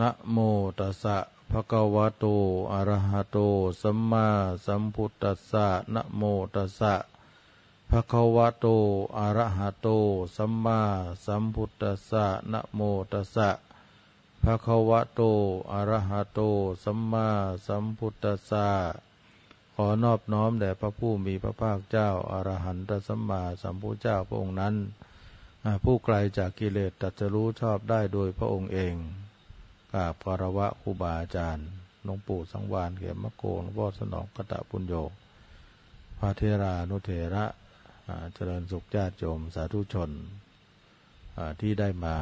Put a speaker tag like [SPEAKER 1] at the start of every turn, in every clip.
[SPEAKER 1] นะโมตัสสะภะคะวะโต อะระหะโต สัมมาสัมพุทธัสสะนะโมตัสสะภะคะวะโต อะระหะโต สัมมาสัมพุทธัสสะนะโมตัสสะภะคะวะโต อะระหะโต สัมมาสัมพุทธัสสะขอนอบน้อมแด่พระผู้มีพระภาคเจ้า อรหันตสัมมาสัมพุทธเจ้าพระองค์นั้น ผู้ไกลจากกิเลสตัดจะรู้ชอบได้โดยพระองค์เอง กราบคารวะครูบาอาจารย์หลวงปู่สังวานเขมมะโกหลวงพ่อสนองกตะปุญโญพระเทรานุเถระเจริญสุขญาติโยมสาธุชนที่ได้มา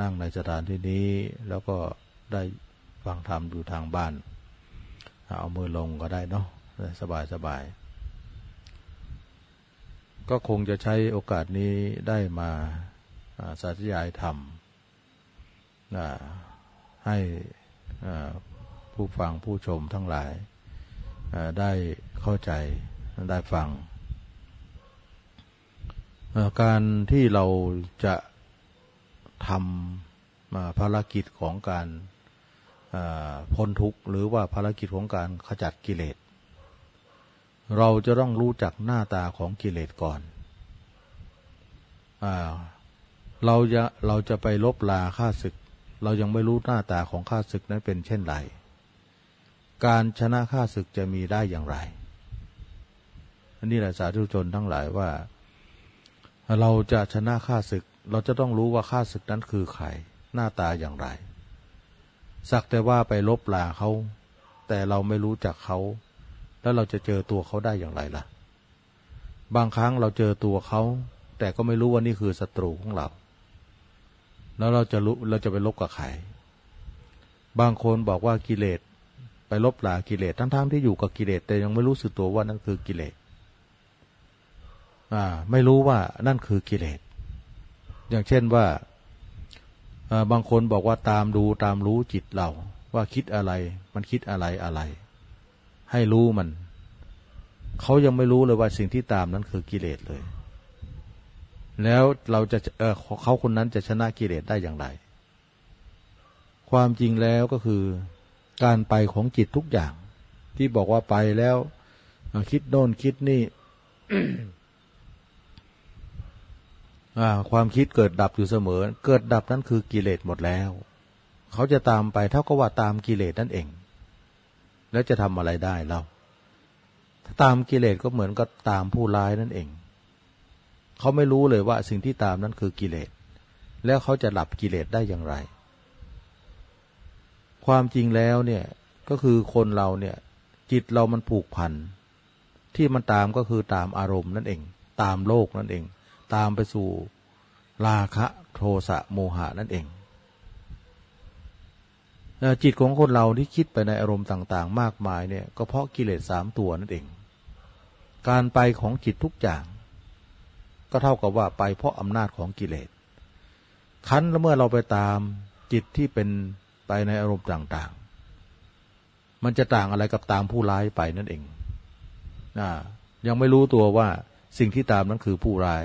[SPEAKER 1] นั่งในสถานที่นี้ แล้วก็ได้ฟังธรรมอยู่ทางบ้าน เอามือลงก็ได้เนาะสบายสบาย ก็คงจะใช้โอกาสนี้ได้มาสาธยายธรรม ให้ผู้ฟังผู้ชมทั้งหลายได้เข้าใจได้ฟัง การที่เราจะทำภารกิจของการพ้นทุกข์หรือว่าภารกิจของการขจัดกิเลส เราจะต้องรู้จักหน้าตาของกิเลสก่อนเราจะเราจะไปลบลาฆ่าศึก เรายังไม่รู้หน้าตาของข้าศึกนั้นเป็นเช่นไร การชนะข้าศึกจะมีได้อย่างไร อันนี้แหละสาธุชนทั้งหลายว่า เราจะชนะข้าศึก เราจะต้องรู้ว่าข้าศึกนั้นคือใคร หน้าตาอย่างไร สักแต่ว่าไปลบลาเขา แต่เราไม่รู้จักเขา แล้วเราจะเจอตัวเขาได้อย่างไรล่ะ บางครั้งเราเจอตัวเขา แต่ก็ไม่รู้ว่านี่คือศัตรูของเรา แล้วเราจะรู้เราจะไปลบกับใครบางคนบอกว่ากิเลสไปลบลากิเลสทั้งๆทที่อยู่กับกิเลสแต่ยังไม่รู้สึกตัวว่านั่นคือกิเลสอ่า ไม่รู้ว่านั่นคือกิเลสอย่างเช่นว่าบางคนบอกว่าตามดูตามรู้จิตเรา ว่าคิดอะไร มันคิดอะไรอะไร ให้รู้มัน เขายังไม่รู้เลยว่าสิ่งที่ตามนั้นคือกิเลสเลย แล้วเราจะเออเขาคนนั้นจะชนะกิเลสได้อย่างไร ความจริงแล้วก็คือการไปของจิตทุกอย่าง ที่บอกว่าไปแล้วคิดโน่นคิดนี่ความคิดเกิดดับอยู่เสมอ เกิดดับนั้นคือกิเลสหมดแล้ว เขาจะตามไปเท่ากับว่าตามกิเลสนั่นเอง แล้วจะทำอะไรได้เราถ้าตามกิเลสก็เหมือนกับตามผู้ร้ายนั่นเอง เขาไม่รู้เลยว่าสิ่งที่ตามนั้นคือกิเลส แล้วเขาจะหลับกิเลสได้อย่างไร ความจริงแล้วเนี่ยก็คือคนเราเนี่ยจิตเรามันผูกพันที่มันตามก็คือตามอารมณ์นั่นเอง ตามโลกนั่นเอง ตามไปสู่ราคะโทสะโมหะนั่นเองจิตของคนเราที่คิดไปในอารมณ์ต่างๆ มากมายเนี่ยก็เพราะกิเลสสามตัวนั่นเอง การไปของจิตทุกอย่าง ก็เท่ากับว่าไปเพราะอำนาจของกิเลสคันแล้วเมื่อเราไปตามจิตที่เป็นไปในอารมณ์ต่าง ๆ มันจะต่างอะไรกับตามผู้ร้ายไปนั่นเองนะยังไม่รู้ตัวว่าสิ่งที่ตามนั้นคือผู้ร้าย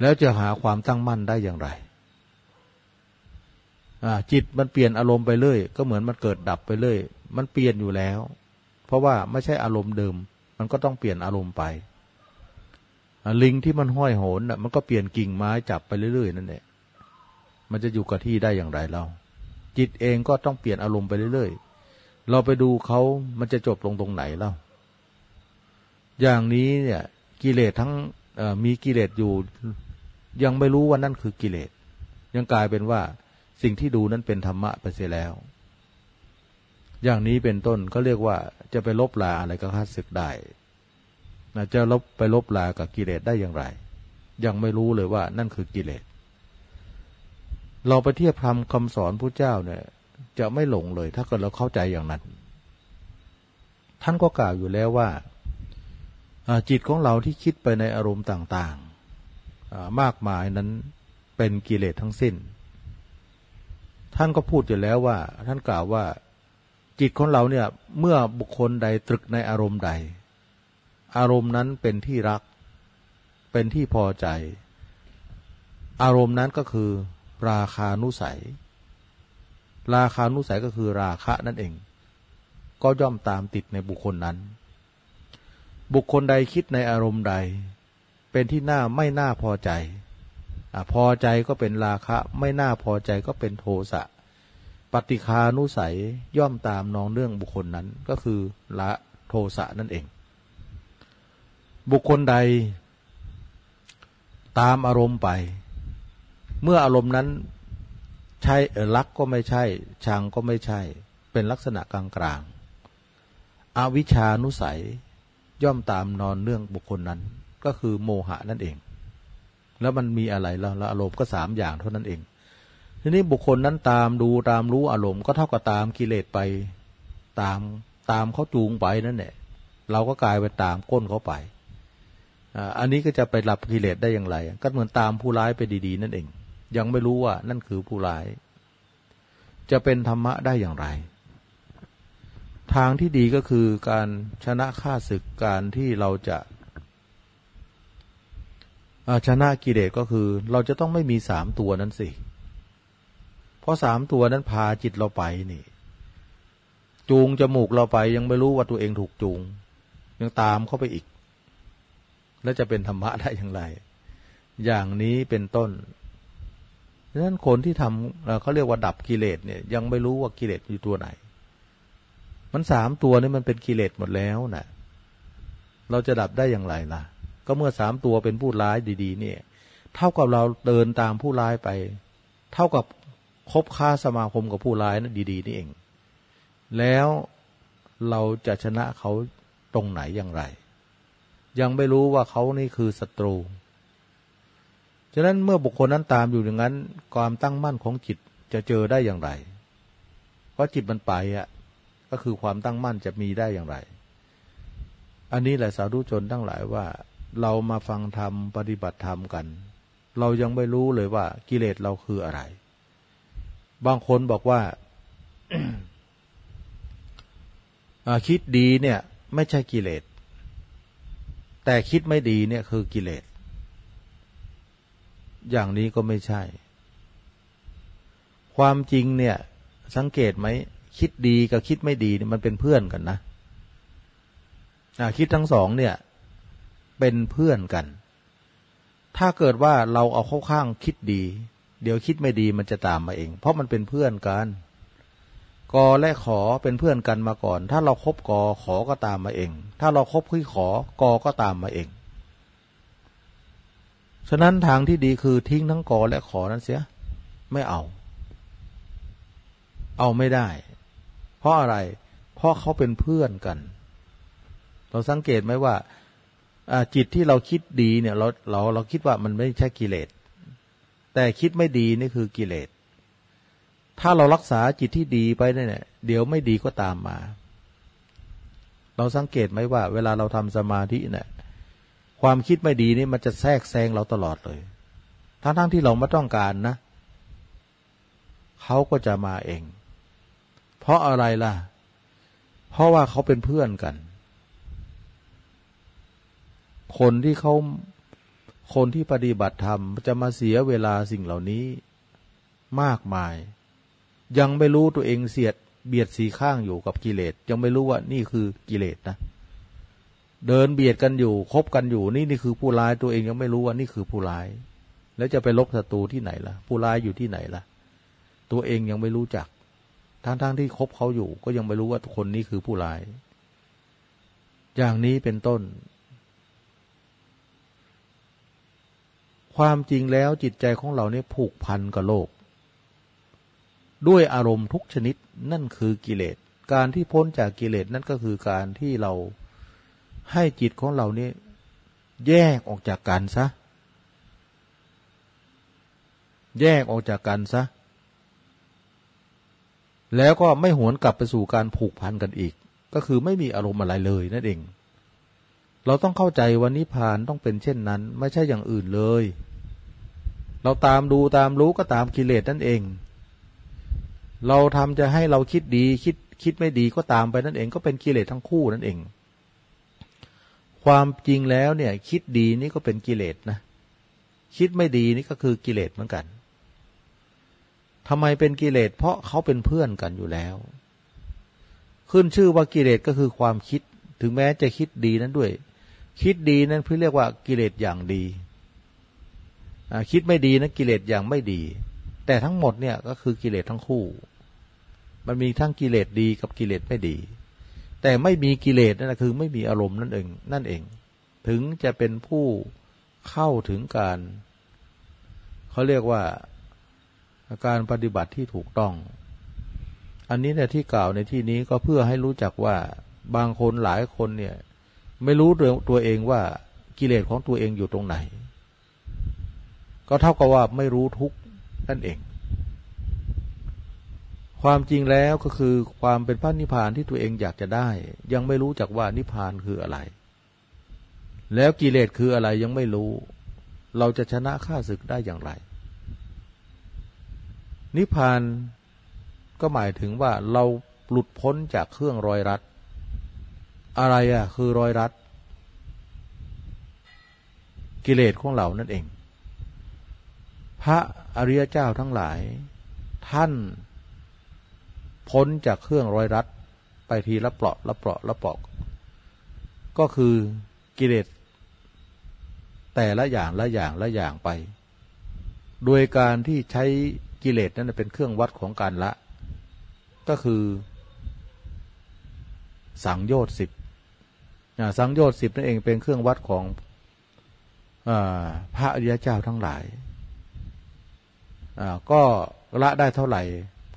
[SPEAKER 1] แล้วจะหาความตั้งมั่นได้อย่างไรจิตมันเปลี่ยนอารมณ์ไปเรื่อยก็เหมือนมันเกิดดับไปเรื่อยมันเปลี่ยนอยู่แล้ว เพราะว่าไม่ใช่อารมณ์เดิม มันก็ต้องเปลี่ยนอารมณ์ไป ลิงที่มันห้อยโหนมันก็เปลี่ยนกิ่งไม้จับไปเรื่อยๆนั่นแหละมันจะอยู่กับที่ได้อย่างไรเรา จิตเองก็ต้องเปลี่ยนอารมณ์ไปเรื่อยๆเราไปดูเขามันจะจบลงตรงไหนเล่าอย่างนี้เนี่ย กิเลสทั้งมีกิเลสอยู่ ยังไม่รู้ว่านั่นคือกิเลสยังกลายเป็นว่าสิ่งที่ดูนั้นเป็นธรรมะไปเสียแล้ว อย่างนี้เป็นต้นก็เรียกว่าจะไปลบลาอะไรก็คาสึกได้ นะจะลบไปลบลากับกิเลสได้อย่างไร ยังไม่รู้เลยว่านั่นคือกิเลส เราไปเทียบทำคำสอนพระเจ้าเนี่ย จะไม่หลงเลย ถ้าเกิดเราเข้าใจอย่างนั้น ท่านก็กล่าวอยู่แล้วว่าจิตของเราที่คิดไปในอารมณ์ต่างๆมากมายนั้นเป็นกิเลสทั้งสิ้น ท่านก็พูดอยู่แล้วว่า ท่านกล่าวว่า จิตของเราเนี่ย เมื่อบุคคลใดตรึกในอารมณ์ใด อารมณ์นั้นเป็นที่รัก เป็นที่พอใจ อารมณ์นั้นก็คือ ราคานุสัย ราคานุสัยก็คือราคะนั่นเอง ก็ย่อมตามติดในบุคคลนั้น บุคคลใดคิดในอารมณ์ใด เป็นที่น่าไม่น่าพอใจอพอใจก็เป็นราคะ ไม่น่าพอใจก็เป็นโทสะปฏิคานุสัยย่อมตามนองเรื่องบุคคลนั้นก็คือละโทสะนั่นเอง บุคคลใด ตามอารมณ์ไป เมื่ออารมณ์นั้น ใช่รักก็ไม่ใช่ ชังก็ไม่ใช่ เป็นลักษณะกลางกลางอวิชานุสัย ย่อมตามนอนเรื่องบุคคลนั้น ก็คือโมหะนั่นเอง แล้วมันมีอะไรแล้วอารมณ์ก็สามอย่างเท่านั้นเอง ทีนี้บุคคลนั้นตามดูตามรู้อารมณ์ก็เท่ากับตามกิเลสไป ตามตามเขาจูงไปนั่นแหละเราก็กลายไปตามก้นเขาไป อันนี้ก็จะไปหลับกิเลสได้อย่างไร ก็เหมือนตามผู้ร้ายไปดี ๆ นั่นเอง ยังไม่รู้ว่านั่นคือผู้ร้าย จะเป็นธรรมะได้อย่างไร ทางที่ดีก็คือการชนะข้าศึกการที่เราจะชนะกิเลสก็คือ เราจะต้องไม่มีสามตัวนั้นสิ เพราะสามตัวนั้นพาจิตเราไปนี่ จูงจมูกเราไปยังไม่รู้ว่าตัวเองถูกจูง ยังตามเข้าไปอีก แล้วจะเป็นธรรมะได้อย่างไร อย่างนี้เป็นต้นดังนั้นคนที่ทำเขาเรียกว่าดับกิเลสเนี่ย ยังไม่รู้ว่ากิเลสอยู่ตัวไหน มันสามตัวนี่มันเป็นกิเลสหมดแล้วนะ่ะเราจะดับได้อย่างไรล่ะ ก็เมื่อสามตัวเป็นผู้ร้ายดี ๆ เนี่ย เท่ากับเราเดินตามผู้ร้ายไป เท่ากับคบค้าสมาคมกับผู้ร้ายนะั้นดี ๆ นี่เอง แล้วเราจะชนะเขาตรงไหนอย่างไร ยังไม่รู้ว่าเขานี่คือศัตรู ฉะนั้นเมื่อบุคคลนั้นตามอยู่อย่างนั้น ความตั้งมั่นของจิตจะเจอได้อย่างไร เพราะจิตมันไปอะ ก็คือความตั้งมั่นจะมีได้อย่างไร อันนี้แหละสาธุชนทั้งหลายว่า เรามาฟังธรรมปฏิบัติธรรมกัน เรายังไม่รู้เลยว่ากิเลสเราคืออะไร บางคนบอกว่าคิดดีเนี่ย ไม่ใช่กิเลส แต่คิดไม่ดีเนี่ยคือกิเลส อย่างนี้ก็ไม่ใช่ ความจริงเนี่ย สังเกตไหม คิดดีกับคิดไม่ดีมันเป็นเพื่อนกันนะคิดทั้งสองเนี่ย เป็นเพื่อนกัน ถ้าเกิดว่าเราเอาเข้าข้างคิดดี เดี๋ยวคิดไม่ดีมันจะตามมาเอง เพราะมันเป็นเพื่อนกัน กอและขอเป็นเพื่อนกันมาก่อน ถ้าเราครบกอขอก็ตามมาเอง ถ้าเราครบขี้ขอกอก็ตามมาเอง ฉะนั้นทางที่ดีคือทิ้งทั้งกอและขอนั้นเสีย ไม่เอา เอาไม่ได้ เพราะอะไร เพราะเขาเป็นเพื่อนกัน เราสังเกตไหมว่าจิตที่เราคิดดีเนี่ยเราเราเราคิดว่ามันไม่ใช่กิเลสแต่คิดไม่ดีนี่คือกิเลส ถ้าเรารักษาจิตที่ดีไปเนี่ยเดี๋ยวไม่ดีก็ตามมา เราสังเกตไหมว่า เวลาเราทำสมาธิเนี่ยความคิดไม่ดีนี่มันจะแทรกแซงเราตลอดเลย ทั้งทั้งที่เราไม่ต้องการนะเขาก็จะมาเอง เพราะอะไรล่ะ เพราะว่าเขาเป็นเพื่อนกัน คนที่เขาคนที่ปฏิบัติธรรมจะมาเสียเวลาสิ่งเหล่านี้มากมาย ยังไม่รู้ตัวเองเสียดเบียดสีข้างอยู่กับกิเลสยังไม่รู้ว่านี่คือกิเลสนะ เดินเบียดกันอยู่คบกันอยู่นี่นี่คือผู้ร้ายตัวเองยังไม่รู้ว่านี่คือผู้ร้าย แล้วจะไปลบศัตรูที่ไหนล่ะ ผู้ร้ายอยู่ที่ไหนล่ะ ตัวเองยังไม่รู้จักทั้งๆทที่คบเขาอยู่ ก็ยังไม่รู้ว่าคนนี้คือผู้ร้าย อย่างนี้เป็นต้น ความจริงแล้วจิตใจของเราเนี่ยผูกพันกับโลก ด้วยอารมณ์ทุกชนิดนั่นคือกิเลส การที่พ้นจากกิเลสนั่นก็คือการที่เราให้จิตของเรานี่แยกออกจากกันซะ แยกออกจากกันซะ แล้วก็ไม่หวนกลับไปสู่การผูกพันกันอีก ก็คือไม่มีอารมณ์อะไรเลยนั่นเอง เราต้องเข้าใจว่านิพพานต้องเป็นเช่นนั้น ไม่ใช่อย่างอื่นเลย เราตามดูตามรู้ก็ตามกิเลสนั่นเอง เราทำจะให้เราคิดดีคิดคิดไม่ดีก็ตามไปนั่นเอง ก็เป็นกิเลสทั้งคู่นั่นเอง ความจริงแล้วเนี่ย คิดดีนี่ก็เป็นกิเลสนะคิดไม่ดีนี่ก็คือกิเลสเหมือนกันทำไมเป็นกิเลสเพราะเขาเป็นเพื่อนกันอยู่แล้ว ขึ้นชื่อว่ากิเลสก็คือความคิดถึงแม้จะคิดดีนั้นด้วย คิดดีนั้นเพื่อเรียกว่ากิเลสอย่างดีคิดไม่ดีนั้นกิเลสอย่างไม่ดี แต่ทั้งหมดเนี่ยก็คือกิเลสทั้งคู่ มันมีทั้งกิเลสดีกับกิเลสไม่ดี แต่ไม่มีกิเลสนั่นคือไม่มีอารมณ์นั่นเองนั่นเอง ถึงจะเป็นผู้เข้าถึงการเขาเรียกว่าการปฏิบัติที่ถูกต้อง อันนี้เนี่ยที่กล่าวในที่นี้ก็เพื่อให้รู้จักว่าบางคนหลายคนเนี่ย ไม่รู้ตัวเองว่ากิเลสของตัวเองอยู่ตรงไหน ก็เท่ากับว่าไม่รู้ทุกนั่นเอง ความจริงแล้วก็คือความเป็นพระนิพพานที่ตัวเองอยากจะได้ ยังไม่รู้จักว่านิพพานคืออะไร แล้วกิเลสคืออะไรยังไม่รู้ เราจะชนะข้าศึกได้อย่างไร นิพพานก็หมายถึงว่าเราหลุดพ้นจากเครื่องรอยรัดอะไรอะคือรอยรัดกิเลสของเรานั่นเอง พระอริยเจ้าทั้งหลาย ท่าน พ้นจากเครื่องรอยรัดไปทีละเปราะละเปราะละเปราะก็คือกิเลสแต่ละอย่างละอย่างละอย่างไป โดยการที่ใช้กิเลสนั่นเป็นเครื่องวัดของการละ ก็คือ สังโยชน์สิบสังโยชน์สิบนั่นเองเป็นเครื่องวัดของอพระอริยเจ้าทั้งหลายก็ละได้เท่าไหร่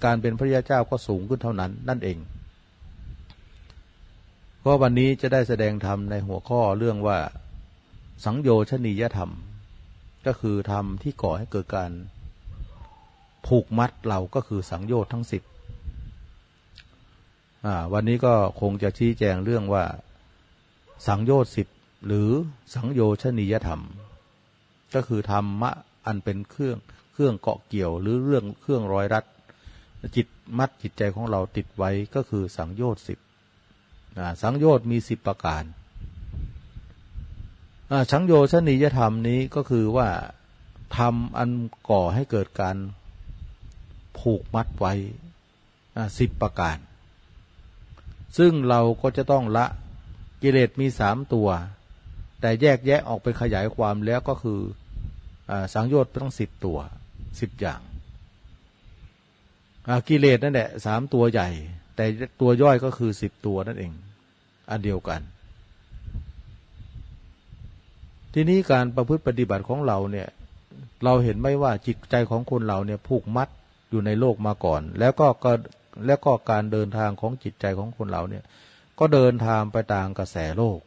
[SPEAKER 1] การเป็นพระอริยเจ้าก็สูงขึ้นเท่านั้นนั่นเองเพราะวันนี้จะได้แสดงธรรมในหัวข้อเรื่องว่าสังโยชนียธรรม ก็คือธรรมที่ก่อให้เกิดการผูกมัดเราก็คือสังโยชน์ทั้งสิบวันนี้ก็คงจะชี้แจงเรื่องว่า สังโยชน์สิบหรือสังโยชนียธรรม ก็คือธรรมะอันเป็นเครื่องเครื่องเกาะเกี่ยวหรือเรื่องเครื่องร้อยรัด จิตมัดจิตใจของเราติดไว้ก็คือสังโยชน์สิบสังโยชน์มีสิบประการสังโยชนียธรรมนี้ก็คือว่าทำอันก่อให้เกิดการผูกมัดไว้สิบประการ ซึ่งเราก็จะต้องละกิเลสมีสามตัว แต่แยกแยะออกไปขยายความแล้วก็คืออสังโยชน์ต้องสิบตัวสิบอย่าง กิเลสนั่นแหละสามตัวใหญ่ แต่ตัวย่อยก็คือสิบตัวนั่นเอง อันเดียวกัน ทีนี้การประพฤติปฏิบัติของเราเนี่ย เราเห็นไหมว่าจิตใจของคนเราเนี่ยผูกมัดอยู่ในโลกมาก่อน แล้วก็ก็แล้วก็การเดินทางของจิตใจของคนเราเนี่ย ก็เดินทางไปตามกระแสโลก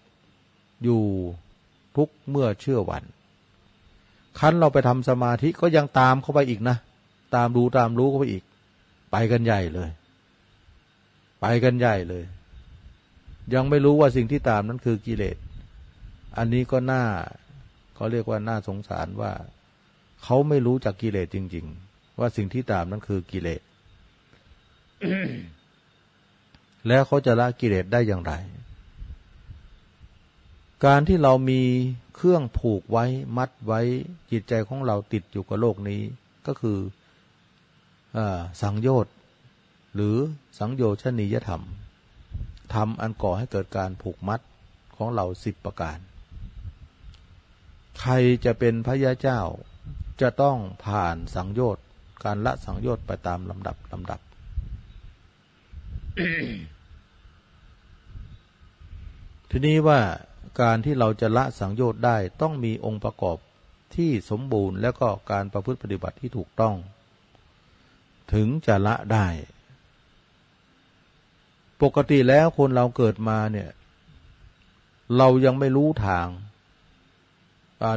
[SPEAKER 1] อยู่ทุกเมื่อเชื่อวันคันเราไปทำสมาธิก็ยังตามเข้าไปอีกนะ ตามดูตามรู้เข้าไปอีก ไปกันใหญ่เลย ไปกันใหญ่เลย ยังไม่รู้ว่าสิ่งที่ตามนั้นคือกิเลส อันนี้ก็น่าเขาเรียกว่าน่าสงสารว่าเขาไม่รู้จักกิเลสจริง ๆ ว่าสิ่งที่ตามนั้นคือกิเลส แล้วเขาจะละกิเลสได้อย่างไร การที่เรามีเครื่องผูกไว้มัดไว้จิตใจของเราติดอยู่กับโลกนี้ก็คืออ สังโยชน์หรือสังโยชนียธรรมทำอันก่อให้เกิดการผูกมัดของเราสิบประการ ใครจะเป็นพระยาเจ้า จะต้องผ่านสังโยชน์การละสังโยชน์ไปตามลำดับลำดับ ทีนี้ว่าการที่เราจะละสังโยชน์ได้ต้องมีองค์ประกอบที่สมบูรณ์แล้วก็การประพฤติปฏิบัติที่ถูกต้อง ถึงจะละได้ ปกติแล้วคนเราเกิดมาเนี่ย เรายังไม่รู้ทาง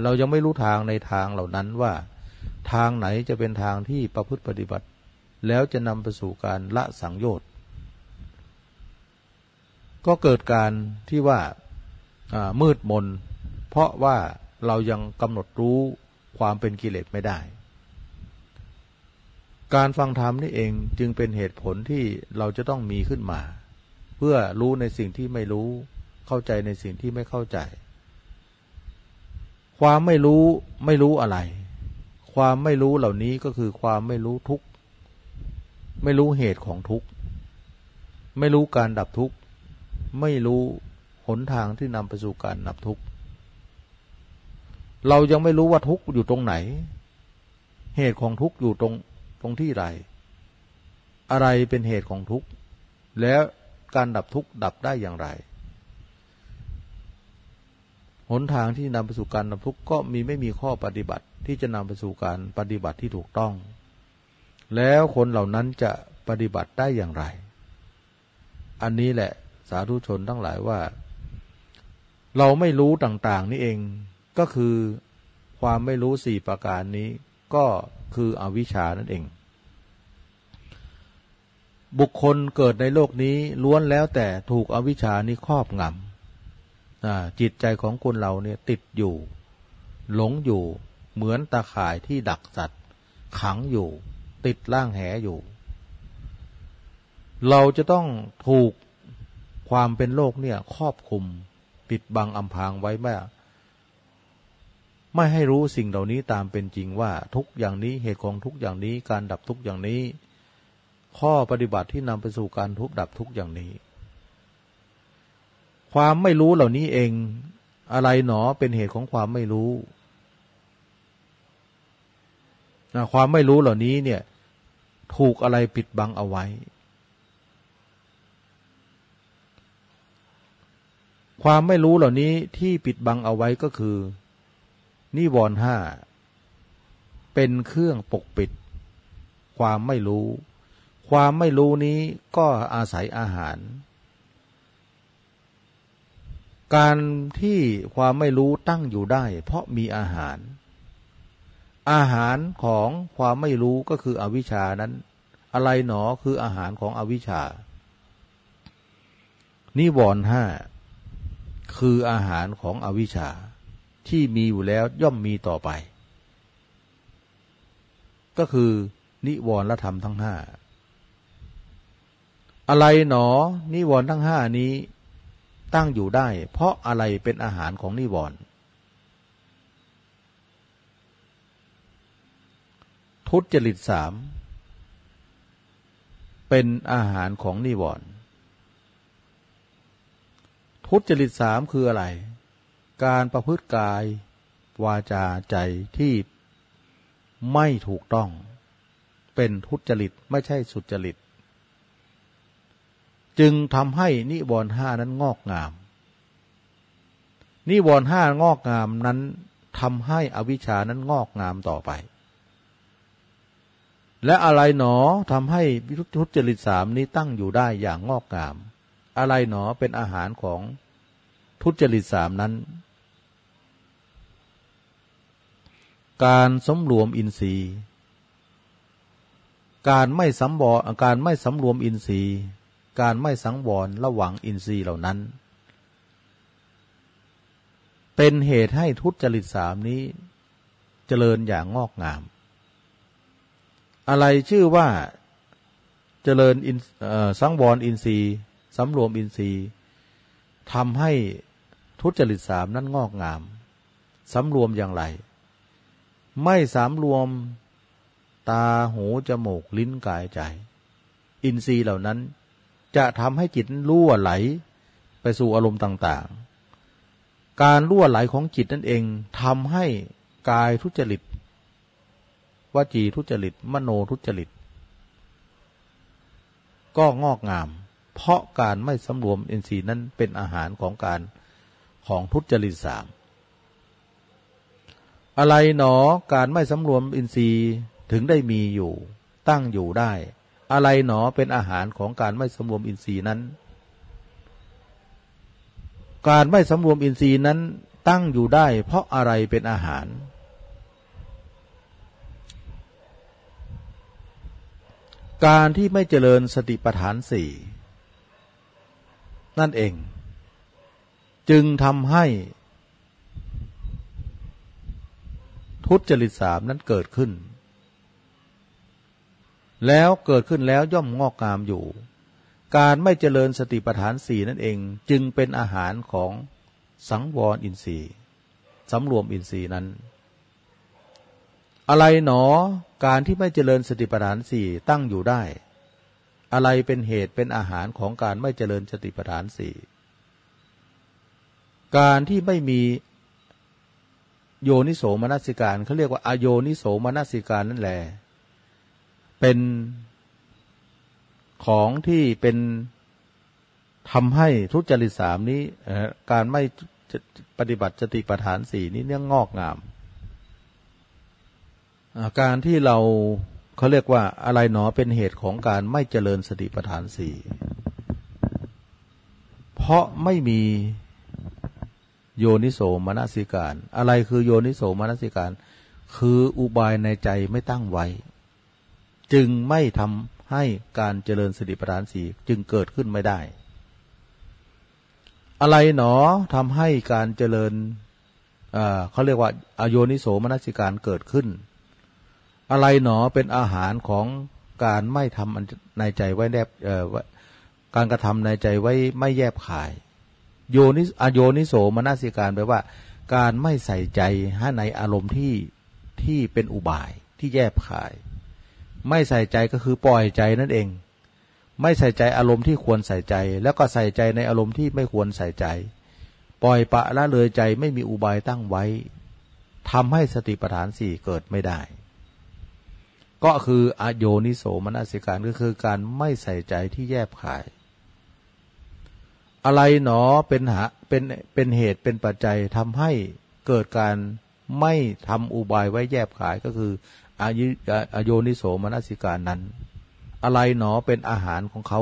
[SPEAKER 1] เรายังไม่รู้ทางในทางเหล่านั้นว่า ทางไหนจะเป็นทางที่ประพฤติปฏิบัติ แล้วจะนำไปสู่การละสังโยชน์ ก็เกิดการที่ว่ามืดมน เพราะว่าเรายังกำหนดรู้ความเป็นกิเลสไม่ได้ การฟังธรรมนี่เองจึงเป็นเหตุผลที่เราจะต้องมีขึ้นมา เพื่อรู้ในสิ่งที่ไม่รู้ เข้าใจในสิ่งที่ไม่เข้าใจ ความไม่รู้ไม่รู้อะไร ความไม่รู้เหล่านี้ก็คือความไม่รู้ทุกไม่รู้เหตุของทุกข์ไม่รู้การดับทุกข์ไม่รู้หนทางที่นำไปสู่การดับทุกข์เรายังไม่รู้ว่าทุกข์อยู่ตรงไหน เหตุของทุกข์อยู่ตรง ตรงที่ไรอะไรเป็นเหตุของทุกข์ แล้วการดับทุกข์ดับได้อย่างไร หนทางที่นำไปสู่การดับทุกข์ก็มีไม่มีข้อปฏิบัติที่จะนำไปสู่การปฏิบัติที่ถูกต้อง แล้วคนเหล่านั้นจะปฏิบัติได้อย่างไร อันนี้แหละสาธุชนทั้งหลายว่า เราไม่รู้ต่างๆ นี่เองก็คือความไม่รู้สี่ประการนี้ก็คืออวิชานั่นเอง บุคคลเกิดในโลกนี้ล้วนแล้วแต่ถูกอวิชานี้ครอบงำจิตใจของคนเราเนี่ยติดอยู่ หลงอยู่เหมือนตาข่ายที่ดักสัตว์ ขังอยู่ ติดล่างแหอยู่ เราจะต้องถูกความเป็นโลกเนี่ยครอบคุม ปิดบังอำพรางไว้แม่ไม่ให้รู้สิ่งเหล่านี้ตามเป็นจริงว่าทุกอย่างนี้เหตุของทุกอย่างนี้การดับทุกอย่างนี้ ข้อปฏิบัติที่นำไปสู่การทุบดับทุกอย่างนี้ ความไม่รู้เหล่านี้เอง อะไรหนอเป็นเหตุของความไม่รู้นะความไม่รู้เหล่านี้เนี่ย ถูกอะไรปิดบังเอาไว้ ความไม่รู้เหล่านี้ที่ปิดบังเอาไว้ก็คือ นิวรณ์ห้าเป็นเครื่องปกปิด ความไม่รู้ ความไม่รู้นี้ก็อาศัยอาหาร การที่ความไม่รู้ตั้งอยู่ได้ เพราะมีอาหาร อาหารของความไม่รู้ก็คืออวิชานั้น อะไรหนอคืออาหารของอวิชา นิวรณ์ห้าคืออาหารของอวิชชาที่มีอยู่แล้วย่อมมีต่อไป ก็คือนิวรณ์ธรรมทั้งห้า อะไรหนอ นิวรณ์ทั้งห้านี้ ตั้งอยู่ได้ เพราะอะไรเป็นอาหารของนิวรณ์ทุจริตสามเป็นอาหารของนิวรณ์ทุจริตสามคืออะไร การประพฤติกายวาจาใจที่ไม่ถูกต้อง เป็นทุจริตไม่ใช่สุจริต จึงทำให้นิวรณ์ห้านั้นงอกงาม นิวรณ์ห้างอกงามนั้นทำให้อวิชานั้นงอกงามต่อไป และอะไรหนอทำให้วิทุจริตสามนี้ตั้งอยู่ได้อย่างงอกงาม อะไรหนอเป็นอาหารของทุจริตสามนั้น การสมรวมอินทรีย์ การไม่สำบอการไม่สำรวมอินทรีย์ การไม่สังวรระหว่างอินทรีย์เหล่านั้น เป็นเหตุให้ทุจริตสามนี้เจริญอย่างงอกงาม อะไรชื่อว่าเจริญสังวรอินทรีย์สำรวมอินทรีย์ทำให้ทุจริตสามนั้นงอกงามสำรวมอย่างไร ไม่สามรวมตาหูจมูกลิ้นกายใจ อินทรีย์เหล่านั้น จะทำให้จิตรั่วไหล ไปสู่อารมณ์ต่างๆ การรั่วไหลของจิตนั่นเองทำให้กายทุจริตวจีทุจริต มโนทุจริต ก็งอกงาม เพราะการไม่สำรวมอินทรีย์นั้นเป็นอาหารของการของทุจริตสามอะไรหนอการไม่สำรวมอินทรีย์ถึงได้มีอยู่ ตั้งอยู่ได้ อะไรหนอเป็นอาหารของการไม่สำรวมอินทรีย์นั้น การไม่สำรวมอินทรีย์นั้นตั้งอยู่ได้เพราะอะไรเป็นอาหาร การที่ไม่เจริญสติปัฏฐานสี่นั่นเอง จึงทำให้ ทุจริตสามนั้นเกิดขึ้น แล้วเกิดขึ้นแล้วย่อมงอกงามอยู่ การไม่เจริญสติปัฏฐานสี่นั่นเองจึงเป็นอาหารของสังวรอินทรีย์สำรวมอินทรีย์นั้น อะไรหนอการที่ไม่เจริญสติปัฏฐานสี่ตั้งอยู่ได้ อะไรเป็นเหตุเป็นอาหารของการไม่เจริญสติปัฏฐานสี่การที่ไม่มีโยนิโสมนสิการเขาเรียกว่าอโยนิโสมนสิการนั่นแหละ เป็นของที่เป็นทำให้ทุจริตสามนี้การไม่ปฏิบัติสติปัฏฐานสี่นี้เนี่ยงอกงามการที่เราเขาเรียกว่าอะไรหนอเป็นเหตุของการไม่เจริญสติปัฏฐานสี่เพราะไม่มีโยนิโสมนสิการ อะไรคือโยนิโสมนสิการ คืออุบายในใจไม่ตั้งไว้ จึงไม่ทำให้การเจริญสติปัฏฐานสี่จึงเกิดขึ้นไม่ได้ อะไรหนอทำให้การเจริญเขาเรียกว่าอโยนิโสมนสิการเกิดขึ้น อะไรหนอเป็นอาหารของการไม่ทำในใจไว้แนบการกระทำในใจไว้ไม่แยบขาย โยนิอโยนิโสมนสิการแปลว่า การไม่ใส่ใจให้ในอารมณ์ที่ที่เป็นอุบายที่แยบขาย ไม่ใส่ใจก็คือปล่อยใจนั่นเอง ไม่ใส่ใจอารมณ์ที่ควรใส่ใจ แล้วก็ใส่ใจในอารมณ์ที่ไม่ควรใส่ใจ ปล่อยปะละเลยใจไม่มีอุบายตั้งไว้ทำให้สติปัฏฐานสี่เกิดไม่ได้ ก็คืออโยนิโสมนสิการก็คือการไม่ใส่ใจที่แยบขาย อะไรหนอเป็นหาเป็นเป็นเหตุเป็นปัจจัยทำให้เกิดการไม่ทำอุบายไว้แยบขายก็คือ อายุอโยนิโสมนสิการนั้น อะไรหนอเป็นอาหารของเขา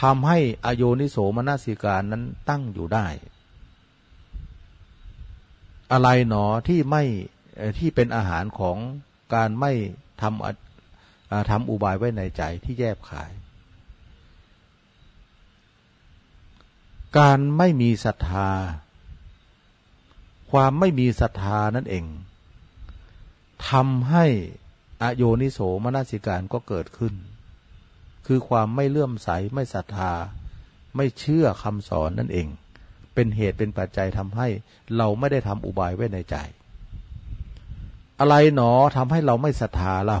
[SPEAKER 1] ทำให้อโยนิโสมนสิการนั้นตั้งอยู่ได้ อะไรหนอที่ไม่ที่เป็นอาหารของการไม่ทำทำอุบายไว้ในใจที่แยบขาย การไม่มีศรัทธา ความไม่มีศรัทธานั่นเอง ทำให้อโยนิโสมนสิการก็เกิดขึ้น คือความไม่เลื่อมใสไม่ศรัทธา ไม่เชื่อคำสอนนั่นเอง เป็นเหตุเป็นปัจจัยทำให้เราไม่ได้ทำอุบายไว้ในใจ อะไรหนอทำให้เราไม่ศรัทธาเรา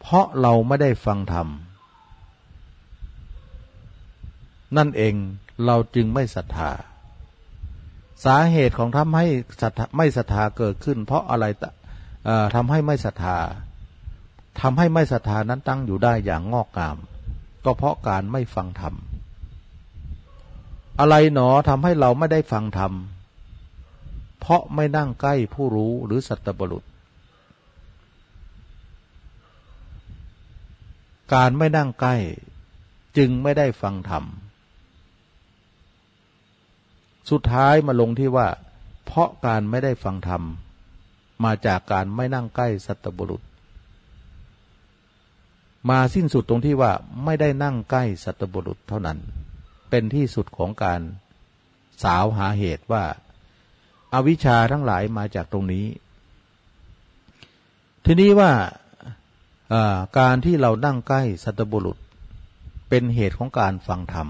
[SPEAKER 1] เพราะเราไม่ได้ฟังธรรม นั่นเองเราจึงไม่ศรัทธา สาเหตุของทำให้ไม่ศรัทธาเกิดขึ้น เพราะอะไรทำให้ไม่ศรัทธาทำให้ไม่ศรัทธานั้นตั้งอยู่ได้อย่างงอกงาม ก็เพราะการไม่ฟังธรรมอะไรหนอทำให้เราไม่ได้ฟังธรรมเพราะไม่นั่งใกล้ผู้รู้หรือสัตบุรุษ การไม่นั่งใกล้จึงไม่ได้ฟังธรรม สุดท้ายมาลงที่ว่า เพราะการไม่ได้ฟังธรรม มาจากการไม่นั่งใกล้สัตบุรุษ มาสิ้นสุดตรงที่ว่าไม่ได้นั่งใกล้สัตบุรุษเท่านั้น เป็นที่สุดของการสาวหาเหตุว่าอาวิชชาทั้งหลายมาจากตรงนี้ ทีนี้ว่าการที่เรานั่งใกล้สัตบุรุษ เป็นเหตุของการฟังธรรม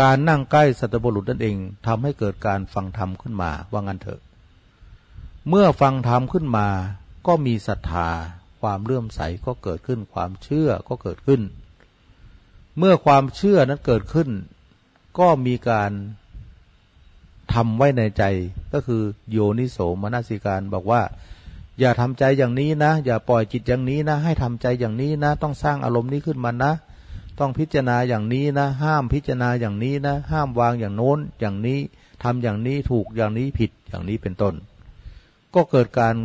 [SPEAKER 1] การนั่งใกล้สัตบุรุษนั่นเองทำให้เกิดการฟังธรรมขึ้นมาว่างั้นเถอะ เมื่อฟังธรรมขึ้นมา ก็มีศรัทธา ความเลื่อมใสก็เกิดขึ้น ความเชื่อก็เกิดขึ้น เมื่อความเชื่อนั้นเกิดขึ้น ก็มีการทำไว้ในใจก็คือโยนิโสมนสิการบอกว่า อย่าทำใจอย่างนี้นะ อย่าปล่อยจิตอย่างนี้นะ ให้ทำใจอย่างนี้นะ ต้องสร้างอารมณ์นี้ขึ้นมานะ ต้องพิจารณาอย่างนี้นะ ห้ามพิจารณาอย่างนี้นะ ห้ามวางอย่างโน้น อย่างนี้ทำอย่างนี้ถูกอย่างนี้ผิดอย่างนี้เป็นต้น ก็เกิดการ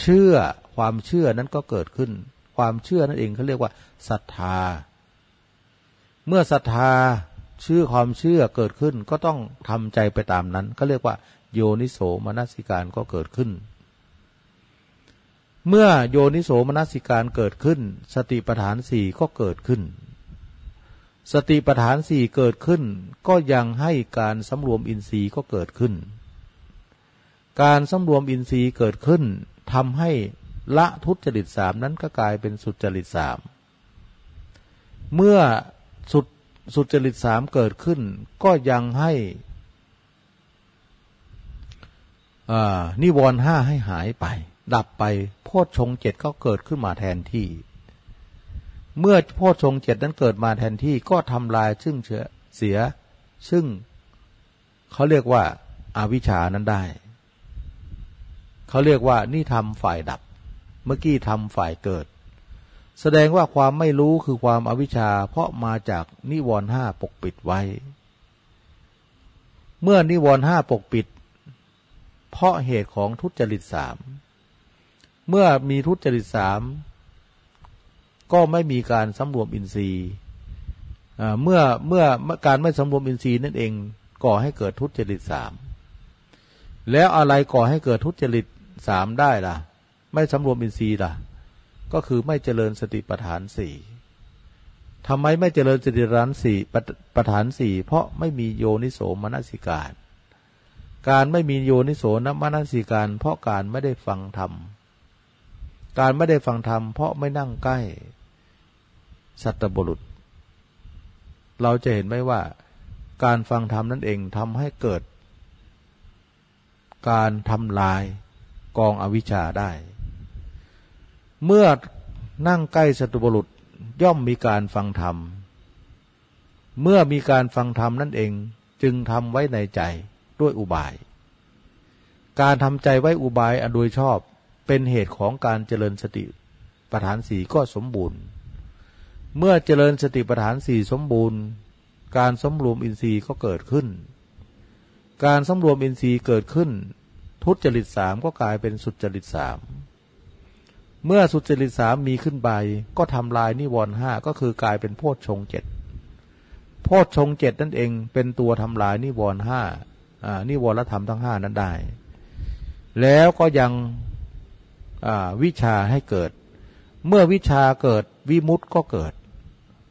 [SPEAKER 1] เชื่อความเชื่อนั้นก็เกิดขึ้น ความเชื่อนั่นเองเขาเรียกว่าศรัทธา เมื่อศรัทธาชื่อความเชื่อเกิดขึ้นก็ต้องทำใจไปตามนั้นก็เรียกว่า โยนิโสมนสิการก็เกิดขึ้น เมื่อโยนิโสมนสิการเกิดขึ้น สติปัฏฐานสี่ก็เกิดขึ้น สติปัฏฐานสี่เกิดขึ้น ก็ยังให้การสำรวมอินทรีย์ก็เกิดขึ้น การสำรวมอินทรีย์เกิดขึ้นทำให้ละทุจริตสามนั้นก็กลายเป็นสุจริตสามเมื่อสุดสุจริตสามเกิดขึ้น ก็ยังให้นิวรณ์ห้าให้หายไป ดับไปโพชฌงเจ็ดก็เกิดขึ้นมาแทนที่ เมื่อโพชฌงเจ็ดนั้นเกิดมาแทนที่ก็ทำลายซึ่งเชื้อเสีย ซึ่งเขาเรียกว่าอาวิชานั้นได้ เขาเรียกว่านี่ทำฝ่ายดับ เมื่อกี้ทำฝ่ายเกิด แสดงว่าความไม่รู้คือความอาวิชชา เพราะมาจากนิวรณ์ห้าปกปิดไว้ เมื่อนิวรณ์ห้าปกปิด เพราะเหตุของทุจริตสาม เมื่อมีทุจริตสาม ก็ไม่มีการสำรวมอินทรีย์เมื่อเมื่อการไม่สำรวมอินทรีย์นั่นเองก่อให้เกิดทุจริตสามแล้วอะไรก่อให้เกิดทุจริตสามได้ล่ะ ไม่สำรวมอินทรีย์ล่ะ ก็คือไม่เจริญสติปัฏฐานสี่ทำไมไม่เจริญสติปันสี่ปัฏฐานสี่เพราะไม่มีโยนิโสมนสิการ การไม่มีโยนิโสนมนสิการ เพราะการไม่ได้ฟังธรรม การไม่ได้ฟังธรรมเพราะไม่นั่งใกล้ สัตบุรุษ เราจะเห็นไหมว่า การฟังธรรมนั่นเองทำให้เกิด การทำลายกองอวิชชาได้ เมื่อนั่งใกล้สัตบุรุษย่อมมีการฟังธรรม เมื่อมีการฟังธรรมนั่นเองจึงทำไว้ในใจด้วยอุบาย การทำใจไว้อุบายอันโดยชอบเป็นเหตุของการเจริญสติปัฏฐานสีก็สมบูรณ์ เมื่อเจริญสติปัฏฐานสี่สมบูรณ์ การสมรวมอินทรีย์ก็เกิดขึ้น การสมรวมอินทรีย์เกิดขึ้น ทุจริตสามก็กลายเป็นสุจริตสามเมื่อสุจริตสามมีขึ้นไป ก็ทำลายนิวรณ์ห้าก็คือกลายเป็นโพชฌงเจ็ดโพชฌงเจ็ดนั่นเองเป็นตัวทำลายนิวรณ์ห้านิวรธรรมทั้งห้านั้นได้ แล้วก็ยังวิชาให้เกิด เมื่อวิชาเกิดวิมุตต์ก็เกิด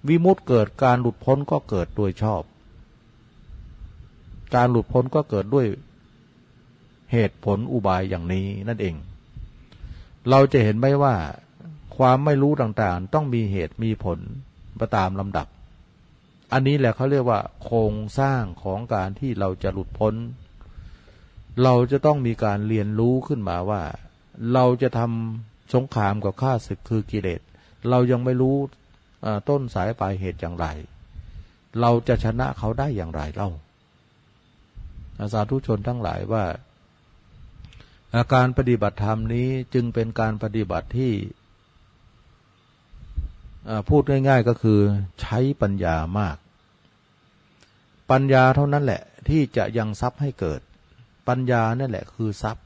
[SPEAKER 1] วิมุตต์เกิดการหลุดพ้นก็เกิดโดยชอบ การหลุดพ้นก็เกิดด้วยเหตุผลอุบายอย่างนี้นั่นเอง เราจะเห็นไหมว่า ความไม่รู้ต่างๆ ต้องมีเหตุมีผลประตามลำดับ อันนี้แหละเขาเรียกว่า โครงสร้างของการที่เราจะหลุดพ้น เราจะต้องมีการเรียนรู้ขึ้นมาว่า เราจะทำสงครามกับข้าศึกคือกิเลสเรายังไม่รู้ ต้นสายปลายเหตุอย่างไร เราจะชนะเขาได้อย่างไรเล่าอาสาธุชนทั้งหลายว่า อาการปฏิบัติธรรมนี้จึงเป็นการปฏิบัติที่พูดง่าย ๆก็คือใช้ปัญญามาก ปัญญาเท่านั้นแหละที่จะยังทรัพย์ให้เกิด ปัญญานั่นแหละคือทรัพย์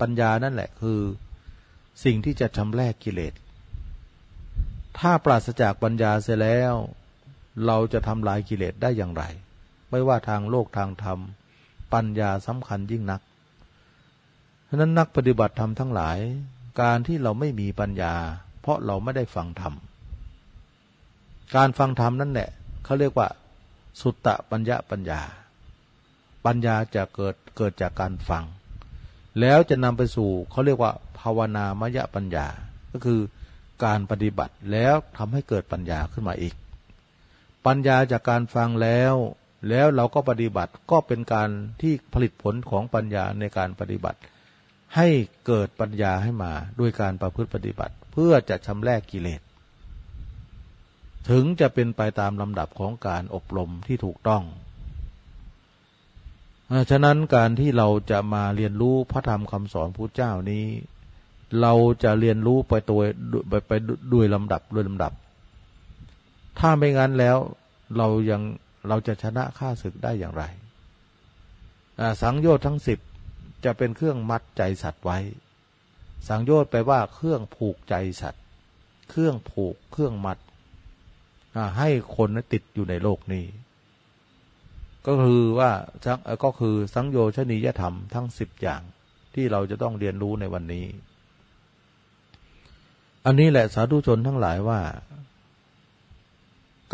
[SPEAKER 1] ปัญญานั่นแหละคือ สิ่งที่จะชำแรกกิเลส ถ้าปราศจากปัญญาเสียแล้ว เราจะทำลายกิเลสได้อย่างไร ไม่ว่าทางโลกทางธรรม ปัญญาสำคัญยิ่งนักฉะนั้นนักปฏิบัติธรรมทั้งหลาย การที่เราไม่มีปัญญา เพราะเราไม่ได้ฟังธรรม การฟังธรรมนั่นแหละเขาเรียกว่า สุตตะปัญญาปัญญา ปัญญาจะเกิดเกิดจากการฟัง แล้วจะนำไปสู่เขาเรียกว่า ภาวนามยปัญญา ก็คือ การปฏิบัติแล้วทำให้เกิดปัญญาขึ้นมาอีก ปัญญาจากการฟังแล้ว แล้วเราก็ปฏิบัติก็เป็นการที่ผลิตผลของปัญญาในการปฏิบัติ ให้เกิดปัญญาให้มาด้วยการประพฤติปฏิบัติ เพื่อจะชำแรกกิเลสถึงจะเป็นไปตามลำดับของการอบรมที่ถูกต้องฉะนั้นการที่เราจะมาเรียนรู้พระธรรมคำสอนพระเจ้านี้ เราจะเรียนรู้ไปตัวไปไปด้วยลำดับด้วยลำดับ ถ้าไม่งั้นแล้วเรายังเราจะชนะข้าศึกได้อย่างไร สังโยชน์ทั้งสิบจะเป็นเครื่องมัดใจสัตว์ไว้ สังโยชน์แปลว่าเครื่องผูกใจสัตว์ เครื่องผูกเครื่องมัด ให้คนติดอยู่ในโลกนี้ ก็คือว่าก็คือสังโยชนียธรรมทั้งสิบอย่างที่เราจะต้องเรียนรู้ในวันนี้ อันนี้แหละสาธุชนทั้งหลายว่า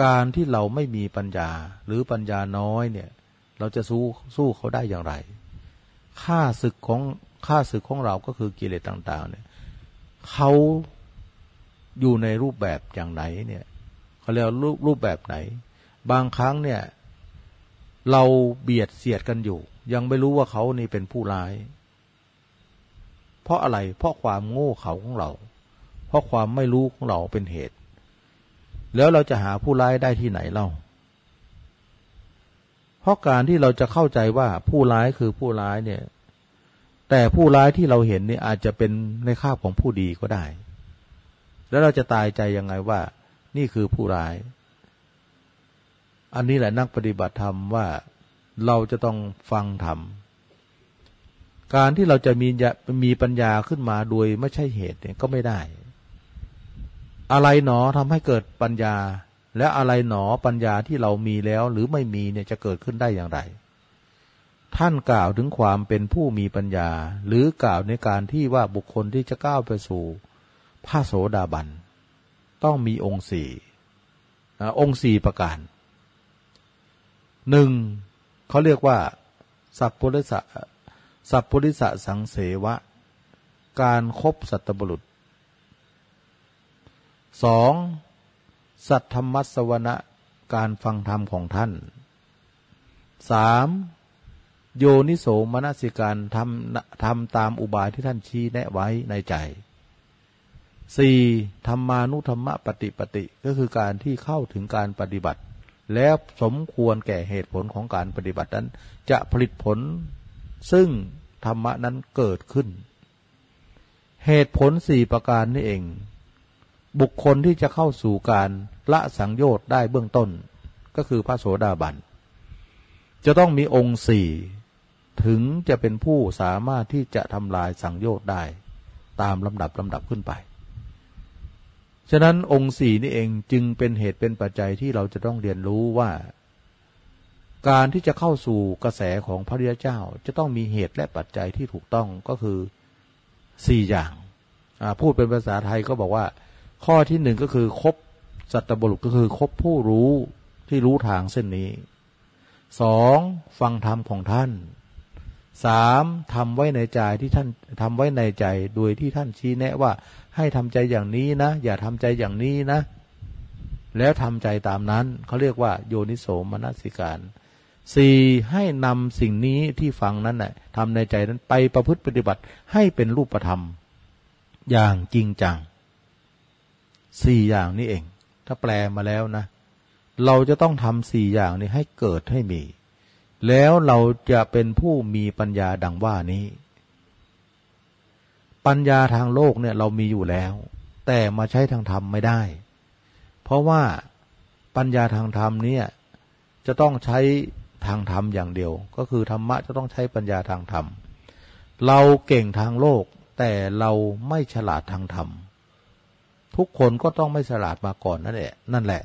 [SPEAKER 1] การที่เราไม่มีปัญญาหรือปัญญาน้อยเนี่ย เราจะสู้สู้เขาได้อย่างไรค่าศึกของค่าศึกของเราก็คือกิเลสต่าง ๆ เนี่ยเขาอยู่ในรูปแบบอย่างไหนเนี่ยเขาเรียกรูปรูปแบบไหน บางครั้งเนี่ย เราเบียดเสียดกันอยู่ ยังไม่รู้ว่าเขานี่เป็นผู้ร้าย เพราะอะไรเพราะความโง่เขลาของเรา ราะความไม่รู้ของเราเป็นเหตุ แล้วเราจะหาผู้ร้ายได้ที่ไหนเล่า เพราะการที่เราจะเข้าใจว่าผู้ร้ายคือผู้ร้ายเนี่ย แต่ผู้ร้ายที่เราเห็นนี่อาจจะเป็นในคาบของผู้ดีก็ได้ แล้วเราจะตายใจยังไงว่า นี่คือผู้ร้าย อันนี้แหละนักปฏิบัติธรรมว่าเราจะต้องฟังธรรมการที่เราจะมีมีปัญญาขึ้นมาโดยไม่ใช่เหตุเนี่ยก็ไม่ได้ อะไรหนอทำให้เกิดปัญญา และอะไรหนอปัญญาที่เรามีแล้วหรือไม่มีเนี่ยจะเกิดขึ้นได้อย่างไร ท่านกล่าวถึงความเป็นผู้มีปัญญา หรือกล่าวในการที่ว่าบุคคลที่จะก้าวไปสู่พระโสดาบัน ต้องมีองค์สี่องค์สี่ประการหนึ่งเขาเรียกว่า สัพพุริสะสัพพุริสะสังเสวะ การครบสัตบุรุษ สองสัทธรรมสวนะการฟังธรรมของท่านสามโยนิโสมนสิการทำทำตามอุบายที่ท่านชี้แนะไว้ในใจสี่ธรรมานุธรรมปฏิปฏิก็คือการที่เข้าถึงการปฏิบัติ แล้วสมควรแก่เหตุผลของการปฏิบัตินั้น จะผลิตผล ซึ่งธรรมะนั้นเกิดขึ้น เหตุผลสี่ประการนี่เอง บุคคลที่จะเข้าสู่การละสังโยชน์ได้เบื้องต้น ก็คือพระโสดาบัน จะต้องมีองค์สี่ถึงจะเป็นผู้สามารถที่จะทำลายสังโยชน์ได้ ตามลำดับลำดับขึ้นไป ฉะนั้นองค์สี่นี่เองจึงเป็นเหตุเป็นปัจจัยที่เราจะต้องเรียนรู้ว่า การที่จะเข้าสู่กระแสของพระริยเจ้า จะต้องมีเหตุและปัจจัยที่ถูกต้องก็คือสี่อย่างพูดเป็นภาษาไทยก็บอกว่า ข้อที่หนึ่งก็คือคบสัตบุรุษก็คือคบผู้รู้ที่รู้ทางเส้นนี้สองฟังธรรมของท่านสามทำไว้ในใจที่ท่านทำไว้ในใจโดยที่ท่านชี้แนะว่า ให้ทำใจอย่างนี้นะ อย่าทำใจอย่างนี้นะ แล้วทำใจตามนั้นเขาเรียกว่าโยนิโสมนสิการสี่ให้นำสิ่งนี้ที่ฟังนั้นนะ่ะทำในใจนั้นไปประพฤติปฏิบัติให้เป็นรูปธรรม อย่างจริงจัง สี่อย่างนี้เอง ถ้าแปลมาแล้วนะ เราจะต้องทำสี่อย่างนี้ให้เกิดให้มี แล้วเราจะเป็นผู้มีปัญญาดังว่านี้ ปัญญาทางโลกเนี่ยเรามีอยู่แล้ว แต่มาใช้ทางธรรมไม่ได้ เพราะว่าปัญญาทางธรรมเนี่ยจะต้องใช้ทางธรรมอย่างเดียว ก็คือธรรมะจะต้องใช้ปัญญาทางธรรม เราเก่งทางโลก แต่เราไม่ฉลาดทางธรรม ทุกคนก็ต้องไม่ฉลาดมาก่อนนั่นแหละนั่นแหละ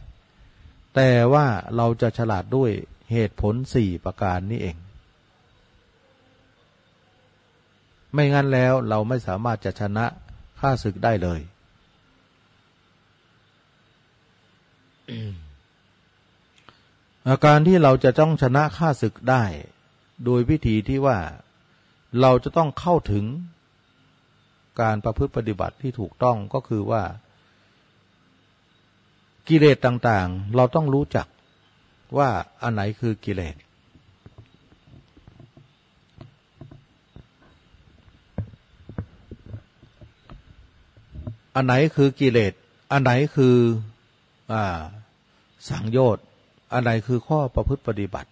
[SPEAKER 1] แต่ว่าเราจะฉลาดด้วยเหตุผลสี่ประการนี้เอง ไม่งั้นแล้วเราไม่สามารถจะชนะข้าศึกได้เลยอาการที่เราจะต้องชนะข้าศึกได้ โดยวิธีที่ว่าเราจะต้องเข้าถึงการประพฤติปฏิบัติที่ถูกต้องก็คือว่า กิเลสต่างๆ เราต้องรู้จักว่าอันไหนคือกิเลส อันไหนคือกิเลส อันไหนคืออสังโยชน์ อันไหนคือข้อประพฤติปฏิบัติ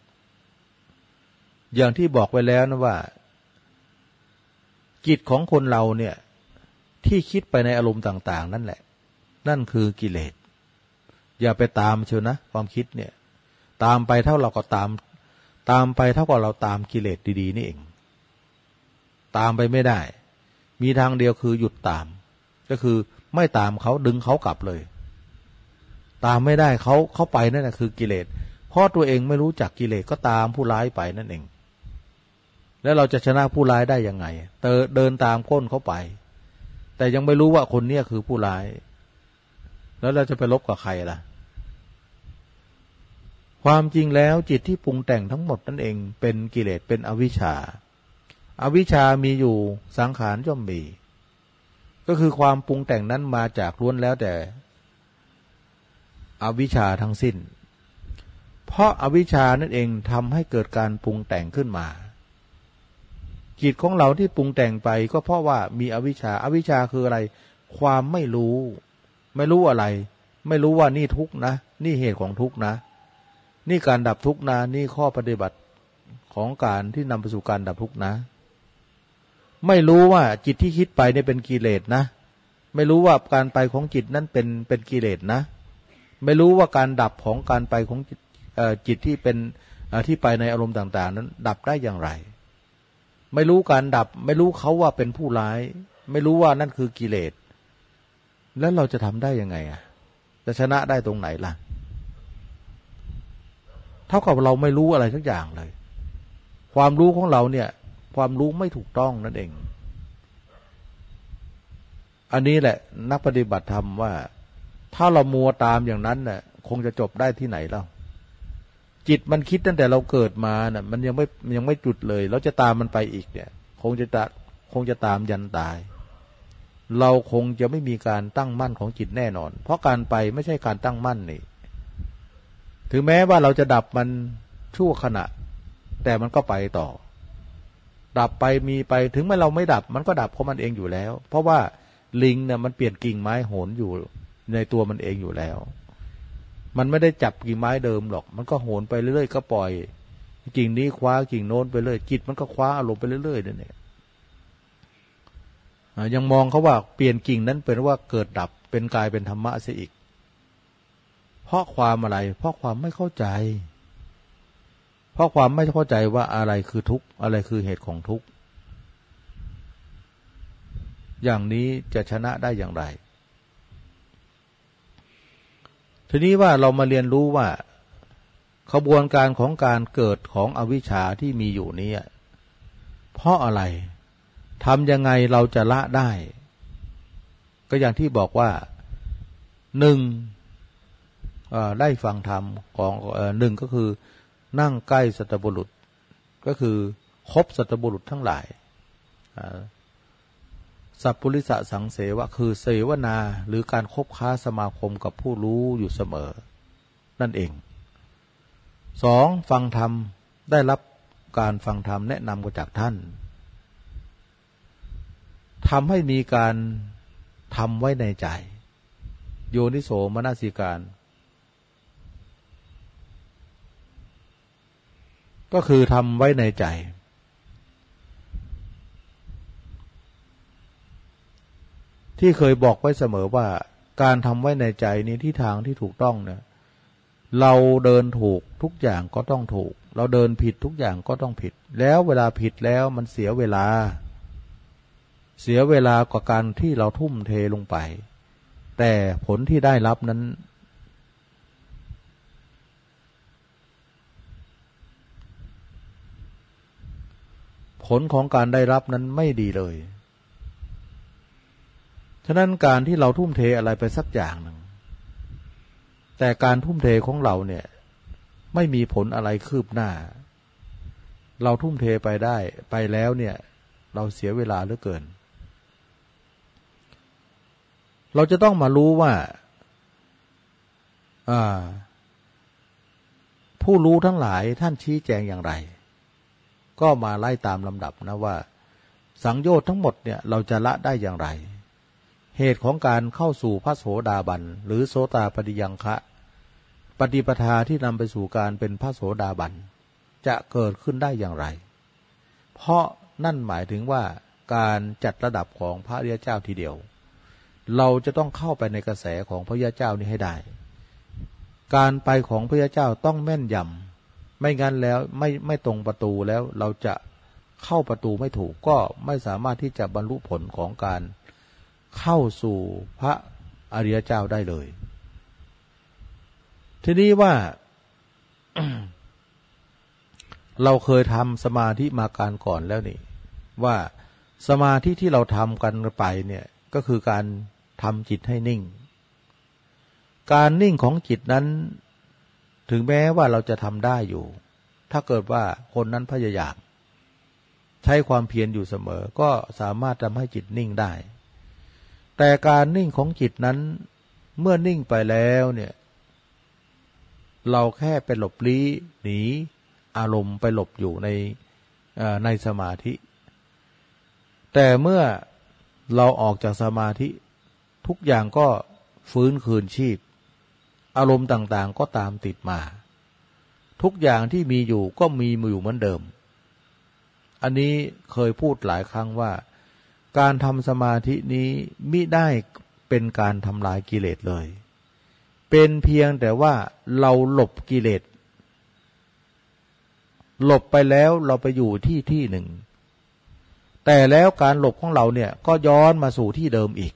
[SPEAKER 1] อย่างที่บอกไว้แล้วนะว่า จิตของคนเราเนี่ยที่คิดไปในอารมณ์ต่าง ๆ นั่นแหละ นั่นคือกิเลส อย่าไปตามเชียวนะ ความคิดเนี่ย ตามไปเท่าเราก็ตาม ตามไปเท่ากับเราตามกิเลสดี ๆ นี่เอง ตามไปไม่ได้ มีทางเดียวคือหยุดตาม ก็คือไม่ตามเขาดึงเขากลับเลย ตามไม่ได้เขาเขาไปนั่นแหะคือกิเลสเพราะตัวเองไม่รู้จักกิเลสก็ตามผู้ร้ายไปนั่นเอง แล้วเราจะชนะผู้ร้ายได้ยังไงเดินตามก้นเขาไป แต่ยังไม่รู้ว่าคนเนี้ยคือผู้ร้าย แล้วเราจะไปลบกับใครล่ะ ความจริงแล้วจิตที่ปรุงแต่งทั้งหมดนั่นเองเป็นกิเลสเป็นอวิชชาอาวิชชามีอยู่สังขารย่อมมี ก็คือความปรุงแต่งนั้นมาจากล้วนแล้วแต่ อวิชชาทั้งสิ้น เพราะอาวิชชานั่นเองทำให้เกิดการปรุงแต่งขึ้นมา จิตของเราที่ปรุงแต่งไปก็เพราะว่ามีอวิชชาอาวิชชาคืออะไร ความไม่รู้ ไม่รู้อะไร ไม่รู้ว่านี่ทุกนะ นี่เหตุของทุกนะ นี่การดับทุกนะนี่ข้อปฏิบัติของการที่นำไปสู่การดับทุกนะ ไม่รู้ว่าจิตที่คิดไปเนี่ยเป็นกิเลสนะ ไม่รู้ว่าการไปของจิตนั้นเป็นเป็นกิเลสนะ ไม่รู้ว่าการดับของการไปของจิตที่เป็นที่ไปในอารมณ์ต่าง ๆ นั้น ดับได้อย่างไร ไม่รู้การดับ ไม่รู้เขาว่าเป็นผู้ร้าย ไม่รู้ว่านั่นคือกิเลส แล้วเราจะทำได้ยังไงอะจะชนะได้ตรงไหนล่ะ เท่ากับเราไม่รู้อะไรสักอย่างเลย ความรู้ของเราเนี่ย ความรู้ไม่ถูกต้องนั่นเอง อันนี้แหละ นักปฏิบัติธรรมว่า ถ้าเรามัวตามอย่างนั้นน่ะ คงจะจบได้ที่ไหนเล่าจิตมันคิดตั้งแต่เราเกิดมาน่ะ มันยังไม่ยังไม่จุดเลย เราจะตามมันไปอีกเนี่ย คงจะตคงจะตามยันตาย เราคงจะไม่มีการตั้งมั่นของจิตแน่นอน เพราะการไปไม่ใช่การตั้งมั่นนี่ ถึงแม้ว่าเราจะดับมันชั่วขณะ แต่มันก็ไปต่อ ดับไปมีไปถึงแม้เราไม่ดับ มันก็ดับเพราะมันเองอยู่แล้ว เพราะว่าลิงเนี่ยมันเปลี่ยนกิ่งไม้โหนอยู่ในตัวมันเองอยู่แล้ว มันไม่ได้จับกิ่งไม้เดิมหรอก มันก็โหนไปเรื่อยๆก็ปล่อย กิ่งนี้คว้ากิ่งโน้นไปเรื่อยจิตมันก็คว้าอารมณ์ไปเรื่อยๆนั่นเองยังมองเขาว่าเปลี่ยนกิ่งนั้นเป็นว่าเกิดดับเป็นกายเป็นธรรมะเสียอีก เพราะความอะไร เพราะความไม่เข้าใจ เพราะความไม่เข้าใจว่าอะไรคือทุกข์อะไรคือเหตุของทุกข์อย่างนี้จะชนะได้อย่างไร ทีนี้ว่าเรามาเรียนรู้ว่าขบวนการของการเกิดของอวิชชาที่มีอยู่นี้เพราะอะไรทำยังไงเราจะละได้ ก็อย่างที่บอกว่าหนึ่ง ได้ฟังธรรมของหนึ่งก็คือนั่งใกล้สัตบุรุษ ก็คือคบสัตบุรุษทั้งหลายสัพพุริสสังเสวะคือเสวนา หรือการคบค้าสมาคมกับผู้รู้อยู่เสมอ นั่นเองสองฟังธรรมได้รับการฟังธรรมแนะนำกจากท่านทำให้มีการทำไว้ในใจ โยนิโสมนสิการ ก็คือทำไว้ในใจ ที่เคยบอกไว้เสมอว่าการทำไว้ในใจนี้ที่ทางที่ถูกต้องเนี่ยเราเดินถูกทุกอย่างก็ต้องถูก เราเดินผิดทุกอย่างก็ต้องผิด แล้วเวลาผิดแล้วมันเสียเวลา เสียเวลากว่าการที่เราทุ่มเทลงไป แต่ผลที่ได้รับนั้น ผลของการได้รับนั้นไม่ดีเลย ฉะนั้นการที่เราทุ่มเทอะไรไปสักอย่างหนึ่ง แต่การทุ่มเทของเราเนี่ย ไม่มีผลอะไรคืบหน้า เราทุ่มเทไปได้ไปแล้วเนี่ย เราเสียเวลาเหลือเกิน เราจะต้องมารู้ว่า ผู้รู้ทั้งหลายท่านชี้แจงอย่างไร ก็มาไล่ตามลำดับนะว่า สังโยชน์ทั้งหมดเนี่ยเราจะละได้อย่างไร เหตุของการเข้าสู่พระโสดาบัน หรือโสตาปฏิยังคะ ปฏิปทาที่นำไปสู่การเป็นพระโสดาบัน จะเกิดขึ้นได้อย่างไร เพราะนั่นหมายถึงว่าการจัดระดับของพระริยเจ้าทีเดียว เราจะต้องเข้าไปในกระแสของพระริยเจ้านี้ให้ได้ การไปของพระริยเจ้าต้องแม่นยำ ไม่งั้นแล้วไม่ไม่ตรงประตูแล้วเราจะเข้าประตูไม่ถูกก็ไม่สามารถที่จะบรรลุผลของการเข้าสู่พระอริยเจ้าได้เลย ทีนี้ว่า เราเคยทำสมาธิมาการก่อนแล้วนี่ ว่าสมาธิที่เราทำกันไปเนี่ยก็คือการทำจิตให้นิ่ง การนิ่งของจิตนั้น ถึงแม้ว่าเราจะทำได้อยู่ ถ้าเกิดว่าคนนั้นพยายามใช้ความเพียรอยู่เสมอ ก็สามารถทำให้จิตนิ่งได้ แต่การนิ่งของจิตนั้น เมื่อนิ่งไปแล้วเนี่ย เราแค่ไปหลบลี้หนีอารมณ์ไปหลบอยู่ในในสมาธิ แต่เมื่อเราออกจากสมาธิ ทุกอย่างก็ฟื้นคืนชีพ อารมณ์ต่างๆ ก็ตามติดมา ทุกอย่างที่มีอยู่ก็มีอยู่เหมือนเดิม อันนี้เคยพูดหลายครั้งว่า การทำสมาธินี้มิได้เป็นการทำลายกิเลสเลย เป็นเพียงแต่ว่าเราหลบกิเลสหลบไปแล้วเราไปอยู่ที่ที่หนึ่ง แต่แล้วการหลบของเราเนี่ยก็ย้อนมาสู่ที่เดิมอีก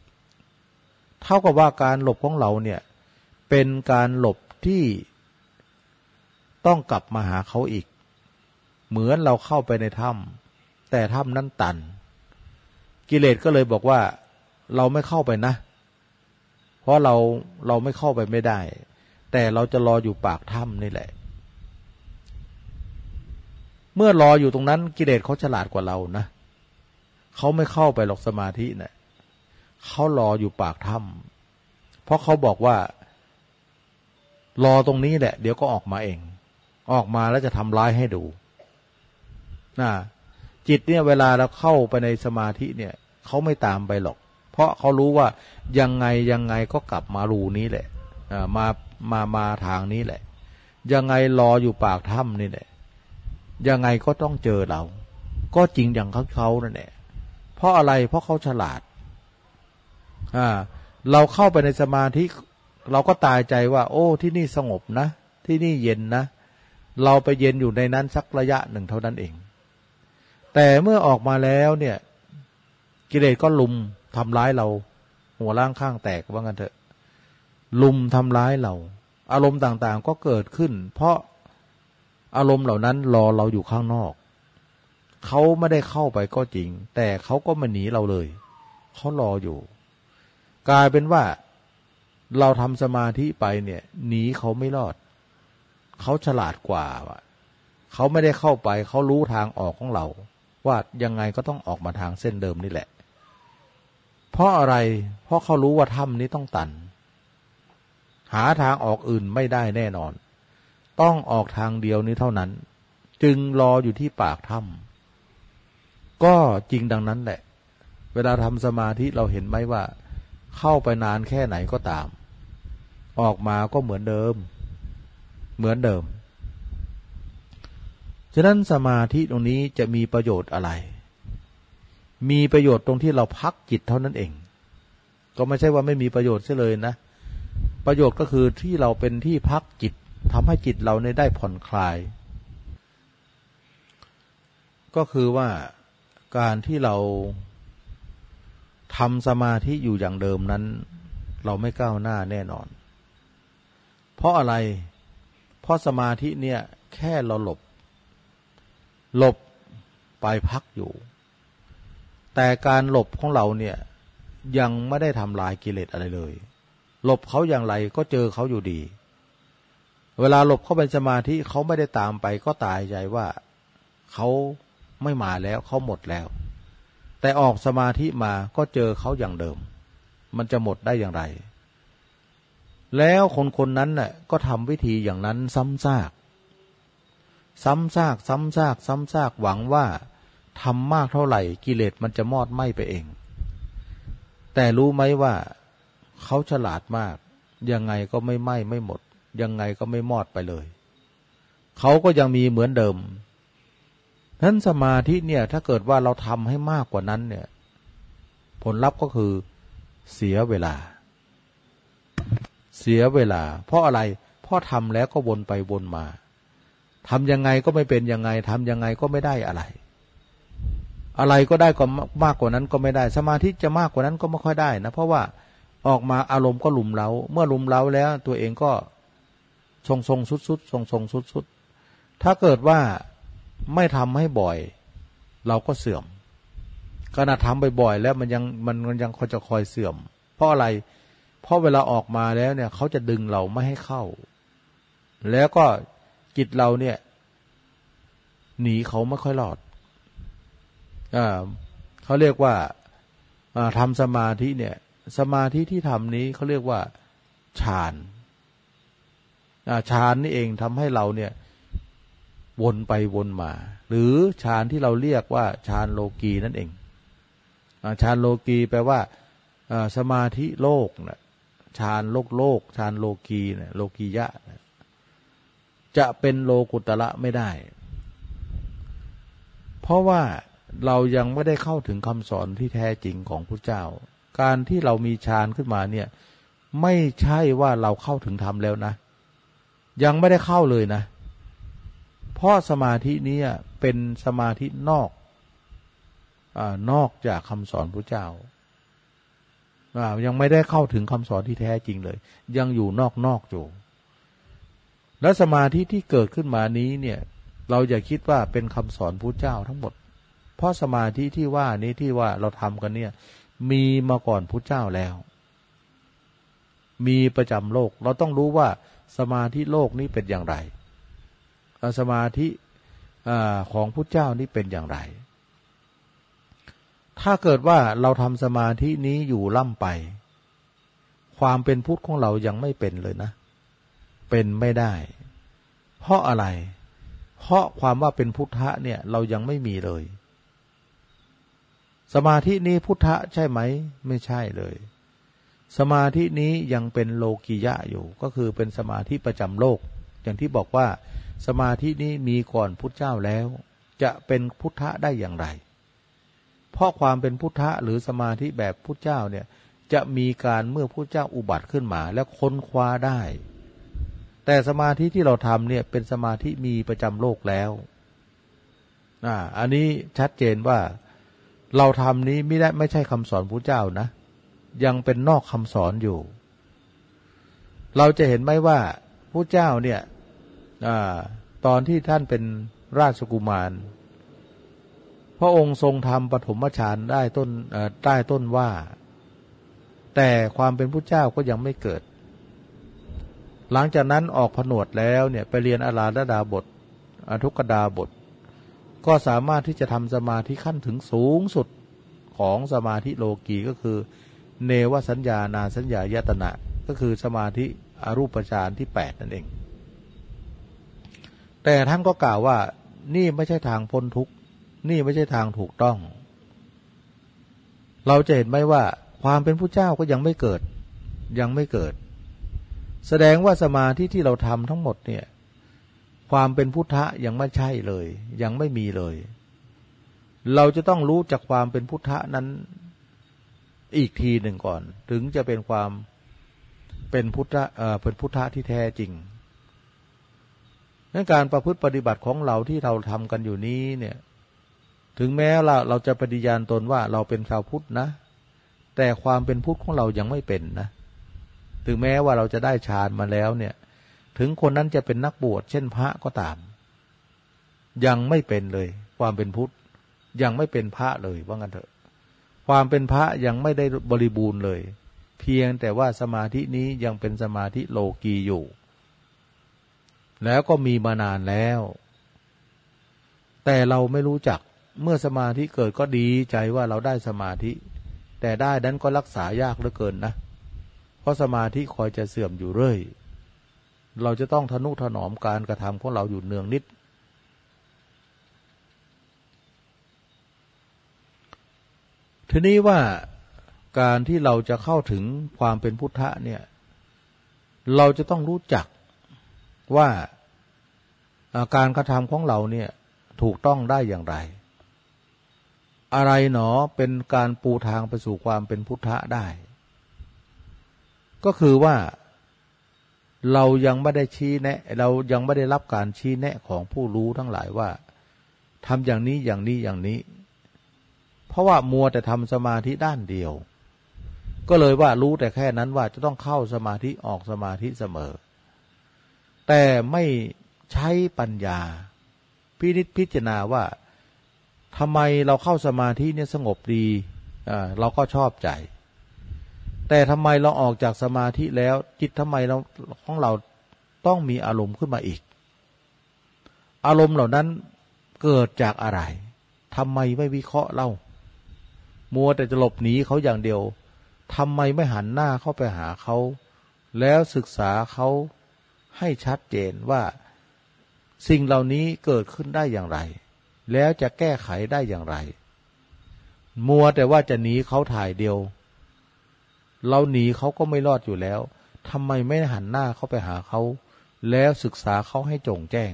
[SPEAKER 1] เท่ากับว่าการหลบของเราเนี่ย เป็นการหลบที่ต้องกลับมาหาเขาอีก เหมือนเราเข้าไปในถ้ำแต่ถ้ำนั้นตัน กิเลสก็เลยบอกว่าเราไม่เข้าไปนะ เพราะเราเราไม่เข้าไปไม่ได้ แต่เราจะรออยู่ปากถ้ำนี่แหละ เมื่อรออยู่ตรงนั้นกิเลสเขาฉลาดกว่าเรานะเขาไม่เข้าไปหลอกสมาธิเนะี่ยเขารออยู่ปากถ้ำเพราะเขาบอกว่า รอตรงนี้แหละ เดี๋ยวก็ออกมาเอง ออกมาแล้วจะทำร้ายให้ดูนะจิตเนี่ยเวลาเราเข้าไปในสมาธิเนี่ยเขาไม่ตามไปหรอก เพราะเขารู้ว่ายังไงยังไงก็กลับมารูนี้แหละมามามาทางนี้แหละ ยังไงรออยู่ปากถ้ำนี่แหละ ยังไงก็ต้องเจอเรา ก็จริงอย่างเขาเขานั่นแหละเพราะอะไรเพราะเขาฉลาดอ่าเราเข้าไปในสมาธิ เราก็ตายใจว่า โอ้ ที่นี่สงบนะ ที่นี่เย็นนะ เราไปเย็นอยู่ในนั้นสักระยะหนึ่งเท่านั้นเอง แต่เมื่อออกมาแล้วเนี่ย กิเลสก็ลุมทำร้ายเรา หัวล่างข้างแตกว่างั้นเถอะ ลุมทำร้ายเรา อารมณ์ต่างๆก็เกิดขึ้น เพราะอารมณ์เหล่านั้นรอเราอยู่ข้างนอก เขาไม่ได้เข้าไปก็จริง แต่เขาก็ไม่หนีเราเลย เขารออยู่ กลายเป็นว่า เราทำสมาธิไปเนี่ยหนีเขาไม่รอด เขาฉลาดกว่าเขาไม่ได้เข้าไป เขารู้ทางออกของเรา ว่ายังไงก็ต้องออกมาทางเส้นเดิมนี่แหละ เพราะอะไร เพราะเขารู้ว่าถ้ำนี้ต้องตัน หาทางออกอื่นไม่ได้แน่นอน ต้องออกทางเดียวนี้เท่านั้น จึงรออยู่ที่ปากถ้ำก็จริงดังนั้นแหละ เวลาทำสมาธิเราเห็นไหมว่าเข้าไปนานแค่ไหนก็ตาม ออกมาก็เหมือนเดิม เหมือนเดิม ฉะนั้นสมาธิตรงนี้จะมีประโยชน์อะไร มีประโยชน์ตรงที่เราพักจิตเท่านั้นเอง ก็ไม่ใช่ว่าไม่มีประโยชน์เสียเลยนะ ประโยชน์ก็คือที่เราเป็นที่พักจิตทำให้จิตเราเนี่ยได้ผ่อนคลาย ก็คือว่าการที่เราทำสมาธิอยู่อย่างเดิมนั้น เราไม่ก้าวหน้าแน่นอน เพราะอะไร เพราะสมาธิเนี่ย แค่เราหลบ หลบไปพักอยู่ แต่การหลบของเราเนี่ย ยังไม่ได้ทำลายกิเลสอะไรเลย หลบเขาอย่างไรก็เจอเขาอยู่ดี เวลาหลบเข้าไปสมาธิเขาไม่ได้ตามไปก็ตายใจว่าเขาไม่มาแล้วเขาหมดแล้ว แต่ออกสมาธิมาก็เจอเขาอย่างเดิม มันจะหมดได้อย่างไร แล้วคนคนนั้นน่ะก็ทำวิธีอย่างนั้นซ้ำซาก ซ้ำซาก ซ้ำซาก ซ้ำซากหวังว่าทำมากเท่าไหร่กิเลสมันจะมอดไหมไปเอง แต่รู้ไหมว่าเขาฉลาดมาก ยังไงก็ไม่ไหมไม่หมด ยังไงก็ไม่มอดไปเลย เขาก็ยังมีเหมือนเดิมนั้นสมาธิเนี่ยถ้าเกิดว่าเราทำให้มากกว่านั้นเนี่ย ผลลัพธ์ก็คือเสียเวลา เสียเวลา เพราะอะไรเพราะทำแล้วก็วนไปวนมาทำยังไงก็ไม่เป็นยังไงทำยังไงก็ไม่ได้อะไร อะไรก็ได้ก็มากกว่านั้นก็ไม่ได้ สมาธิจะมากกว่านั้นก็ไม่ค่อยได้นะเพราะว่าออกมาอารมณ์ก็หลุมเล้า เมื่อหลุมเล้าแล้ว ตัวเองก็ทรงทรงสุดสุดทรงทรงสุดสุดถ้าเกิดว่าไม่ทำให้บ่อย เราก็เสื่อมขณะทำบ่อยๆแล้วมันยังมันมันยังคอยจะคอยเสื่อม เพราะอะไร เพราะเวลาออกมาแล้วเนี่ย เขาจะดึงเราไม่ให้เข้า แล้วก็จิตเราเนี่ย หนีเขาไม่ค่อยรอดอ่าเขาเรียกว่าทำสมาธิเนี่ย สมาธิที่ทำนี้เขาเรียกว่าฌานฌานนี่เองทำให้เราเนี่ย วนไปวนมา หรือฌานที่เราเรียกว่าฌานโลกีนั่นเองฌานโลกีแปลว่าสมาธิโลกนะ ฌานโลกโลกฌานโลกีนะโลกียะนะจะเป็นโลกุตละไม่ได้ เพราะว่าเรายังไม่ได้เข้าถึงคำสอนที่แท้จริงของพระเจ้า การที่เรามีฌานขึ้นมาเนี่ย ไม่ใช่ว่าเราเข้าถึงธรรมแล้วนะ ยังไม่ได้เข้าเลยนะ เพราะสมาธินี้เป็นสมาธินอกอนอกจากคำสอนพระเจ้า ยังไม่ได้เข้าถึงคำสอนที่แท้จริงเลย ยังอยู่นอกนอกอยู่ และสมาธิที่เกิดขึ้นมานี้เนี่ย เราอย่าคิดว่าเป็นคำสอนพระเจ้าทั้งหมด เพราะสมาธิที่ว่านี้ที่ว่าเราทำกันเนี่ย มีมาก่อนพระเจ้าแล้ว มีประจำโลก เราต้องรู้ว่าสมาธิโลกนี้เป็นอย่างไรสมาธิอของพระเจ้านี้เป็นอย่างไร ถ้าเกิดว่าเราทำสมาธินี้อยู่ล่ำไป ความเป็นพุทธของเรายังไม่เป็นเลยนะ เป็นไม่ได้ เพราะอะไร เพราะความว่าเป็นพุทธะเนี่ย เรายังไม่มีเลย สมาธินี้พุทธะใช่ไหม ไม่ใช่เลย สมาธินี้ยังเป็นโลกิยะอยู่ ก็คือเป็นสมาธิประจำโลก อย่างที่บอกว่า สมาธินี้มีก่อนพุทธเจ้าแล้ว จะเป็นพุทธะได้อย่างไร เพราะความเป็นพุทธะหรือสมาธิแบบพุทธเจ้าเนี่ยจะมีการเมื่อพุทธเจ้าอุบัติขึ้นมา แล้วค้นคว้าได้ แต่สมาธิที่เราทำเนี่ยเป็นสมาธิมีประจำโลกแล้วอ่าอันนี้ชัดเจนว่าเราทำนี้ไม่ได้ไม่ใช่คำสอนพุทธเจ้านะ ยังเป็นนอกคำสอนอยู่ เราจะเห็นไหมว่าพุทธเจ้าเนี่ยอตอนที่ท่านเป็นราชกุมาร พระองค์ทรงทำปฐมฌานได้ต้นใต้ต้นว่า แต่ความเป็นผู้เจ้าก็ยังไม่เกิด หลังจากนั้นออกผนวดแล้วเนี่ยไปเรียนอาราดดาบทอทุกดาบท ก็สามารถที่จะทำสมาธิขั้นถึงสูงสุดของสมาธิโลกีก็คือ เนวสัญญานาสัญญายตนะ ก็คือสมาธิอรูปฌานที่แปดนั่นเอง แต่ท่านก็กล่าวว่านี่ไม่ใช่ทางพ้นทุกข์ นี่ไม่ใช่ทางถูกต้อง เราจะเห็นไหมว่าความเป็นผู้เจ้าก็ยังไม่เกิด ยังไม่เกิด แสดงว่าสมาธิที่เราทำทั้งหมดเนี่ย ความเป็นพุทธะยังไม่ใช่เลย ยังไม่มีเลย เราจะต้องรู้จากความเป็นพุทธะนั้นอีกทีหนึ่งก่อน ถึงจะเป็นความเป็นพุทธะเอ่อเป็นพุทธะที่แท้จริงนั้นการประพฤติปฏิบัติของเราที่เราทำกันอยู่นี้เนี่ย ถึงแม้เราเราจะปฏิญาณตนว่าเราเป็นชาวพุทธนะ แต่ความเป็นพุทธของเรายังไม่เป็นนะ ถึงแม้ว่าเราจะได้ฌานมาแล้วเนี่ย ถึงคนนั้นจะเป็นนักบวชเช่นพระก็ตาม ยังไม่เป็นเลย ความเป็นพุทธยังไม่เป็นพระเลยว่างั้นเถอะ ความเป็นพระยังไม่ได้บริบูรณ์เลย เพียงแต่ว่าสมาธินี้ยังเป็นสมาธิโลกีอยู่ แล้วก็มีมานานแล้ว แต่เราไม่รู้จัก เมื่อสมาธิเกิดก็ดีใจว่าเราได้สมาธิ แต่ได้นั้นก็รักษายากเหลือเกินนะ เพราะสมาธิคอยจะเสื่อมอยู่เรื่อย เราจะต้องทนุถนอมการกระทำของเราอยู่เนืองนิด ทีนี้ว่าการที่เราจะเข้าถึงความเป็นพุทธะเนี่ย เราจะต้องรู้จักว่าการกระทำของเราเนี่ยถูกต้องได้อย่างไร อะไรหนอเป็นการปูทางไปสู่ความเป็นพุทธะได้ ก็คือว่าเรายังไม่ได้ชี้แนะ เรายังไม่ได้รับการชี้แนะของผู้รู้ทั้งหลายว่าทำอย่างนี้อย่างนี้อย่างนี้ เพราะว่ามัวแต่ทำสมาธิด้านเดียว ก็เลยว่ารู้แต่แค่นั้นว่าจะต้องเข้าสมาธิออกสมาธิเสมอ แต่ไม่ใช้ปัญญาพินิจพิจารณาว่า ทำไมเราเข้าสมาธิเนี่ยสงบดีเราก็ชอบใจ แต่ทำไมเราออกจากสมาธิแล้ว จิตทำไมเราของเราต้องมีอารมณ์ขึ้นมาอีก อารมณ์เหล่านั้นเกิดจากอะไรทำไมไม่วิเคราะห์เล่า มัวแต่จะหลบหนีเขาอย่างเดียวทำไมไม่หันหน้าเข้าไปหาเขา แล้วศึกษาเขาให้ชัดเจนว่า สิ่งเหล่านี้เกิดขึ้นได้อย่างไร แล้วจะแก้ไขได้อย่างไร มัวแต่ว่าจะหนีเขาถ่ายเดียว เราหนีเขาก็ไม่รอดอยู่แล้วทำไมไม่หันหน้าเข้าไปหาเขา แล้วศึกษาเขาให้จงแจ้ง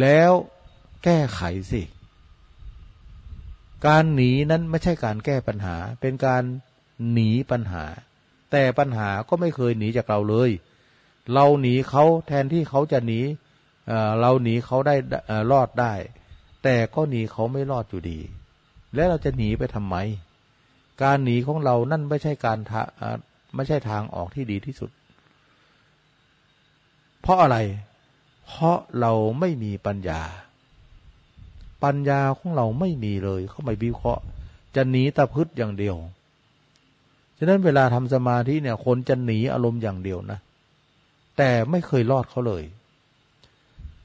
[SPEAKER 1] แล้วแก้ไขสิ การหนีนั้นไม่ใช่การแก้ปัญหา เป็นการหนีปัญหา แต่ปัญหาก็ไม่เคยหนีจากเราเลย เราหนีเขาแทนที่เขาจะหนีเราหนีเขาได้รอดได้ แต่ก็หนีเขาไม่รอดอยู่ดี แล้วเราจะหนีไปทำไม การหนีของเรานั่นไม่ใช่การไม่ใช่ทางออกที่ดีที่สุด เพราะอะไร เพราะเราไม่มีปัญญา ปัญญาของเราไม่มีเลยเขาไม่วิเคราะห์ จะหนีตะพืชอย่างเดียวฉะนั้นเวลาทำสมาธิเนี่ย คนจะหนีอารมณ์อย่างเดียวนะแต่ไม่เคยรอดเขาเลย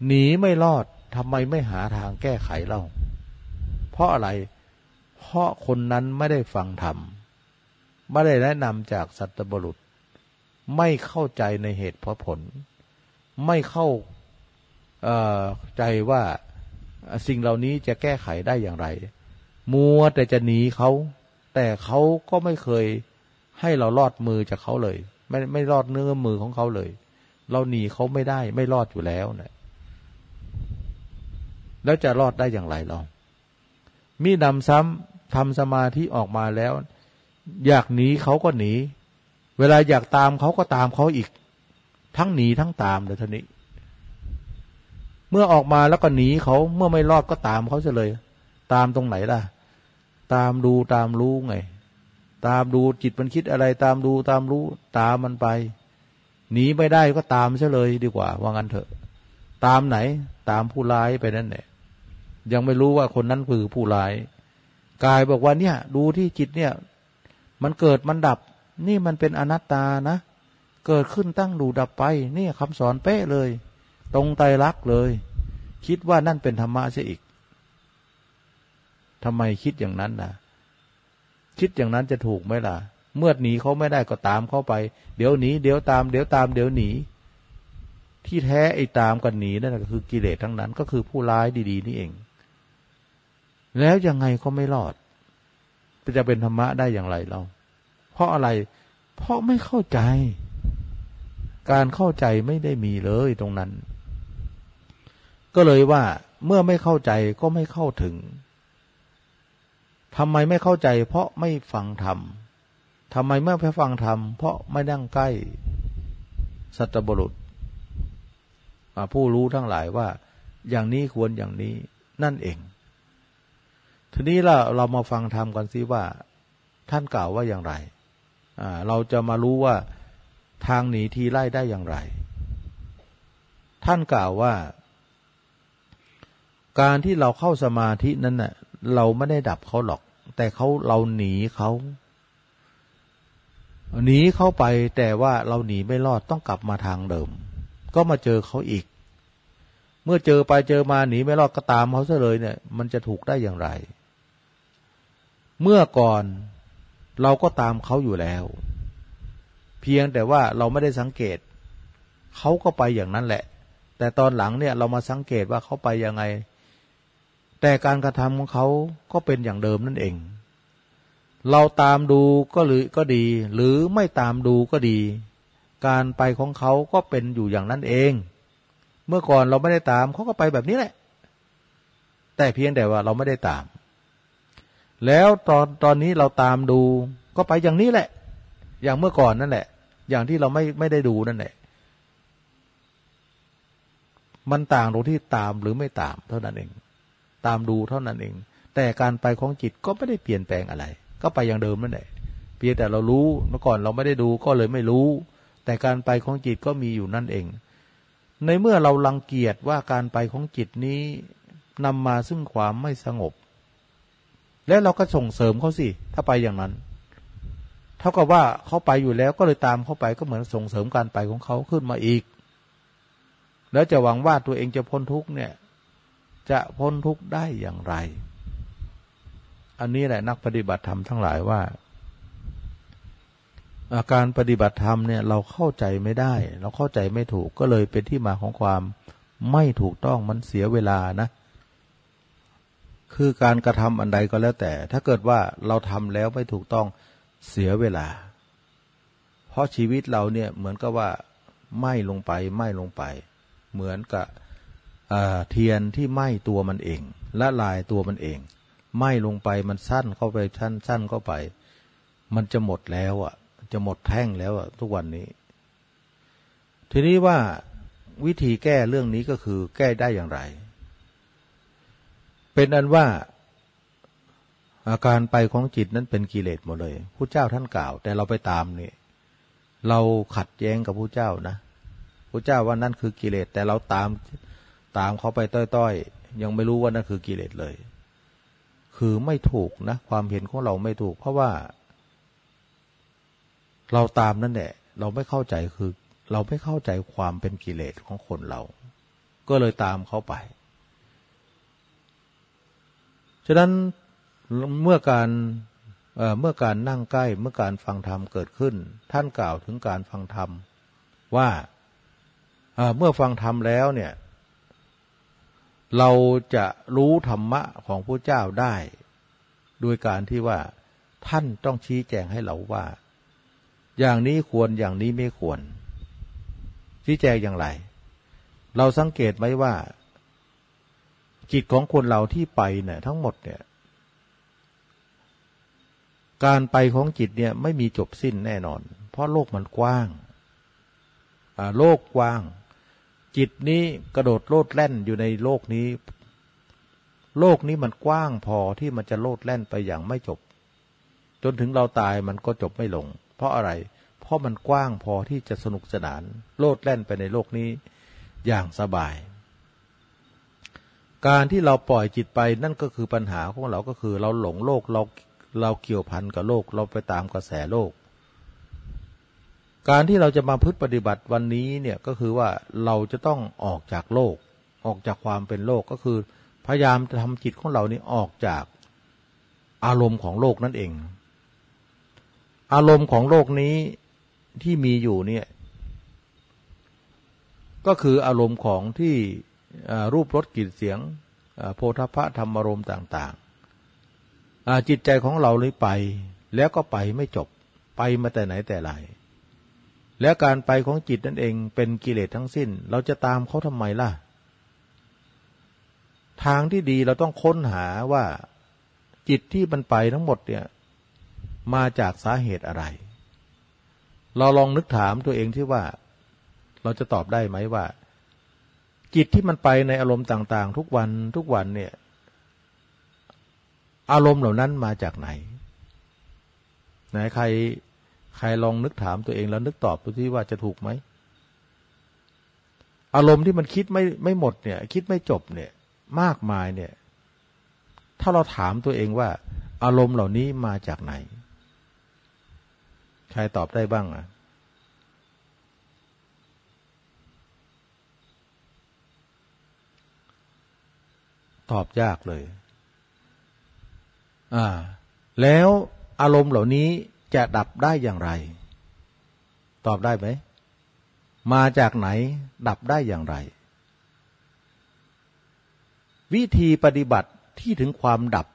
[SPEAKER 1] หนีไม่รอด ทำไมไม่หาทางแก้ไขเล่า เพราะอะไร เพราะคนนั้นไม่ได้ฟังธรรม ไม่ได้แนะนำจากสัตบุรุษ ไม่เข้าใจในเหตุเพราะผล ไม่เข้าใจว่าสิ่งเหล่านี้จะแก้ไขได้อย่างไร มัวแต่จะหนีเขา แต่เขาก็ไม่เคยให้เรารอดมือจากเขาเลย ไม่ไม่รอดเนื้อมือของเขาเลย เราหนีเขาไม่ได้ ไม่รอดอยู่แล้วเนะี่ย แล้วจะรอดได้อย่างไรลองมีนำซ้ำทำสมาธิออกมาแล้ว อยากหนีเขาก็หนี เวลาอยากตามเขาก็ตามเขาอีก ทั้งหนีทั้งตามเลยท่านี้ เมื่อออกมาแล้วก็หนีเขาเมื่อไม่รอดก็ตามเขาเฉเลย ตามตรงไหนล่ะ ตามดูตามรู้ไง ตามดูจิตมันคิดอะไร ตามดูตามรู้ ตามมันไป หนีไม่ได้ก็ตามเฉเลยดีกว่า ว่างั้นเถอะ ตามไหน ตามผู้ร้ายไปนั่นแหละ ยังไม่รู้ว่าคนนั้นคือผู้ร้าย กายบอกว่าเนี่ย ดูที่จิตเนี่ย มันเกิดมันดับ นี่มันเป็นอนัตตานะ เกิดขึ้นตั้งดูดับไป นี่คำสอนเป๊ะเลย ตรงไตรลักษ์เลย คิดว่านั่นเป็นธรรมะเสียอีกทำไมคิดอย่างนั้นนะคิดอย่างนั้นจะถูกไหมล่ะ เมื่อหนีเขาไม่ได้ก็ตามเขาไป เดี๋ยวหนีเดี๋ยวตามเดี๋ยวตามเดี๋ยวหนีที่แท้ไอ้ตามกันหนีนั่นก็คือกิเลสทั้งนั้น ก็คือผู้ร้ายดี ๆ นี่เอง แล้วยังไงก็ไม่รอดจะเป็นธรรมะได้อย่างไรเรา เพราะอะไร เพราะไม่เข้าใจ การเข้าใจไม่ได้มีเลยตรงนั้น ก็เลยว่าเมื่อไม่เข้าใจก็ไม่เข้าถึงทำไมไม่เข้าใจ เพราะไม่ฟังธรรมทำไมเมื่อไปฟังธรรมเพราะไม่นั่งใกล้ สัตบุรุษผู้รู้ทั้งหลายว่า อย่างนี้ควรอย่างนี้นั่นเอง ทีนี้เราเรามาฟังธรรมกันซิว่า ท่านกล่าวว่าอย่างไรเราจะมารู้ว่าทางหนีทีไล่ได้อย่างไร ท่านกล่าวว่า การที่เราเข้าสมาธินั้นน่ะเราไม่ได้ดับเขาหรอก แต่เขาเราหนีเขาหนีเข้าไปแต่ว่าเราหนีไม่รอดต้องกลับมาทางเดิม ก็มาเจอเขาอีก เมื่อเจอไปเจอมาหนีไม่รอดก็ตามเขาซะเลยเนี่ย มันจะถูกได้อย่างไร เมื่อก่อนเราก็ตามเขาอยู่แล้ว เพียงแต่ว่าเราไม่ได้สังเกต เขาก็ไปอย่างนั้นแหละ แต่ตอนหลังเนี่ยเรามาสังเกตว่าเขาไปยังไง แต่การกระทำของเขาก็เป็นอย่างเดิมนั่นเอง เราตามดูก็หรือก็ดี หรือไม่ตามดูก็ดี การไปของเขาก็เป็นอยู่อย่างนั้นเอง เมื่อก่อนเราไม่ได้ตามเขาก็ไปแบบนี้แหละ แต่เพียงแต่ว่าเราไม่ได้ตาม แล้วตอนตอนนี้เราตามดู ก็ไปอย่างนี้แหละ อย่างเมื่อก่อนนั่นแหละ อย่างที่เราไม่ไม่ได้ดูนั่นแหละ มันต่างตรงที่ตามหรือไม่ตามเท่านั้นเอง ตามดูเท่านั้นเอง แต่การไปของจิตก็ไม่ได้เปลี่ยนแปลงอะไร ก็ไปอย่างเดิมนั่นแหละเพียงแต่เรารู้เมื่อก่อนเราไม่ได้ดูก็เลยไม่รู้ แต่การไปของจิตก็มีอยู่นั่นเอง ในเมื่อเราลังเกียจว่าการไปของจิตนี้นำมาซึ่งความไม่สงบ แล้วเราก็ส่งเสริมเขาสิ ถ้าไปอย่างนั้น เท่ากับว่าเขาไปอยู่แล้วก็เลยตามเขาไปก็เหมือนส่งเสริมการไปของเขาขึ้นมาอีก แล้วจะหวังว่าตัวเองจะพ้นทุกเนี่ย จะพ้นทุกได้อย่างไร อันนี้แหละนักปฏิบัติธรรมทั้งหลายว่าอาการปฏิบัติธรรมเนี่ยเราเข้าใจไม่ได้ เราเข้าใจไม่ถูกก็เลยเป็นที่มาของความไม่ถูกต้องมันเสียเวลานะ คือการกระทำอันใดก็แล้วแต่ ถ้าเกิดว่าเราทำแล้วไม่ถูกต้องเสียเวลา เพราะชีวิตเราเนี่ยเหมือนกับว่าไหม้ลงไปไหม้ลงไป เหมือนกับเทียนที่ไหม้ตัวมันเอง ละลายตัวมันเองไหม้ลงไปมันสั้นเข้าไปสั้นสั้นเข้าไป มันจะหมดแล้วอะ จะหมดแท่งแล้วอะ ทุกวันนี้ ทีนี้ว่าวิธีแก้เรื่องนี้ก็คือแก้ได้อย่างไร เป็นอันว่าอาการไปของจิตนั้นเป็นกิเลสหมดเลยผู้เจ้าท่านกล่าว แต่เราไปตามนี่เราขัดแย้งกับผู้เจ้านะผู้เจ้าว่านั่นคือกิเลสแต่เราตามตามเขาไปต้อยๆ ยังไม่รู้ว่านั่นคือกิเลสเลย คือไม่ถูกนะ ความเห็นของเราไม่ถูก เพราะว่า เราตามนั่นแหละเราไม่เข้าใจคือ เราไม่เข้าใจความเป็นกิเลสของคนเรา ก็เลยตามเขาไป ฉะนั้นเมื่อการเมื่อการนั่งใกล้เมื่อการฟังธรรมเกิดขึ้น ท่านกล่าวถึงการฟังธรรมว่าเมื่อฟังธรรมแล้วเนี่ย เราจะรู้ธรรมะของพระเจ้าได้ โดยการที่ว่า ท่านต้องชี้แจงให้เราว่า อย่างนี้ควรอย่างนี้ไม่ควร ชี้แจงอย่างไร เราสังเกตไหมว่า จิตของคนเราที่ไปเนี่ยทั้งหมดเนี่ย การไปของจิตเนี่ยไม่มีจบสิ้นแน่นอน เพราะโลกมันกว้างโลกกว้าง จิตนี้กระโดดโลดแล่นอยู่ในโลกนี้ โลกนี้มันกว้างพอที่มันจะโลดแล่นไปอย่างไม่จบ จนถึงเราตายมันก็จบไม่ลง เพราะอะไร เพราะมันกว้างพอที่จะสนุกสนาน โลดแล่นไปในโลกนี้อย่างสบาย การที่เราปล่อยจิตไปนั่นก็คือปัญหาของเราก็คือเราหลงโลกเราเราเกี่ยวพันกับโลกเราไปตามกระแสโลก การที่เราจะมาพึ่ปฏิบัติวันนี้เนี่ยก็คือว่าเราจะต้องออกจากโลก ออกจากความเป็นโลกก็คือ พยายามจะทำจิตของเรานี่ออกจากอารมณ์ของโลกนั่นเอง อารมณ์ของโลกนี้ที่มีอยู่เนี่ย ก็คืออารมณ์ของที่ รูปรสกลิ่นเสียงโพธพะธรรมรมต่างๆ จิตใจของเราเลยไป แล้วก็ไปไม่จบไปมาแต่ไหนแต่ไรแล้วการไปของจิตนั่นเองเป็นกิเลสทั้งสิ้น เราจะตามเขาทำไมล่ะ ทางที่ดีเราต้องค้นหาว่าจิตที่มันไปทั้งหมดเนี่ยมาจากสาเหตุอะไร เราลองนึกถามตัวเองที่ว่า เราจะตอบได้ไหมว่า จิตที่มันไปในอารมณ์ต่าง ๆ ทุกวันทุกวันเนี่ย อารมณ์เหล่านั้นมาจากไหน ไหนใครใครลองนึกถามตัวเองแล้วนึกตอบดูที่ว่าจะถูกไหม อารมณ์ที่มันคิดไม่ไม่หมดเนี่ย คิดไม่จบเนี่ย มากมายเนี่ย ถ้าเราถามตัวเองว่า อารมณ์เหล่านี้มาจากไหน ใครตอบได้บ้างอะ ตอบยากเลย อ่า แล้วอารมณ์เหล่านี้จะดับได้อย่างไร ตอบได้ไหม มาจากไหน ดับได้อย่างไร วิธีปฏิบัติที่ถึงความดับ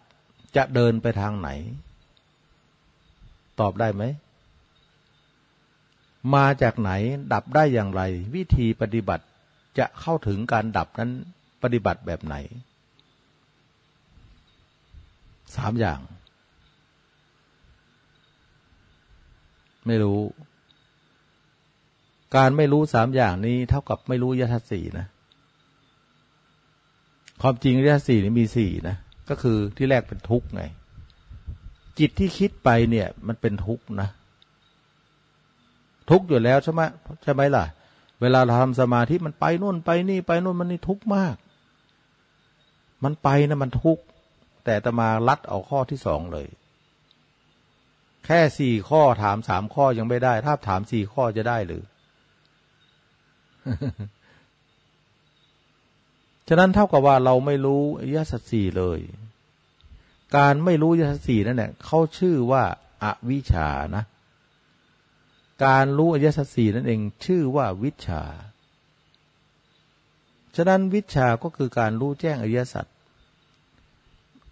[SPEAKER 1] จะเดินไปทางไหน ตอบได้ไหม มาจากไหน ดับได้อย่างไร วิธีปฏิบัติจะเข้าถึงการดับนั้นปฏิบัติแบบไหน สามอย่าง ไม่รู้ การไม่รู้สามอย่างนี้ เท่ากับไม่รู้ยถาสี่นะ ความจริงยถาสี่นี่มีสี่นะ ก็คือที่แรกเป็นทุกข์ไง จิตที่คิดไปเนี่ย มันเป็นทุกข์นะ ทุกข์อยู่แล้วใช่ไหมใช่ไหมล่ะ เวลาเราทำสมาธิมันไปนู่นไปนี่ไปนู่นมันนี่ทุกข์มาก มันไปนะมันทุกข์ แต่ตมาลัดเอาข้อที่สองเลย แค่สี่ข้อถามสามข้อยังไม่ได้ ถ้าถามสี่ข้อจะได้หรือ ฉะนั้นเท่ากับว่าเราไม่รู้อริยสัจสี่เลย การไม่รู้อริยสัจสี่นั่นแหละเขาชื่อว่าอาวิชานะ การรู้อยสัจสี่นั่นเองชื่อว่าวิชา ฉะนั้นวิชาก็คือการรู้แจ้งอริยสัจ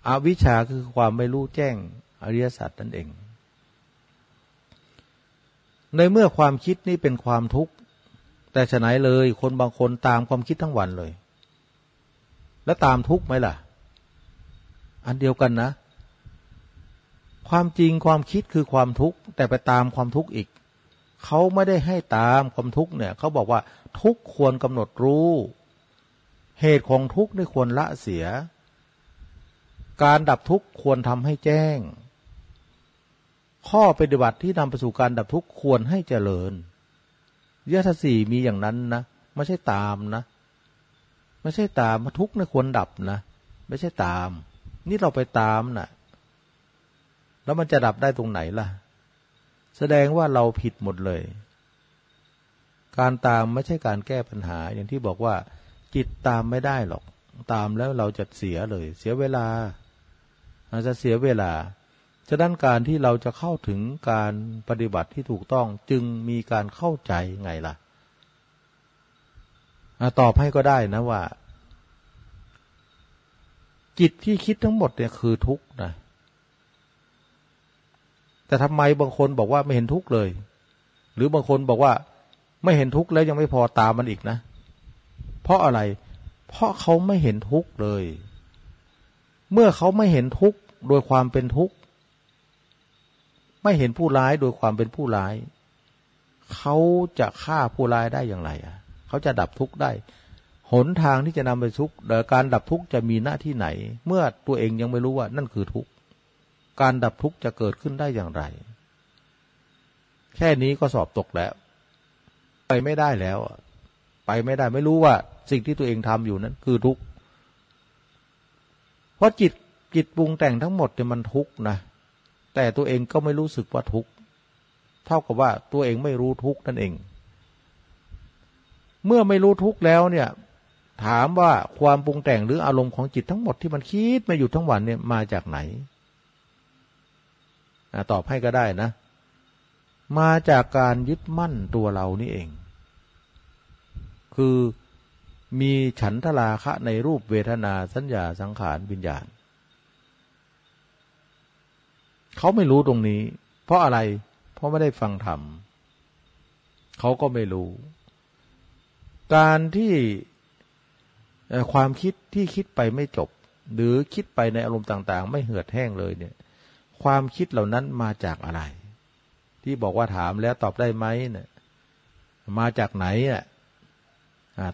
[SPEAKER 1] อวิชชาคือความไม่รู้แจ้งอริยสัจนั่นเอง ในเมื่อความคิดนี้เป็นความทุกข์ แต่ฉะไหนเลยคนบางคนตามความคิดทั้งวันเลย แล้วตามทุกข์ไหมล่ะ อันเดียวกันนะ ความจริงความคิดคือความทุกข์ แต่ไปตามความทุกข์อีก เขาไม่ได้ให้ตามความทุกข์เนี่ย เขาบอกว่าทุกควรกำหนดรู้ เหตุของทุกข์ไม่ควรละเสีย การดับทุกข์ควรทำให้แจ้ง ข้อปฏิบัติที่นำไปสู่การดับทุกข์ควรให้เจริญยะทศีมีอย่างนั้นนะไม่ใช่ตามนะไม่ใช่ตามทุกข์ไม่ควรดับนะไม่ใช่ตาม นี่เราไปตามนะ่ะ แล้วมันจะดับได้ตรงไหนล่ะ แสดงว่าเราผิดหมดเลย การตามไม่ใช่การแก้ปัญหา อย่างที่บอกว่า จิตตามไม่ได้หรอก ตามแล้วเราจะเสียเลย เสียเวลา อาจจะเสียเวลา ฉะนั้นการที่เราจะเข้าถึงการปฏิบัติที่ถูกต้องจึงมีการเข้าใจไงล่ะตอบให้ก็ได้นะว่า จิตที่คิดทั้งหมดเนี่ยคือทุกข์นะแต่ทำไมบางคนบอกว่าไม่เห็นทุกข์เลย หรือบางคนบอกว่าไม่เห็นทุกข์แล้วยังไม่พอตามมันอีกนะ เพราะอะไร เพราะเขาไม่เห็นทุกข์เลย เมื่อเขาไม่เห็นทุกข์โดยความเป็นทุกข์ไม่เห็นผู้ร้ายโดยความเป็นผู้ร้าย เขาจะฆ่าผู้ร้ายได้อย่างไรอะ เขาจะดับทุกข์ได้ หนทางที่จะนำไปทุกข์การดับทุกข์จะมีหน้าที่ไหน เมื่อตัวเองยังไม่รู้ว่านั่นคือทุกข์การดับทุกข์จะเกิดขึ้นได้อย่างไร แค่นี้ก็สอบตกแล้ว ไปไม่ได้แล้ว ไปไม่ได้ไม่รู้ว่าสิ่งที่ตัวเองทำอยู่นั้นคือทุกข์ เพราะจิตจิตปรุงแต่งทั้งหมดเนี่ยมันทุกข์นะ แต่ตัวเองก็ไม่รู้สึกว่าทุกข์เท่ากับว่าตัวเองไม่รู้ทุกข์นั่นเอง เมื่อไม่รู้ทุกข์แล้วเนี่ย ถามว่าความปรุงแต่งหรืออารมณ์ของจิตทั้งหมดที่มันคิดมาอยู่ทั้งวันเนี่ยมาจากไหนตอบให้ก็ได้นะ มาจากการยึดมั่นตัวเรานี่เอง คือ มีฉันทราคะในรูปเวทนาสัญญาสังขารวิญญาณ เขาไม่รู้ตรงนี้ เพราะอะไร เพราะไม่ได้ฟังธรรมเขาก็ไม่รู้ การที่ความคิดที่คิดไปไม่จบ หรือคิดไปในอารมณ์ต่าง ๆ ไม่เหือดแห้งเลยเนี่ย ความคิดเหล่านั้นมาจากอะไร ที่บอกว่าถามแล้วตอบได้ไหมเนี่ยมาจากไหนอะ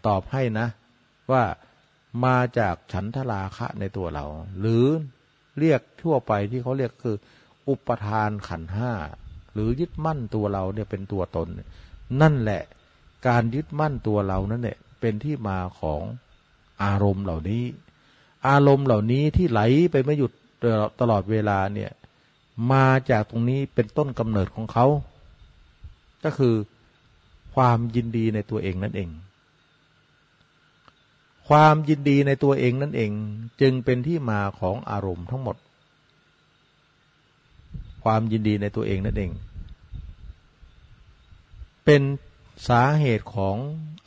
[SPEAKER 1] ตอบให้นะ ว่ามาจากฉันทราคะในตัวเรา หรือเรียกทั่วไปที่เขาเรียกคือ อุปทานขันห้าหรือยึดมั่นตัวเราเนี่ยเป็นตัวตน นั่นแหละการยึดมั่นตัวเรานั่นเนี่ยเป็นที่มาของอารมณ์เหล่านี้ อารมณ์เหล่านี้ที่ไหลไปไม่หยุดตลอดเวลาเนี่ย มาจากตรงนี้เป็นต้นกำเนิดของเขา ก็คือความยินดีในตัวเองนั่นเอง ความยินดีในตัวเองนั่นเองจึงเป็นที่มาของอารมณ์ทั้งหมด ความยินดีในตัวเองนั่นเอง เป็นสาเหตุของ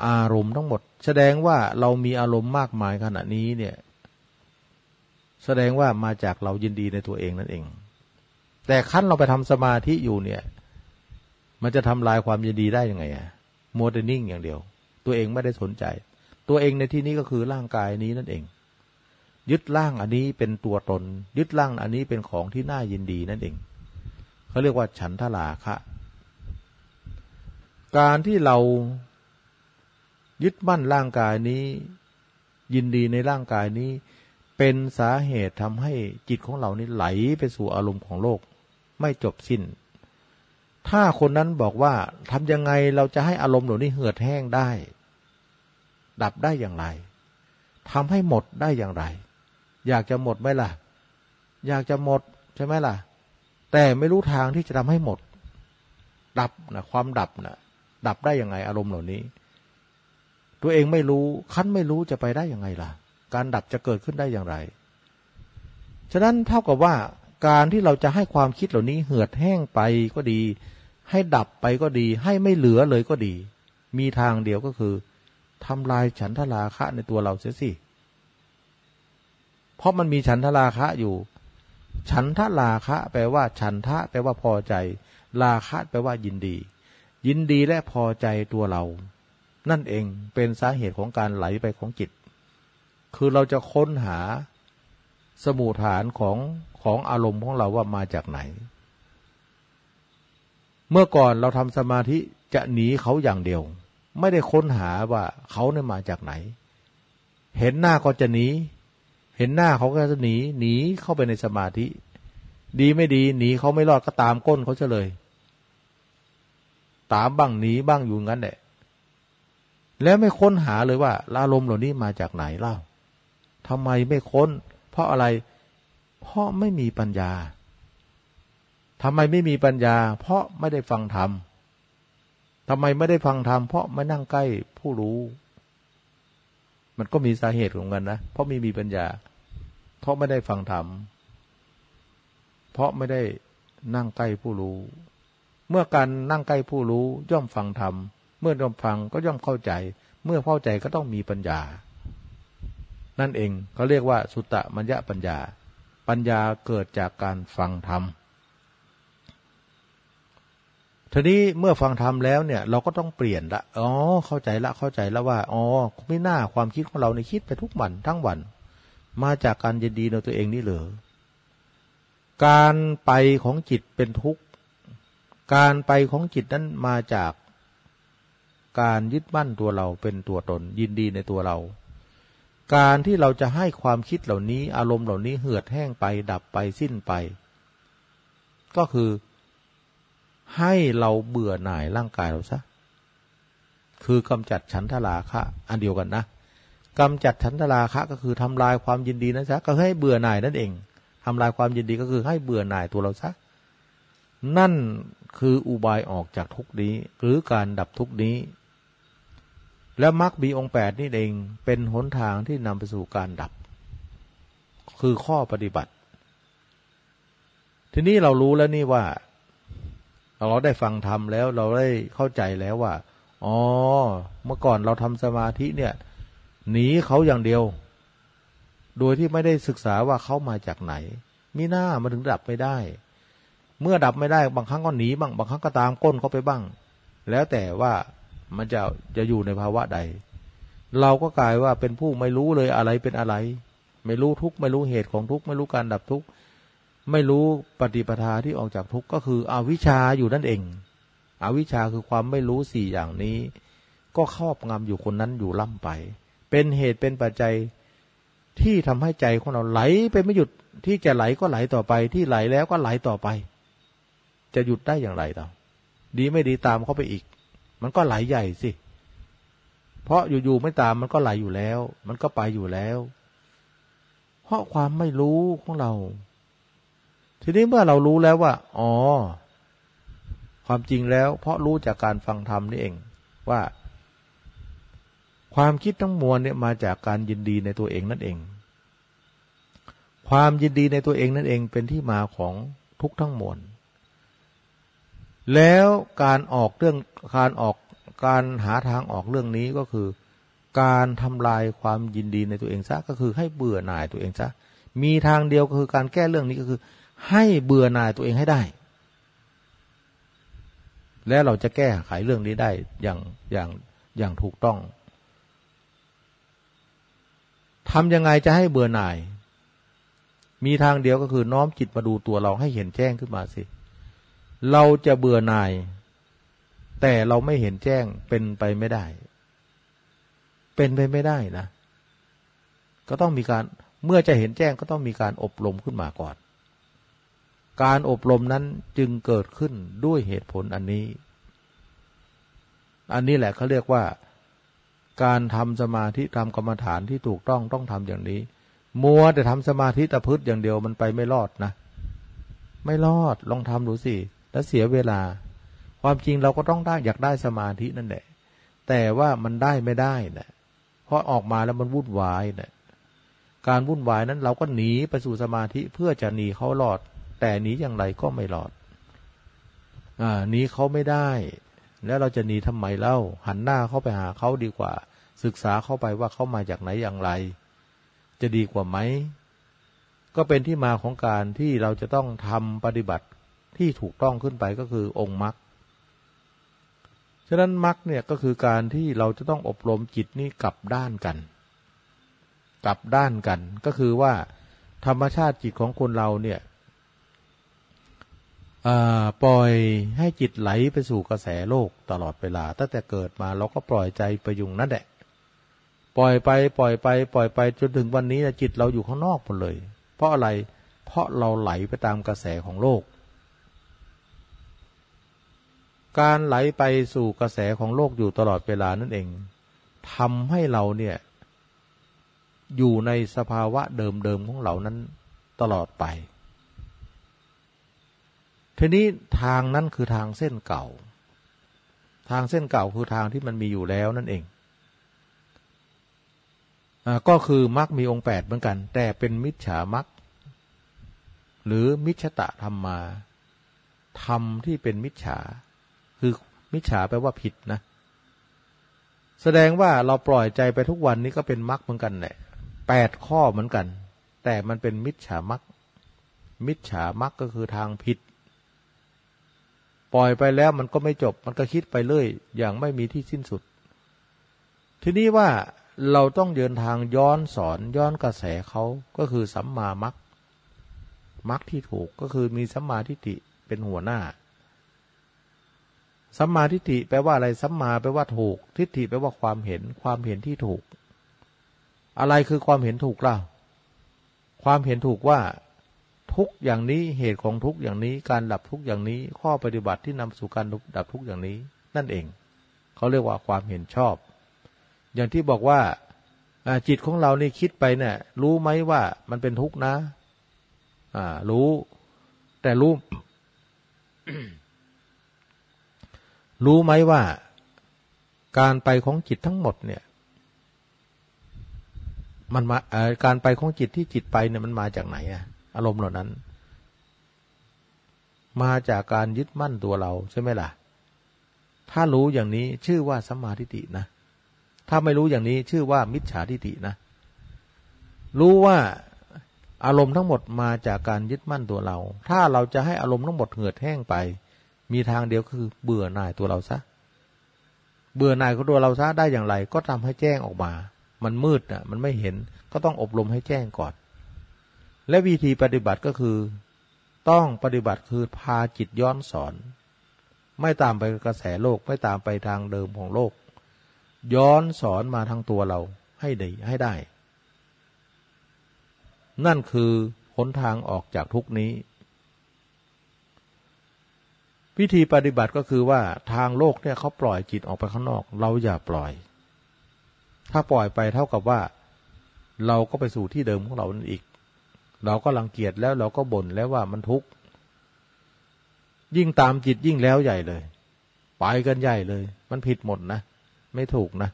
[SPEAKER 1] อารมณ์ทั้งหมด แสดงว่าเรามีอารมณ์มากมายขณะนี้เนี่ย แสดงว่ามาจากเรายินดีในตัวเองนั่นเอง แต่ขั้นเราไปทำสมาธิอยู่เนี่ย มันจะทำลายความยินดีได้ยังไงอะโมเดนิ่งอย่างเดียว ตัวเองไม่ได้สนใจ ตัวเองในที่นี้ก็คือร่างกายนี้นั่นเอง ยึดร่างอันนี้เป็นตัวตน ยึดร่างอันนี้เป็นของที่น่ายินดีนั่นเองเขาเรียกว่าฉันทลาคะ การที่เรายึดมั่นร่างกายนี้ ยินดีในร่างกายนี้ เป็นสาเหตุทำให้จิตของเรานี้ไหลไปสู่อารมณ์ของโลก ไม่จบสิน้น ถ้าคนนั้นบอกว่าทำยังไงเราจะให้อารมณ์เหล่านี้เหือดแห้งได้ ดับได้อย่างไรทำให้หมดได้อย่างไร อยากจะหมดไหมล่ะ อยากจะหมดใช่ไหมล่ะ แต่ไม่รู้ทางที่จะทำให้หมด ดับนะความดับนะดับได้ยังไงอารมณ์เหล่านี้ ตัวเองไม่รู้ขั้นไม่รู้จะไปได้ยังไงล่ะ การดับจะเกิดขึ้นได้อย่างไร ฉะนั้นเท่ากับว่าการที่เราจะให้ความคิดเหล่านี้เหือดแห้งไปก็ดี ให้ดับไปก็ดี ให้ไม่เหลือเลยก็ดี มีทางเดียวก็คือ ทำลายฉันทราคะในตัวเราเสียสิ เพราะมันมีฉันทราคะอยู่ ฉันทราคะ แปลว่า ฉันทะ แปลว่าพอใจ ราคะแปลว่ายินดี ยินดีและพอใจตัวเรา นั่นเองเป็นสาเหตุของการไหลไปของจิต คือเราจะค้นหาสมุฐานของของอารมณ์ของเราว่ามาจากไหน เมื่อก่อนเราทำสมาธิจะหนีเขาอย่างเดียว ไม่ได้ค้นหาว่าเขาเนี่ยมาจากไหน เห็นหน้าก็จะหนี เห็นหน้าเขาก็จะหนี หนีเข้าไปในสมาธิ ดีไม่ดี หนีเขาไม่รอดก็ตามก้นเขาเฉลย ตามบ้างหนีบ้างอยู่งั้นแหละ แล้วไม่ค้นหาเลยว่าอารมณ์เหล่านี้มาจากไหนเล่าทำไมไม่ค้น เพราะอะไร เพราะไม่มีปัญญาทำไมไม่มีปัญญา เพราะไม่ได้ฟังธรรม ทำไมไม่ได้ฟังธรรมเพราะไม่นั่งใกล้ผู้รู้ มันก็มีสาเหตุของกันนะเพราะไม่มีปัญญา เพราะไม่ได้ฟังธรรมเพราะไม่ได้นั่งใกล้ผู้รู้ เมื่อการนั่งใกล้ผู้รู้ย่อมฟังธรรมเมื่อย่อมฟังก็ย่อมเข้าใจ เมื่อเข้าใจก็ต้องมีปัญญา นั่นเองเขาเรียกว่า สุตตะมัญญะปัญญา ปัญญาเกิดจากการฟังธรรม ทีนี้เมื่อฟังธรรมแล้วเนี่ย เราก็ต้องเปลี่ยนละอ๋อเข้าใจละเข้าใจแล้วว่าอ๋อไม่น่าความคิดของเราในคิดไปทุกวันทั้งวัน มาจากการยินดีในตัวเองนี่เหรอการไปของจิตเป็นทุกข์ การไปของจิตนั้นมาจากการยึดมั่นตัวเราเป็นตัวตน ยินดีในตัวเรา การที่เราจะให้ความคิดเหล่านี้ อารมณ์เหล่านี้เหือดแห้งไปดับไปสิ้นไป ก็คือ ให้เราเบื่อหน่ายร่างกายเราซะ คือกำจัดฉันทราคะ อันเดียวกันนะกำจัดฉันทราคะก็คือทำลายความยินดีนะซะก็ให้เบื่อหน่ายนั่นเองทำลายความยินดีก็คือให้เบื่อหน่ายตัวเราซะ นั่นคืออุบายออกจากทุกนี้ หรือการดับทุกนี้ และมรรคบีองแปดนี่เองเป็นหนทางที่นำไปสู่การดับ คือข้อปฏิบัติ ทีนี้เรารู้แล้วนี่ว่า เราได้ฟังธรรมแล้วเราได้เข้าใจแล้วว่า อ๋อ เมื่อก่อนเราทำสมาธิเนี่ย หนีเขาอย่างเดียว โดยที่ไม่ได้ศึกษาว่าเขามาจากไหน มีหน้ามาถึงดับไม่ได้ เมื่อดับไม่ได้บางครั้งก็หนีบ้างบางครั้งก็ตามก้นเขาไปบ้าง แล้วแต่ว่ามันจะจะอยู่ในภาวะใด เราก็กลายว่าเป็นผู้ไม่รู้เลยอะไรเป็นอะไร ไม่รู้ทุกไม่รู้เหตุของทุกไม่รู้การดับทุก ไม่รู้ปฏิปทาที่ออกจากทุกข์ก็คืออวิชชาอยู่นั่นเอง อวิชชาคือความไม่รู้สี่อย่างนี้ ก็ครอบงำอยู่คนนั้นอยู่ล่ำไป เป็นเหตุเป็นปัจจัยที่ทำให้ใจของเราไหลไปไม่หยุดที่จะไหลก็ไหลต่อไป ที่ไหลแล้วก็ไหลต่อไป จะหยุดได้อย่างไรต่อดีไม่ดีตามเข้าไปอีก มันก็ไหลใหญ่สิ เพราะอยู่ๆไม่ตามมันก็ไหลอยู่แล้ว มันก็ไปอยู่แล้ว เพราะความไม่รู้ของเรา ทีนี้เมื่อเรารู้แล้วว่า อ๋อ ความจริงแล้ว เพราะรู้จากการฟังธรรมนี่เองว่า ความคิดทั้งมวลเนี่ยมาจากการยินดีในตัวเองนั่นเอง ความยินดีในตัวเองนั่นเองเป็นที่มาของทุกทั้งมวลแล้วการออกเรื่องการออกการหาทางออกเรื่องนี้ก็คือ การทำลายความยินดีในตัวเองซะก็คือให้เบื่อหน่ายตัวเองซะมีทางเดียวก็คือการแก้เรื่องนี้ก็คือ ให้เบื่อหน่ายตัวเองให้ได้ และเราจะแก้ไขเรื่องนี้ได้อย่างอย่างอย่างถูกต้องทำยังไงจะให้เบื่อหน่าย มีทางเดียวก็คือน้อมจิตมาดูตัวเราให้เห็นแจ้งขึ้นมาสิ เราจะเบื่อหน่าย แต่เราไม่เห็นแจ้งเป็นไปไม่ได้ เป็นไปไม่ได้นะ ก็ต้องมีการเมื่อจะเห็นแจ้งก็ต้องมีการอบรมขึ้นมาก่อน การอบรมนั้นจึงเกิดขึ้นด้วยเหตุผลอันนี้ อันนี้แหละเขาเรียกว่า การทำสมาธิทำกรรมฐานที่ถูกต้องต้องทำอย่างนี้ มัวแต่ทำสมาธิตะพืชอย่างเดียวมันไปไม่รอดนะ ไม่รอดลองทำดูสิ แล้วเสียเวลา ความจริงเราก็ต้องได้อยากได้สมาธินั่นแหละ แต่ว่ามันได้ไม่ได้นะเพราะออกมาแล้วมันวุ่นวายนะการวุ่นวายนั้นเราก็หนีไปสู่สมาธิเพื่อจะหนีเขาหลอด แต่หนีอย่างไรก็ไม่รอด อ่าหนีเขาไม่ได้ แล้วเราจะหนีทำไมเล่า หันหน้าเข้าไปหาเขาดีกว่า ศึกษาเข้าไปว่าเขามาจากไหนอย่างไร จะดีกว่าไหมก็เป็นที่มาของการที่เราจะต้องทำปฏิบัติที่ถูกต้องขึ้นไปก็คือองค์มรรคฉะนั้นมรรคเนี่ยก็คือการที่เราจะต้องอบรมจิตนี่กลับด้านกัน กลับด้านกันก็คือว่าธรรมชาติจิตของคนเราเนี่ย ปล่อยให้จิตไหลไปสู่กระแสโลกตลอดเวลา ตั้งแต่เกิดมาเราก็ปล่อยใจไปยุงนั่นแหละ ปล่อยไปปล่อยไป ปล่อยไปจนถึงวันนี้นะจิตเราอยู่ข้างนอกหมดเลย เพราะอะไร เพราะเราไหลไปตามกระแสของโลก การไหลไปสู่กระแสของโลกอยู่ตลอดเวลานั่นเองทำให้เราเนี่ยอยู่ในสภาวะเดิมๆของเรานั้นตลอดไป ทีนี้ทางนั้นคือทางเส้นเก่า ทางเส้นเก่าคือทางที่มันมีอยู่แล้วนั่นเองอก็คือมรรคมีองค์แปดเหมือนกัน แต่เป็นมิจฉามรรคหรือมิจฉตะธรรมมาธรรมที่เป็นมิจฉา คือมิจฉาแปลว่าผิดนะ แสดงว่าเราปล่อยใจไปทุกวันนี้ก็เป็นมรรคเหมือนกันแหละแปดข้อเหมือนกัน แต่มันเป็นมิจฉามรรคมิจฉามรรคก็คือทางผิด ปล่อยไปแล้วมันก็ไม่จบ มันก็คิดไปเรื่อยอย่างไม่มีที่สิ้นสุด ทีนี้ว่าเราต้องเดินทางย้อนสอนย้อนกระแสเขาก็คือสัมมามัคมัคที่ถูกก็คือมีสัมมาทิฏฐิเป็นหัวหน้า สัมมาทิฏฐิแปลว่าอะไรสัมมาแปลว่าถูก ทิฏฐิแปลว่าความเห็น ความเห็นที่ถูก อะไรคือความเห็นถูกล่ะความเห็นถูกว่า ทุกอย่างนี้เหตุของทุกอย่างนี้การดับทุกอย่างนี้ ข้อปฏิบัติที่นำสู่การดับทุกอย่างนี้ นั่นเอง เขาเรียกว่าความเห็นชอบ อย่างที่บอกว่าจิตของเรานี่คิดไปเนี่ยรู้ไหมว่ามันเป็นทุกข์นะ อ่า รู้ แต่รู้ รู้ไหมว่า การไปของจิตทั้งหมดเนี่ย มันมาการไปของจิตที่จิตไปเนี่ยมันมาจากไหนอะ อารมณ์เหล่านั้น มาจากการยึดมั่นตัวเราใช่ไหมล่ะ ถ้ารู้อย่างนี้ชื่อว่าสัมมาทิฏฐินะ ถ้าไม่รู้อย่างนี้ชื่อว่ามิจฉาทิฏฐินะ รู้ว่าอารมณ์ทั้งหมดมาจากการยึดมั่นตัวเรา ถ้าเราจะให้อารมณ์ทั้งหมดเหือดแห้งไป มีทางเดียวคือเบื่อหน่ายตัวเราซะ เบื่อหน่ายของตัวเราซะได้อย่างไร ก็ทำให้แจ้งออกมา มันมืดอะ มันไม่เห็น ก็ต้องอบรมให้แจ้งก่อน และวิธีปฏิบัติก็คือ ต้องปฏิบัติคือพาจิตย้อนสอน ไม่ตามไปกระแสโลกไม่ตามไปทางเดิมของโลก ย้อนสอนมาทางตัวเราให้ได้ให้ได้ นั่นคือหนทางออกจากทุกนี้ วิธีปฏิบัติก็คือว่าทางโลกเนี่ยเขาปล่อยจิตออกไปข้างนอก เราอย่าปล่อย ถ้าปล่อยไปเท่ากับว่า เราก็ไปสู่ที่เดิมของเรานั่นอีก เราก็รังเกียจแล้วเราก็บ่นแล้วว่ามันทุกข์ยิ่งตามจิตยิ่งแล้วใหญ่เลยไปกันใหญ่เลย มันผิดหมดนะ ไม่ถูกนะ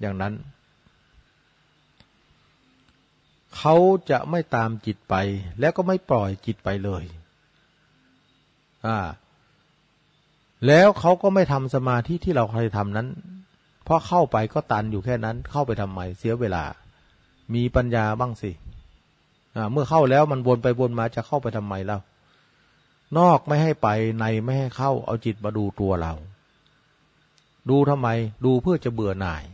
[SPEAKER 1] อย่างนั้น เขาจะไม่ตามจิตไป แล้วก็ไม่ปล่อยจิตไปเลยอ่าแล้วเขาก็ไม่ทำสมาธิที่เราเคยทำนั้น เพราะเข้าไปก็ตันอยู่แค่นั้น เข้าไปทำไมเสียเวลา มีปัญญาบ้างสิ เมื่อเข้าแล้วมันวนไปวนมาจะเข้าไปทำไมเล่านอกไม่ให้ไปในไม่ให้เข้า เอาจิตมาดูตัวเรา ดูทำไม ดูเพื่อจะเบื่อหน่าย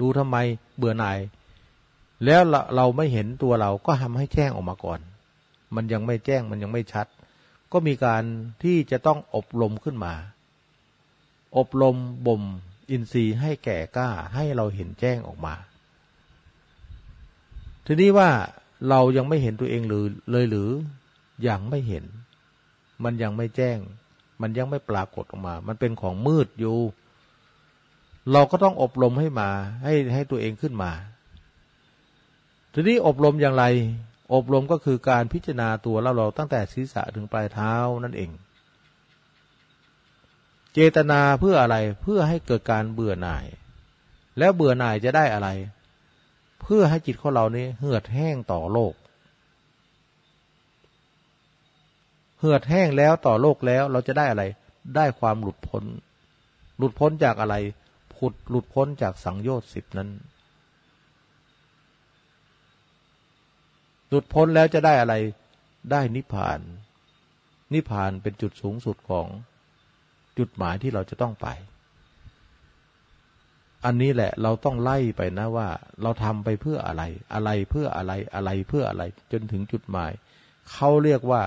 [SPEAKER 1] ดูทำไมเบื่อหน่าย แล้วเราไม่เห็นตัวเราก็ทำให้แจ้งออกมาก่อน มันยังไม่แจ้งมันยังไม่ชัด ก็มีการที่จะต้องอบรมขึ้นมา อบรมบ่มอินทรีย์ให้แก่กล้าให้เราเห็นแจ้งออกมา ทีนี้ว่า เรายังไม่เห็นตัวเองหรือเลยหรือยังไม่เห็น มันยังไม่แจ้ง มันยังไม่ปรากฏออกมา มันเป็นของมืดอยู่ เราก็ต้องอบรมให้มา ให้ให้ตัวเองขึ้นมา ทีนี้อบรมอย่างไร อบรมก็คือการพิจารณาตัวเราเราตั้งแต่ศีรษะถึงปลายเท้านั่นเอง เจตนาเพื่ออะไรเพื่อให้เกิดการเบื่อหน่าย แล้วเบื่อหน่ายจะได้อะไร พื่อให้จิตของเรานี้เหือดแห้งต่อโลก เหือดแห้งแล้วต่อโลกแล้วเราจะได้อะไร ได้ความหลุดพ้น หลุดพ้นจากอะไรผุดหลุดพ้นจากสังโยชน์สิบนั้น หลุดพ้นแล้วจะได้อะไร ได้นิพพาน นิพพานเป็นจุดสูงสุดของจุดหมายที่เราจะต้องไป อันนี้แหละเราต้องไล่ไปนะว่า เราทำไปเพื่ออะไร อะไรเพื่ออะไรอะไรเพื่ออะไร จนถึงจุดหมาย เขาเรียกว่า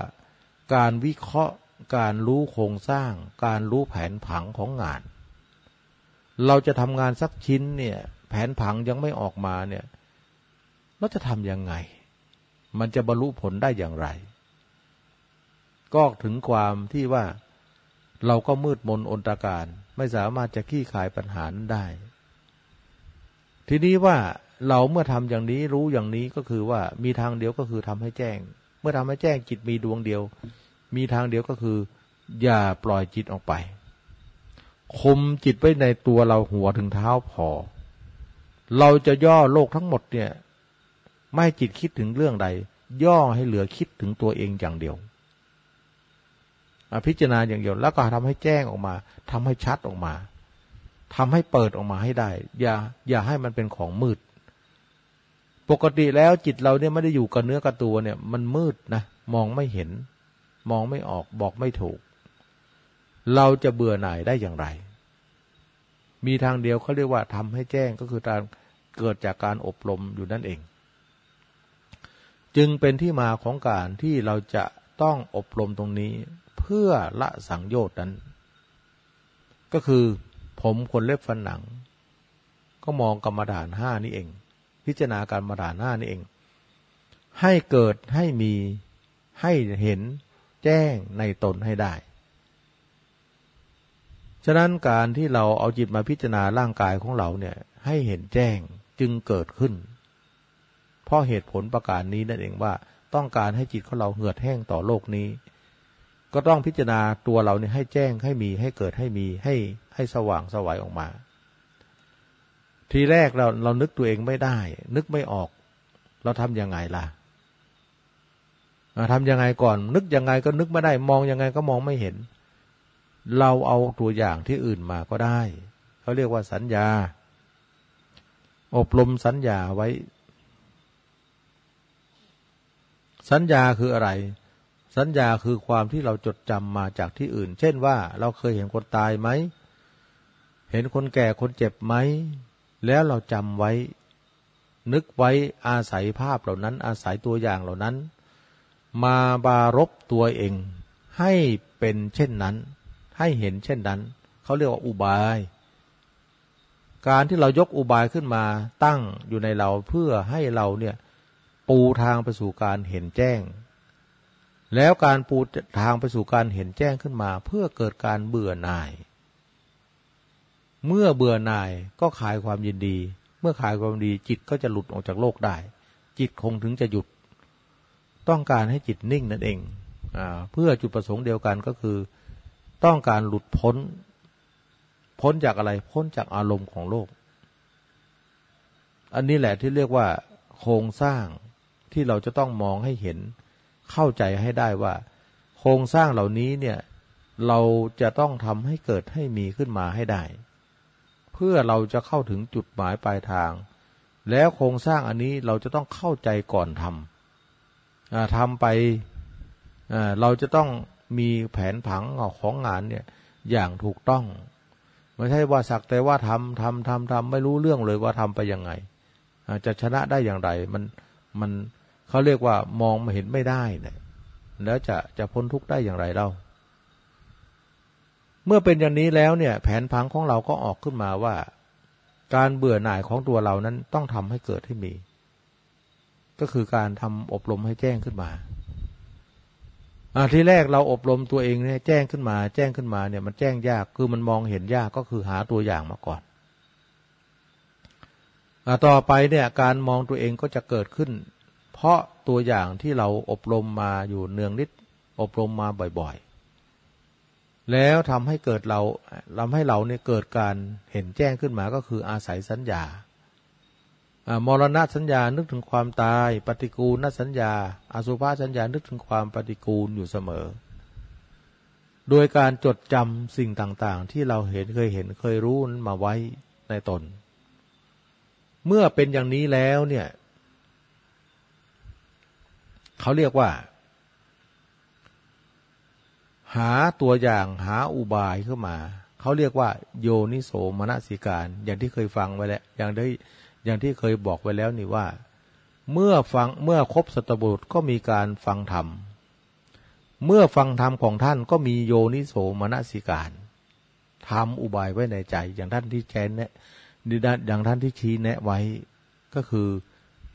[SPEAKER 1] การวิเคราะห์การรู้โครงสร้าง การรู้แผนผังของงาน เราจะทำงานสักชิ้นเนี่ย แผนผังยังไม่ออกมาเนี่ย เราจะทำยังไง มันจะบรรลุผลได้อย่างไร ก็ถึงความที่ว่าเราก็มืดมนอนตการ ไม่สามารถจะขี้ขายปัญหานั้นได้ ทีนี้ว่าเราเมื่อทำอย่างนี้รู้อย่างนี้ก็คือว่ามีทางเดียวก็คือทำให้แจ้ง เมื่อทำให้แจ้งจิตมีดวงเดียว มีทางเดียวก็คือ อย่าปล่อยจิตออกไปคุมจิตไว้ในตัวเราหัวถึงเท้าพอ เราจะย่อโลกทั้งหมดเนี่ย ไม่จิตคิดถึงเรื่องใด ย่อให้เหลือคิดถึงตัวเองอย่างเดียวพิจารณาอย่างเดียวแล้วก็ทำให้แจ้งออกมาทำให้ชัดออกมา ทำให้เปิดออกมาให้ได้ อย่า อย่าให้มันเป็นของมืด ปกติแล้วจิตเราเนี่ยไม่ได้อยู่กับเนื้อกับตัวเนี่ย มันมืดนะมองไม่เห็น มองไม่ออกบอกไม่ถูก เราจะเบื่อหน่ายได้อย่างไร มีทางเดียวเขาเรียกว่าทำให้แจ้งก็คือการเกิดจากการอบรมอยู่นั่นเอง จึงเป็นที่มาของการที่เราจะต้องอบรมตรงนี้ เพื่อละสังโยชน์นั้น ก็คือ ผมคนเล็บฟันหนัง ก็มองกรรมฐานห้านี่เอง พิจารณาการกรรมฐานห้านี่เอง ให้เกิดให้มีให้เห็นแจ้งในตนให้ได้ ฉะนั้นการที่เราเอาจิตมาพิจารณาร่างกายของเราเนี่ย ให้เห็นแจ้งจึงเกิดขึ้น เพราะเหตุผลประการนี้นั่นเองว่าต้องการให้จิตของเราเหือดแห้งต่อโลกนี้ ก็ต้องพิจารณาตัวเราเนี่ยให้แจ้งให้มีให้เกิดให้มีให้ให้สว่างสวัยออกมา ทีแรกเราเรานึกตัวเองไม่ได้ นึกไม่ออก เราทำยังไงล่ะทำยังไงก่อน นึกยังไงก็นึกไม่ได้ มองยังไงก็มองไม่เห็น เราเอาตัวอย่างที่อื่นมาก็ได้เขาเรียกว่าสัญญา อบรมสัญญาไว้ สัญญาคืออะไร สัญญาคือความที่เราจดจำมาจากที่อื่น เช่นว่าเราเคยเห็นคนตายไหม เห็นคนแก่คนเจ็บไหม แล้วเราจำไว้ นึกไว้อาศัยภาพเหล่านั้น อาศัยตัวอย่างเหล่านั้น มาบารบตัวเอง ให้เป็นเช่นนั้น ให้เห็นเช่นนั้น เขาเรียกว่าอุบาย การที่เรายกอุบายขึ้นมาตั้งอยู่ในเราเพื่อให้เราเนี่ยปูทางไปสู่การเห็นแจ้ง แล้วการปูทางไปสู่การเห็นแจ้งขึ้นมา เพื่อเกิดการเบื่อหน่าย เมื่อเบื่อหน่ายก็ขายความยินดี เมื่อขายความดีจิตก็จะหลุดออกจากโลกได้ จิตคงถึงจะหยุด ต้องการให้จิตนิ่งนั่นเองอเพื่อจุดประสงค์เดียวกันก็คือ ต้องการหลุดพ้น พ้นจากอะไรพ้นจากอารมณ์ของโลก อันนี้แหละที่เรียกว่า โครงสร้างที่เราจะต้องมองให้เห็น เข้าใจให้ได้ว่า โครงสร้างเหล่านี้เนี่ย เราจะต้องทำให้เกิดให้มีขึ้นมาให้ได้ เพื่อเราจะเข้าถึงจุดหมายปลายทาง แล้วโครงสร้างอันนี้เราจะต้องเข้าใจก่อนทำทำไปเราจะต้องมีแผนผังของงานเนี่ยอย่างถูกต้องไม่ใช่ว่าสักแต่ว่าทำทำทำทำไม่รู้เรื่องเลยว่าทำไปยังไงจะชนะได้อย่างไร มันมัน เขาเรียกว่ามองมาเห็นไม่ได้เนี่ยแล้วจะจะพ้นทุกข์ได้อย่างไรเล่า เมื่อเป็นอย่างนี้แล้วเนี่ย แผนพังของเราก็ออกขึ้นมาว่า การเบื่อหน่ายของตัวเรานั้นต้องทำให้เกิดให้มี ก็คือการทำอบรมให้แจ้งขึ้นมาอาทีแรกเราอบรมตัวเองเนี่ยแจ้งขึ้นมา แจ้งขึ้นมาเนี่ยมันแจ้งยากคือมันมองเห็นยากก็คือหาตัวอย่างมาก่อนอต่อไปเนี่ยการมองตัวเองก็จะเกิดขึ้น เพราะตัวอย่างที่เราอบรมมาอยู่เนืองนิด อบรมมาบ่อยๆ แล้วทำให้เกิดเราทำให้เราเนี่ยเกิดการเห็นแจ้งขึ้นมาก็คืออาศัยสัญญามรณะสัญญานึกถึงความตาย ปฏิกูลนสัญญา อสุภาสัญญานึกถึงความปฏิกูลอยู่เสมอ โดยการจดจำสิ่งต่างๆ ที่เราเห็นเคยเห็นเคยรู้นั้นมาไว้ในตน เมื่อเป็นอย่างนี้แล้วเนี่ย เขาเรียกว่า หาตัวอย่างหาอุบายเข้ามาเขาเรียกว่า โยนิโสมนสิการ อย่างที่เคยฟังไว้แล้วอย่างได้อย่างที่เคยบอกไว้แล้วนี่ว่า เมื่อฟังเมื่อครบสตบุตรก็มีการฟังธรรมเมื่อฟังธรรมของท่านก็มีโยนิโสมนสิการทำอุบายไว้ในใจ อย่างท่านที่แชนเนี่ยอย่างท่านที่ชี้แนะไว้ ก็คือ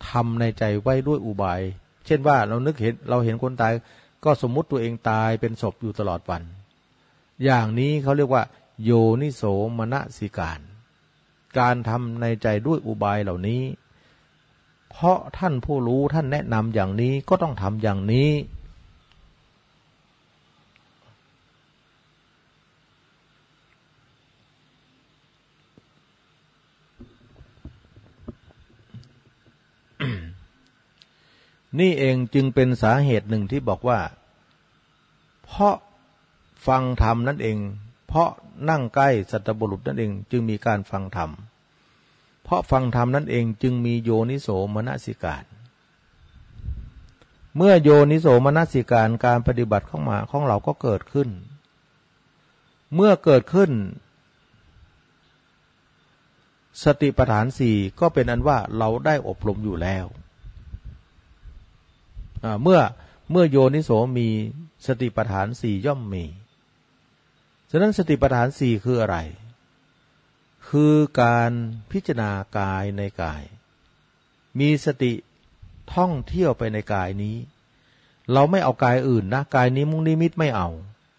[SPEAKER 1] ทำในใจไว้ด้วยอุบาย เช่นว่าเรานึกเห็นเราเห็นคนตาย ก็สมมุติตัวเองตายเป็นศพอยู่ตลอดวัน อย่างนี้เขาเรียกว่า โยนิโสมนสิการ การทำในใจด้วยอุบายเหล่านี้ เพราะท่านผู้รู้ท่านแนะนำอย่างนี้ก็ต้องทำอย่างนี้ นี่เองจึงเป็นสาเหตุหนึ่งที่บอกว่า เพราะฟังธรรมนั่นเอง เพราะนั่งใกล้สัตบุรุษนั่นเองจึงมีการฟังธรรม เพราะฟังธรรมนั่นเองจึงมีโยนิโสมนสิการ เมื่อโยนิโสมนสิการการปฏิบัติของมาของเราก็เกิดขึ้น เมื่อเกิดขึ้น สติปัฏฐานสี่ก็เป็นอันว่าเราได้อบรมอยู่แล้ว เมื่อเมื่อโยนิโสมีสติปัฏฐานสี่ย่อมมีฉะนั้นสติปัฏฐานสี่คืออะไร คือการพิจารณากายในกาย มีสติท่องเที่ยวไปในกายนี้ เราไม่เอากายอื่นนะ กายนี้มุ่งนิมิตไม่เอา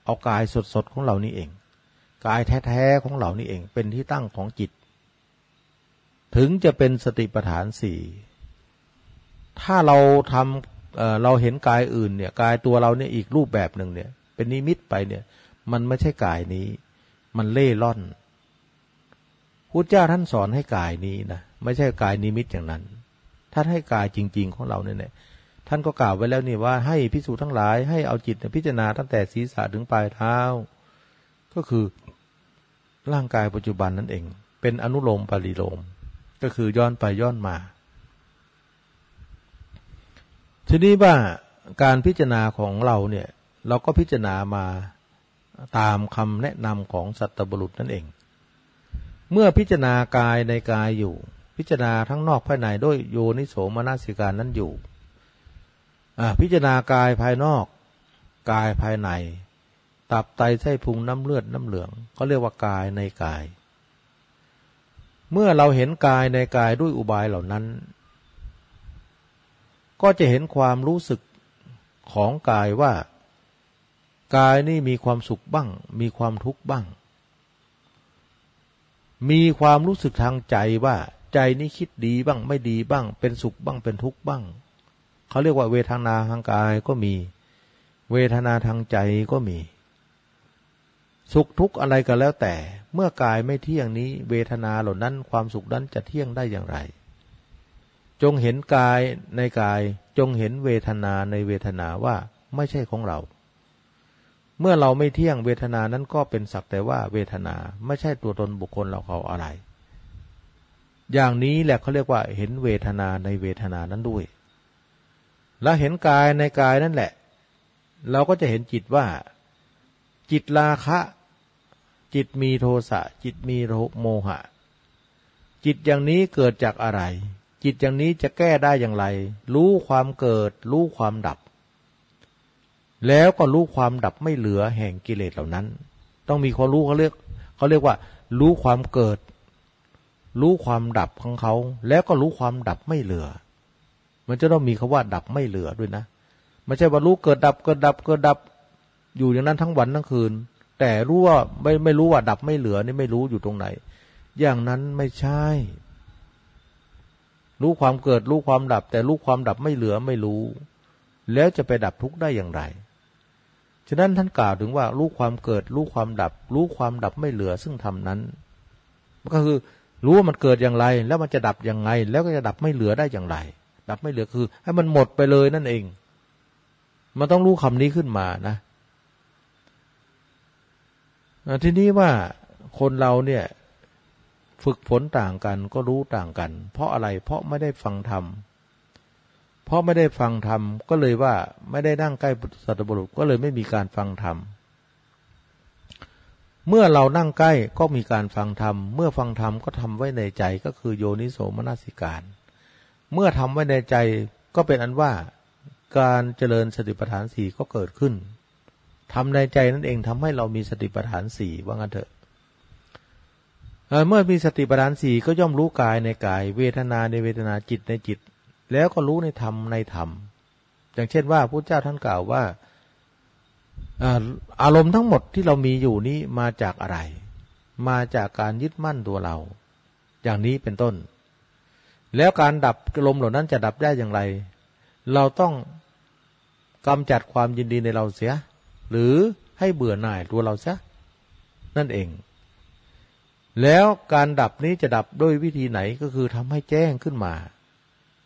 [SPEAKER 1] เอากายสดๆของเรานี่เอง กายแท้ๆของเรานี่เอง เป็นที่ตั้งของจิต ถึงจะเป็นสติปัฏฐานสี่ถ้าเราทำ เราเห็นกายอื่นเนี่ยกายตัวเราเนี่ยอีกรูปแบบหนึ่งเนี่ย เป็นนิมิตไปเนี่ย มันไม่ใช่กายนี้ มันเล่ร่อนพุทธเจ้าท่านสอนให้กายนี้นะไม่ใช่กายนิมิตอย่างนั้นท่านให้กายจริง ๆ ของเราเนี่ยท่านก็กล่าวไว้แล้วนี่ว่าให้พิสูจน์ทั้งหลาย ให้เอาจิตพิจารณาตั้งแต่ศีรษะถึงปลายเท้า ก็คือร่างกายปัจจุบันนั่นเอง เป็นอนุโลมปริโลม ก็คือย้อนไปย้อนมา ทีนี้ว่าการพิจารณาของเราเนี่ย เราก็พิจารณามาตามคำแนะนำของสัตบุรุษนั่นเอง เมื่อพิจารณากายในกายอยู่ พิจารณาทั้งนอกภายในด้วยโยนิโสมนสิการนั้นอยู่พิจารณากายภายนอก กายภายใน ตับไตไส้พุงน้ำเลือดน้ำเหลืองก็เรียกว่ากายในกาย เมื่อเราเห็นกายในกายด้วยอุบายเหล่านั้น ก็จะเห็นความรู้สึกของกายว่า กายนี่มีความสุขบ้าง มีความทุกข์บ้าง มีความรู้สึกทางใจว่า ใจนี่คิดดีบ้างไม่ดีบ้าง เป็นสุขบ้างเป็นทุกข์บ้าง เขาเรียกว่าเวทนาทางกายก็มี เวทนาทางใจก็มี สุขทุกข์อะไรก็แล้วแต่ เมื่อกายไม่เที่ยงนี้ เวทนาเหล่านั้นความสุขนั้นจะเที่ยงได้อย่างไร จงเห็นกายในกาย จงเห็นเวทนาในเวทนาว่าไม่ใช่ของเรา เมื่อเราไม่เที่ยงเวทนานั้นก็เป็นสักแต่ว่าเวทนาไม่ใช่ตัวตนบุคคลเราเขาอะไร อย่างนี้แหละเขาเรียกว่าเห็นเวทนาในเวทนานั้นด้วย แล้วเห็นกายในกายนั่นแหละ เราก็จะเห็นจิตว่า จิตราคะ จิตมีโทสะจิตมีโมหะ จิตอย่างนี้เกิดจากอะไร จิตอย่างนี้จะแก้ได้อย่างไร รู้ความเกิด รู้ความดับ แล้วก็รู้ความดับไม่เหลือแห่งกิเลสเหล่านั้น ต้องมีความรู้เขาเรียกเขาเรียกว่า รู้ความเกิด รู้ความดับของเขา แล้วก็รู้ความดับไม่เหลือ มันจะต้องมีคาว่าดับไม่เหลือด้วยนะไม่ใช่ว่ารู้เกิดดับเกิดดับเกิดดับ อยู่อย่างนั้นทั้งวันทั้งคืน แต่รู้ว่าไม่ไม่รู้ว่าดับไม่เหลือนี่ไม่รู้อยู่ตรงไหน อย่างนั้นไม่ใช่ รู้ความเกิดรู้ความดับ แต่รู้ความดับไม่เหลือไม่รู้ แล้วจะไปดับทุกข์ได้อย่างไร ฉะนั้นท่านกล่าวถึงว่ารู้ความเกิดรู้ความดับ รู้ความดับไม่เหลือซึ่งทำนั้นก็คือรู้ว่ามันเกิดอย่างไร แล้วมันจะดับอย่างไง แล้วก็จะดับไม่เหลือได้อย่างไร ดับไม่เหลือคือ ให้มันหมดไปเลยนั่นเอง มันต้องรู้คำนี้ขึ้นมานะทีนี้ว่าคนเราเนี่ย ฝึกฝนต่างกันก็รู้ต่างกัน เพราะอะไรเพราะไม่ได้ฟังธรรมเพราะไม่ได้ฟังธรรมก็เลยว่าไม่ได้นั่งใกล้สัตบุรุษก็เลยไม่มีการฟังธรรมเมื่อเรานั่งใกล้ก็มีการฟังธรรม เมื่อฟังธรรมก็ทำไว้ในใจก็คือโยนิโสมนสิการ เมื่อทำไว้ในใจก็เป็นอันว่าการเจริญสติปัฏฐานสี่ก็เกิดขึ้นทำในใจนั่นเองทำให้เรามีสติปัฏฐานสี่ว่างั้นเถอะ เมื่อมีสติปัฏฐานสี่ก็ย่อมรู้กายในกาย เวทนาในเวทนาจิตในจิต แล้วก็รู้ในธรรมในธรรม อย่างเช่นว่าพระเจ้าท่านกล่าวว่าอารมณ์ทั้งหมดที่เรามีอยู่นี้มาจากอะไร มาจากการยึดมั่นตัวเรา อย่างนี้เป็นต้น แล้วการดับลมเหล่านั้นจะดับได้อย่างไร เราต้องกำจัดความยินดีในเราเสีย หรือให้เบื่อหน่ายตัวเราซะนั่นเอง แล้วการดับนี้จะดับด้วยวิธีไหนก็คือทำให้แจ้งขึ้นมา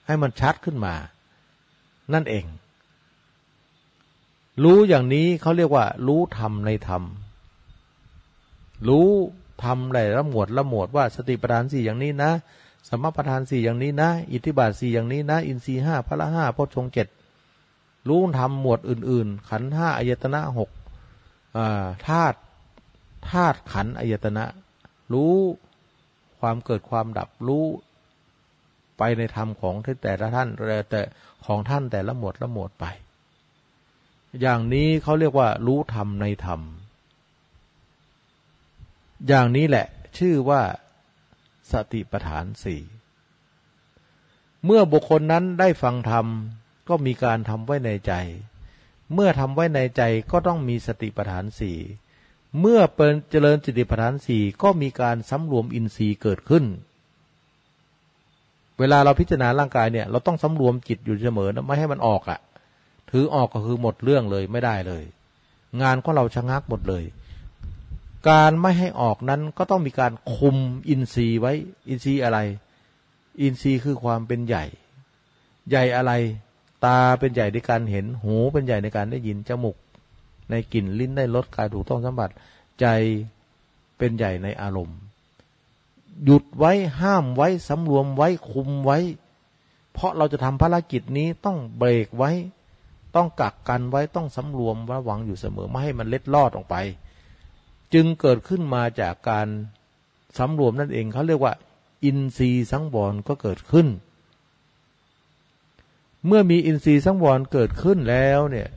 [SPEAKER 1] ให้มันชัดขึ้นมา นั่นเอง รู้อย่างนี้เขาเรียกว่า รู้ธรรมในธรรม รู้ธรรมหลายละหมวดละหมวดว่าสติปัฏฐานสี่อย่างนี้นะสมปัฏฐานสี่อย่างนี้นะ อิทธิบาทสี่อย่างนี้นะ อินทรีห้าพละห้าพชงเจ็ดรู้ธรรมหมวดอื่น ๆ ขันห้าอายตนะหกธาตุธาตุขันอายตนะ รู้ความเกิดความดับรู้ไปในธรรมของแต่ละท่านแต่ของท่านแต่ละหมวดละหมวดไป อย่างนี้เขาเรียกว่า รู้ธรรมในธรรม อย่างนี้แหละ ชื่อว่าสติปัฏฐานสี่เมื่อบุคคลนั้นได้ฟังธรรมก็มีการทำไว้ในใจ เมื่อทำไว้ในใจก็ต้องมีสติปัฏฐานสี่ เมื่อเป็นเจริญจิตปัฏฐานสี่ก็มีการสำรวมอินทรีย์เกิดขึ้น เวลาเราพิจารณาร่างกายเนี่ย เราต้องสำรวมจิตอยู่เสมอนะไม่ให้มันออกอะ่ะ ถือออกก็คือหมดเรื่องเลยไม่ได้เลย งานของเราชะงักหมดเลย การไม่ให้ออกนั้นก็ต้องมีการคุมอินทรีย์ไว้ อินทรีย์อะไร อินทรีย์คือความเป็นใหญ่ ใหญ่อะไร ตาเป็นใหญ่ในการเห็น หูเป็นใหญ่ในการได้ยิน จมูก ในกลิ่นลิ้นได้รสกายถูกต้องสัมผัสใจเป็นใหญ่ในอารมณ์ หยุดไว้ห้ามไว้สำรวมไว้คุมไว้ เพราะเราจะทำภารกิจนี้ต้องเบรกไว้ ต้องกักกันไว้ต้องสำรวมระวังอยู่เสมอไม่ให้มันเล็ดลอดออกไป จึงเกิดขึ้นมาจากการสำรวมนั่นเองเขาเรียกว่า อินทรีย์สังวรก็เกิดขึ้น เมื่อมีอินทรีย์สังวรเกิดขึ้นแล้วเนี่ย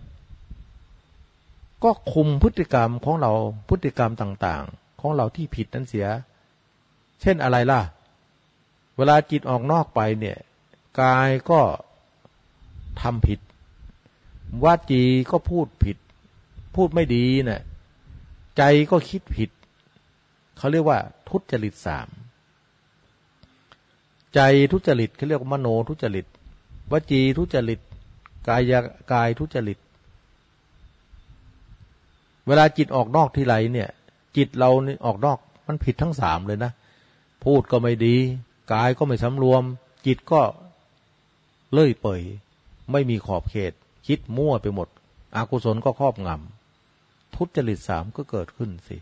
[SPEAKER 1] ก็คุมพฤติกรรมของเราพฤติกรรมต่าง ๆ ของเราที่ผิดนั้นเสีย เช่นอะไรล่ะ เวลาจิตออกนอกไปเนี่ยกายก็ทำผิดวาจีก็พูดผิด พูดไม่ดีเนะ่ยใจก็คิดผิด เขาเรียกว่า ทุจริตสามใจทุจริตเขาเรียกว่ามโนทุจริตวจีทุจริต กายกายทุจริต เวลาจิตออกนอกทีไรเนี่ย จิตเรานี่ออกนอกมันผิดทั้งสามเลยนะ พูดก็ไม่ดี กายก็ไม่สำรวม จิตก็เลื่อยเปื่อยไม่มีขอบเขต คิดมั่วไปหมด อากุศลก็ครอบงำทุจริตสามก็เกิดขึ้นสิ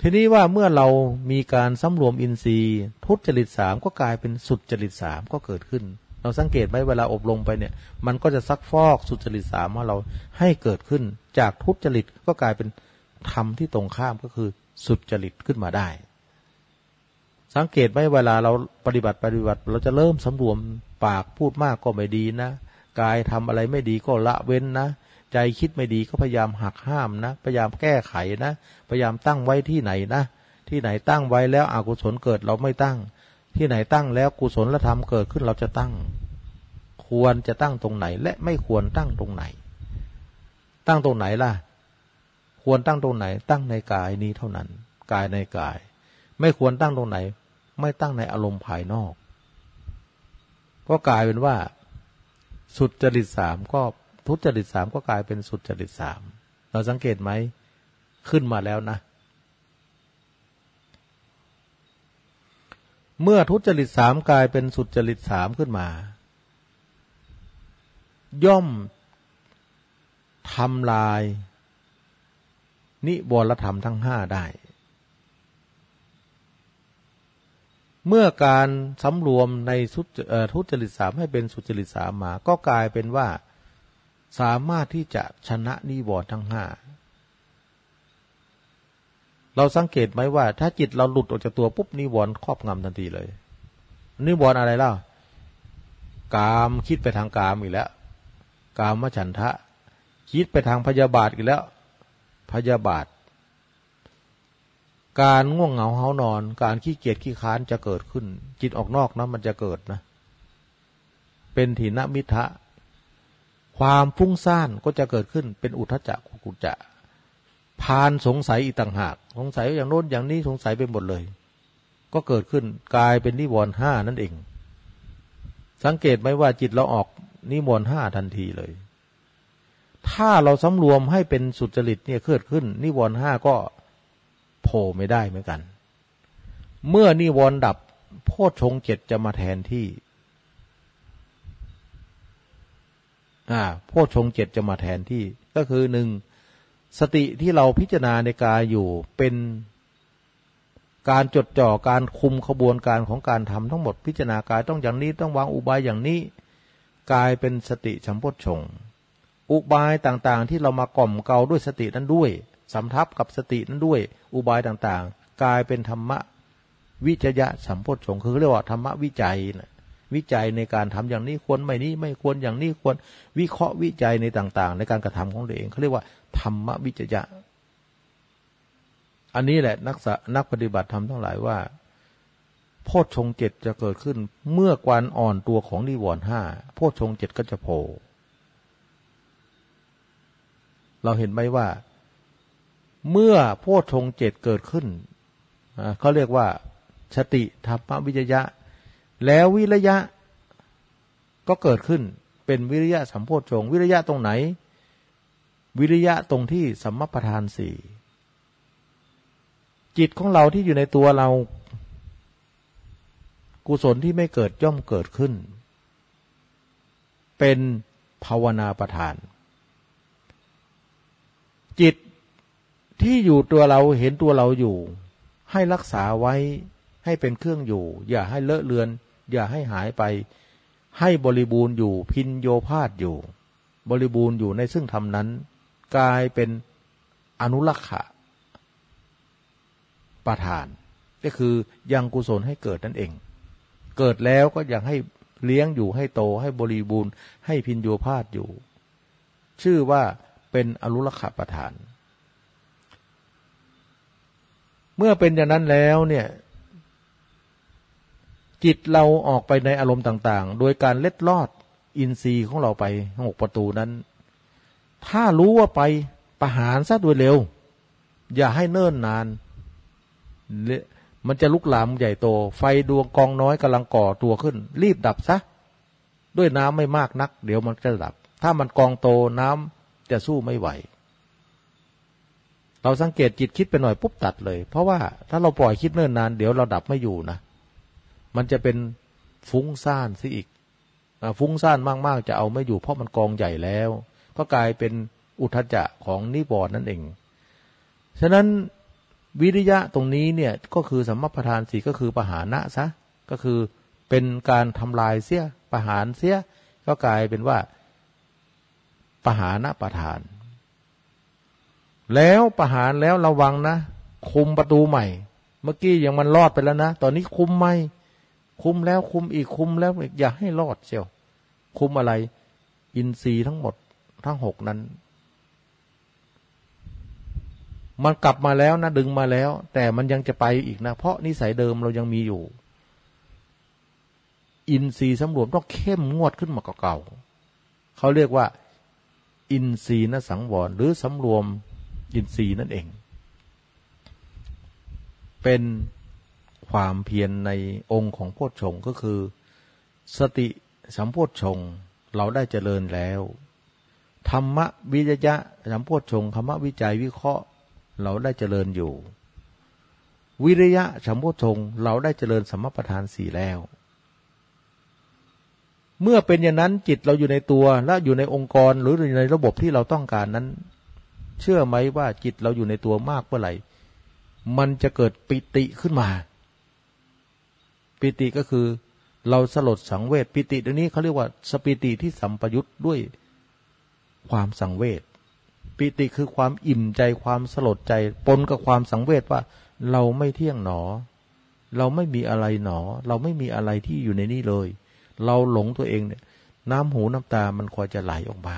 [SPEAKER 1] ทีนี้ว่าเมื่อเรามีการสำรวมอินทรีย์ ทุจริตสามก็กลายเป็นสุดจริตสามก็เกิดขึ้น เราสังเกตไหมเวลาอบรมไปเนี่ย มันก็จะซักฟอกสุจริตสามของเราให้เกิดขึ้นจากทุจริตก็กลายเป็นธรรมที่ตรงข้ามก็คือสุจริตขึ้นมาได้ สังเกตไหมเวลาเราปฏิบัติปฏิบัติ เราจะเริ่มสำรวมปากพูดมากก็ไม่ดีนะกายทำอะไรไม่ดีก็ละเว้นนะ ใจคิดไม่ดีก็พยายามหักห้ามนะ พยายามแก้ไขนะ พยายามตั้งไว้ที่ไหนนะ ที่ไหนตั้งไว้แล้วอกุศลเกิดเราไม่ตั้ง ที่ไหนตั้งแล้วกุศลธรรมเกิดขึ้นเราจะตั้ง ควรจะตั้งตรงไหน และไม่ควรตั้งตรงไหน ตั้งตรงไหนล่ะ ควรตั้งตรงไหน ตั้งในกายนี้เท่านั้น กายในกาย ไม่ควรตั้งตรงไหน ไม่ตั้งในอารมณ์ภายนอก ก็กลายเป็นว่า สุดจริตสามก็ทุจริตสามก็กลายเป็นสุดจริตสามเราสังเกตไหมขึ้นมาแล้วนะ เมื่อทุจริตสามกลายเป็นสุดจริตสามขึ้นมา ย่อมทำลาย นิวรธรรมทั้งห้าได้เเมื่อการสำรวมในทุจริตสามให้เป็นสุจริตสามมา ก็กลายเป็นว่าสามารถที่จะชนะนิวรณ์ทั้งห้า เราสังเกตไหมว่า ถ้าจิตเราหลุดออกจากตัวปุ๊บนิวรณ์ครอบงำทันทีเลย นิวรณ์อะไรล่ากามคิดไปทางกามอีกแล้ว กามฉันทะ คิดไปทางพยาบาทอีกแล้ว พยาบาท การง่วงเหงาเฮานอน การขี้เกียจขี้ค้านจะเกิดขึ้น จิตออกนอกนะมันจะเกิดนะ เป็นถีนมิทะ ความฟุ้งซ่านก็จะเกิดขึ้นเป็นอุทจจะกุจจะพานสงสัยอีกต่างหาก สงสัยอย่างโน้นอย่างนี้สงสัยไปหมดเลย ก็เกิดขึ้นกลายเป็นนิวรณ์ห้านั่นเอง สังเกตไหมว่าจิตเราออกนิวรณ์ห้าทันทีเลย ถ้าเราสำรวมให้เป็นสุจริตเนี่ยเกิดขึ้น นิวรณ์ห้าก็โผล่ไม่ได้เหมือนกัน เมื่อนิวรณ์ดับโพชฌงเจ็ดจะมาแทนที่อ่าโพชฌงเจ็ดจะมาแทนที่ก็คือหนึ่ง สติที่เราพิจารณาในกายอยู่เป็นการจดจ่อการคุมขบวนการของการทำทั้งหมดพิจารณากายต้องอย่างนี้ต้องวางอุบายอย่างนี้ กายเป็นสติสัมโพชงอุบายต่างๆ ที่เรามากล่อมเกาด้วยสตินั้นด้วยสำทับกับสตินั้นด้วย อุบายต่างๆ กลายเป็นธรรมะวิจยะสัมโพชงคือเรียกว่าธรรมะวิจัยนะ วิจัยในการทำอย่างนี้ควรไม่นี้ไม่ควรอย่างนี้ควรวิเคราะห์วิจัยในต่าง ๆ ในการกระทำของตัวเองเขาเรียกว่าธรรมวิจยะ อันนี้แหละนักนักปฏิบัติธรรมทั้งหลายว่าโพชฌงเจ็ดจะเกิดขึ้นเมื่อกวนอ่อนตัวของนิวรณ์ห้าโพชฌงเจ็ดก็จะโผล่เราเห็นไหมว่า เมื่อโพชฌงเจ็ดเกิดขึ้นเขาเรียกว่าสติธรรมวิจยะ แล้ววิริยะก็เกิดขึ้นเป็นวิริยะสัมโพชฌงวิริยะตรงไหน วิริยะตรงที่สัมมาประธานสี่จิตของเราที่อยู่ในตัวเรา กุศลที่ไม่เกิดย่อมเกิดขึ้น เป็นภาวนาประธาน จิตที่อยู่ตัวเราเห็นตัวเราอยู่ ให้รักษาไว้ให้เป็นเครื่องอยู่ อย่าให้เลอะเลือน อย่าให้หายไป ให้บริบูรณ์อยู่พินโยพาดอยู่ บริบูรณ์อยู่ในซึ่งธรรมนั้น กลายเป็นอนุลักษะประทาน ก็คือยังกุศลให้เกิดนั่นเอง เกิดแล้วก็ยังให้เลี้ยงอยู่ให้โตให้บริบูรณ์ ให้พินโยพาดอยู่ ชื่อว่าเป็นอนุลักษะประทาน เมื่อเป็นอย่างนั้นแล้วเนี่ย จิตเราออกไปในอารมณ์ต่าง ๆ โดยการเล็ดลอดอินทรีย์ของเราไปหกประตูนั้น ถ้ารู้ว่าไปประหารซะโดยเร็ว อย่าให้เนิ่นนาน มันจะลุกลามใหญ่โต ไฟดวงกองน้อยกำลังก่อตัวขึ้น รีบดับซะ ด้วยน้ำไม่มากนัก เดี๋ยวมันจะดับ ถ้ามันกองโตน้ำจะสู้ไม่ไหว เราสังเกตจิตคิดไปหน่อยปุ๊บตัดเลย เพราะว่าถ้าเราปล่อยคิดเนิ่นนาน เดี๋ยวเราดับไม่อยู่นะ มันจะเป็นฟุ้งซ่านซิอีกฟุ้งซ่านมากๆ จะเอาไม่อยู่เพราะมันกองใหญ่แล้ว ก็กลายเป็นอุทจจะของนิบอดนั่นเอง ฉะนั้นวิริยะตรงนี้เนี่ยก็คือสัมมาประธานสีก็คือปหานะซะก็คือเป็นการทำลายเสียประหารเสียก็กลายเป็นว่าปหานะประธาน แล้วประหารแล้วระวังนะ คุมประตูใหม่ เมื่อกี้ยังมันรอดไปแล้วนะ ตอนนี้คุมไม่ คุมแล้วคุมอีกคุมแล้วอีกอย่าให้รอดเชียวคุมอะไร อินทรีย์ทั้งหมดทั้งหกนั้น มันกลับมาแล้วนะดึงมาแล้ว แต่มันยังจะไปอีกนะ เพราะนิสัยเดิมเรายังมีอยู่ อินทรีย์สำรวมต้องเข้มงวดขึ้นมากว่าเก่าเขาเรียกว่า อินทรีย์นสังวรหรือสำรวมอินทรีย์นั่นเอง เป็น ความเพียรในองค์ของโพชฌงก็คือ สติสัมโพชฌงเราได้เจริญแล้ว ธรรมวิจยะสัมโพชฌงธรรมวิจัยวิเคราะห์ เราได้เจริญอยู่ วิริยะสัมโพชฌงเราได้เจริญสมประทานสี่แล้ว เมื่อเป็นอย่างนั้นจิตเราอยู่ในตัวและอยู่ในองค์กรหรือในระบบที่เราต้องการนั้น เชื่อไหมว่าจิตเราอยู่ในตัวมากเมื่อไหร่มันจะเกิดปิติขึ้นมา ปิติก็คือเราสลดสังเวชปิติตรงนี้เขาเรียกว่า สปิติที่สัมปยุตด้วยความสังเวชปิติคือความอิ่มใจความสลดใจปนกับความสังเวชว่า เราไม่เที่ยงหนอ เราไม่มีอะไรหนอ เราไม่มีอะไรที่อยู่ในนี้เลย เราหลงตัวเองเนี่ย น้ำหูน้ำตามันคอยจะไหลออกมา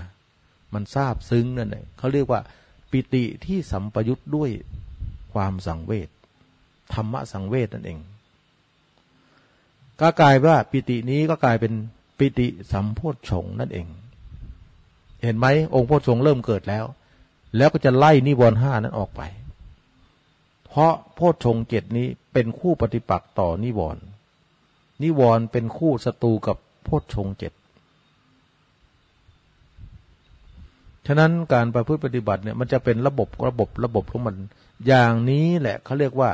[SPEAKER 1] มันซาบซึ้งนั่นเองเขาเรียกว่า ปิติที่สัมปยุตด้วยความสังเวชธรรมะสังเวชนั่นเอง ก็กลายว่าปิตินี้ก็กลายเป็นปิติสัมโพธชงนั่นเอง เห็นไหมองค์โพธชงเริ่มเกิดแล้ว แล้วก็จะไล่นิวรณ์ห้านั้นออกไป เพราะโพธชงเจ็ดนี้เป็นคู่ปฏิปักษ์ต่อนิวรณ์นิวรณ์เป็นคู่ศัตรูกับโพธชงเจ็ดฉะนั้นการประพฤติปฏิบัติเนี่ยมันจะเป็นระบบระบบระบบของมัน อย่างนี้แหละเขาเรียกว่า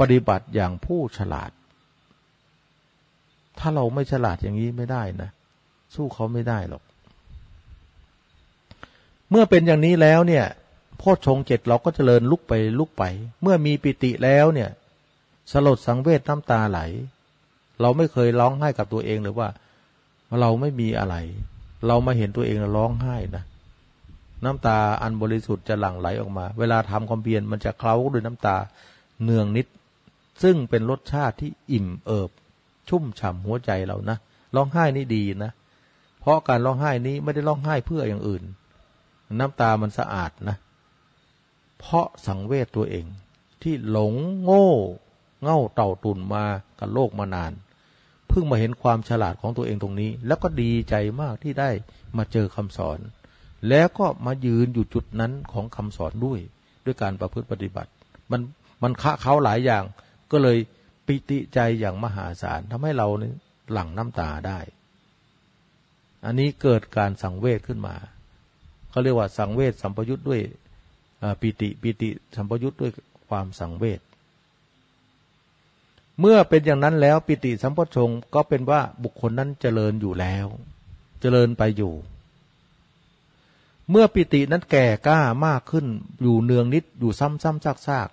[SPEAKER 1] ปฏิบัติอย่างผู้ฉลาด ถ้าเราไม่ฉลาดอย่างนี้ไม่ได้นะ สู้เขาไม่ได้หรอก เมื่อเป็นอย่างนี้แล้วเนี่ยพ่อชงเจ็ดเราก็เจริญลุกไปลุกไป เมื่อมีปิติแล้วเนี่ย สลดสังเวชน้ำตาไหล เราไม่เคยร้องไห้กับตัวเองหรือว่า เราไม่มีอะไร เรามาเห็นตัวเองร้องไห้นะน้ำตาอันบริสุทธิ์จะหลั่งไหลออกมา เวลาทำความเพียรมันจะเคล้าด้วยน้ำตาเนืองนิด ซึ่งเป็นรสชาติที่อิ่มเอิบ ชุ่มฉ่ำหัวใจเรานะร้องไห้นี่ดีนะ เพราะการร้องไห้นี้ไม่ได้ร้องไห้เพื่ออย่างอื่น น้ำตามันสะอาดนะ เพราะสังเวชตัวเอง ที่หลงโง่เง่าเต่าตุนมากับโลกมานาน เพิ่งมาเห็นความฉลาดของตัวเองตรงนี้ แล้วก็ดีใจมากที่ได้มาเจอคำสอน แล้วก็มายืนอยู่จุดนั้นของคำสอนด้วย ด้วยการประพฤติปฏิบัติ มันมันคะเขาหลายอย่างก็เลย ปิติใจอย่างมหาศาลทำให้เราหลั่งน้ำตาได้ อันนี้เกิดการสังเวชขึ้นมาเขาเรียกว่าสังเวชสัมปยุทธ์ด้วยปิติปิติสัมปยุทธ์ด้วยความสังเวชเมื่อเป็นอย่างนั้นแล้วปิติสัมปชงก็เป็นว่าบุคคลนั้นเจริญอยู่แล้ว เจริญไปอยู่ เมื่อปิตินั้นแก่กล้ามากขึ้นอยู่เนืองนิดอยู่ซ้ำๆซาก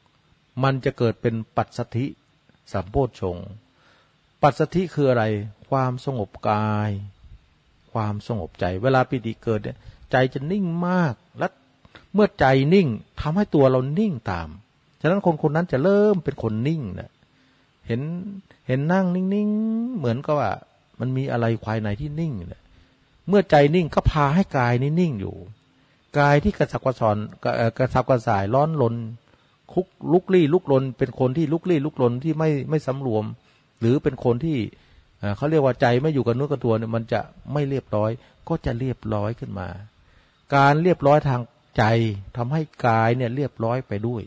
[SPEAKER 1] ๆมันจะเกิดเป็นปัจสถิ สัมโพชง ปัจสถิคืออะไร ความสงบกาย ความสงบใจ เวลาปิติเกิดเนี่ยใจจะนิ่งมาก และเมื่อใจนิ่งทำให้ตัวเรานิ่งตาม ฉะนั้นคนคนนั้นจะเริ่มเป็นคนนิ่งนะเห็นเห็นนั่งนิ่งๆ เหมือนกับว่า มันมีอะไรภายในที่นิ่งเนี่ยเมื่อใจนิ่งก็พาให้กายนิ่งอยู่ กายที่กระสับกระส่อนกระสับกระส่ายร้อนลน คุกลุกลี้ลุกลน เป็นคนที่ลุกลี้ลุกลนที่ไม่ไม่สำรวม หรือเป็นคนที่เขาเรียกว่าใจไม่อยู่กับเนื้อกับตัวเนี่ยมันจะไม่เรียบร้อย ก็จะเรียบร้อยขึ้นมา การเรียบร้อยทางใจทำให้กายเนี่ยเรียบร้อยไปด้วย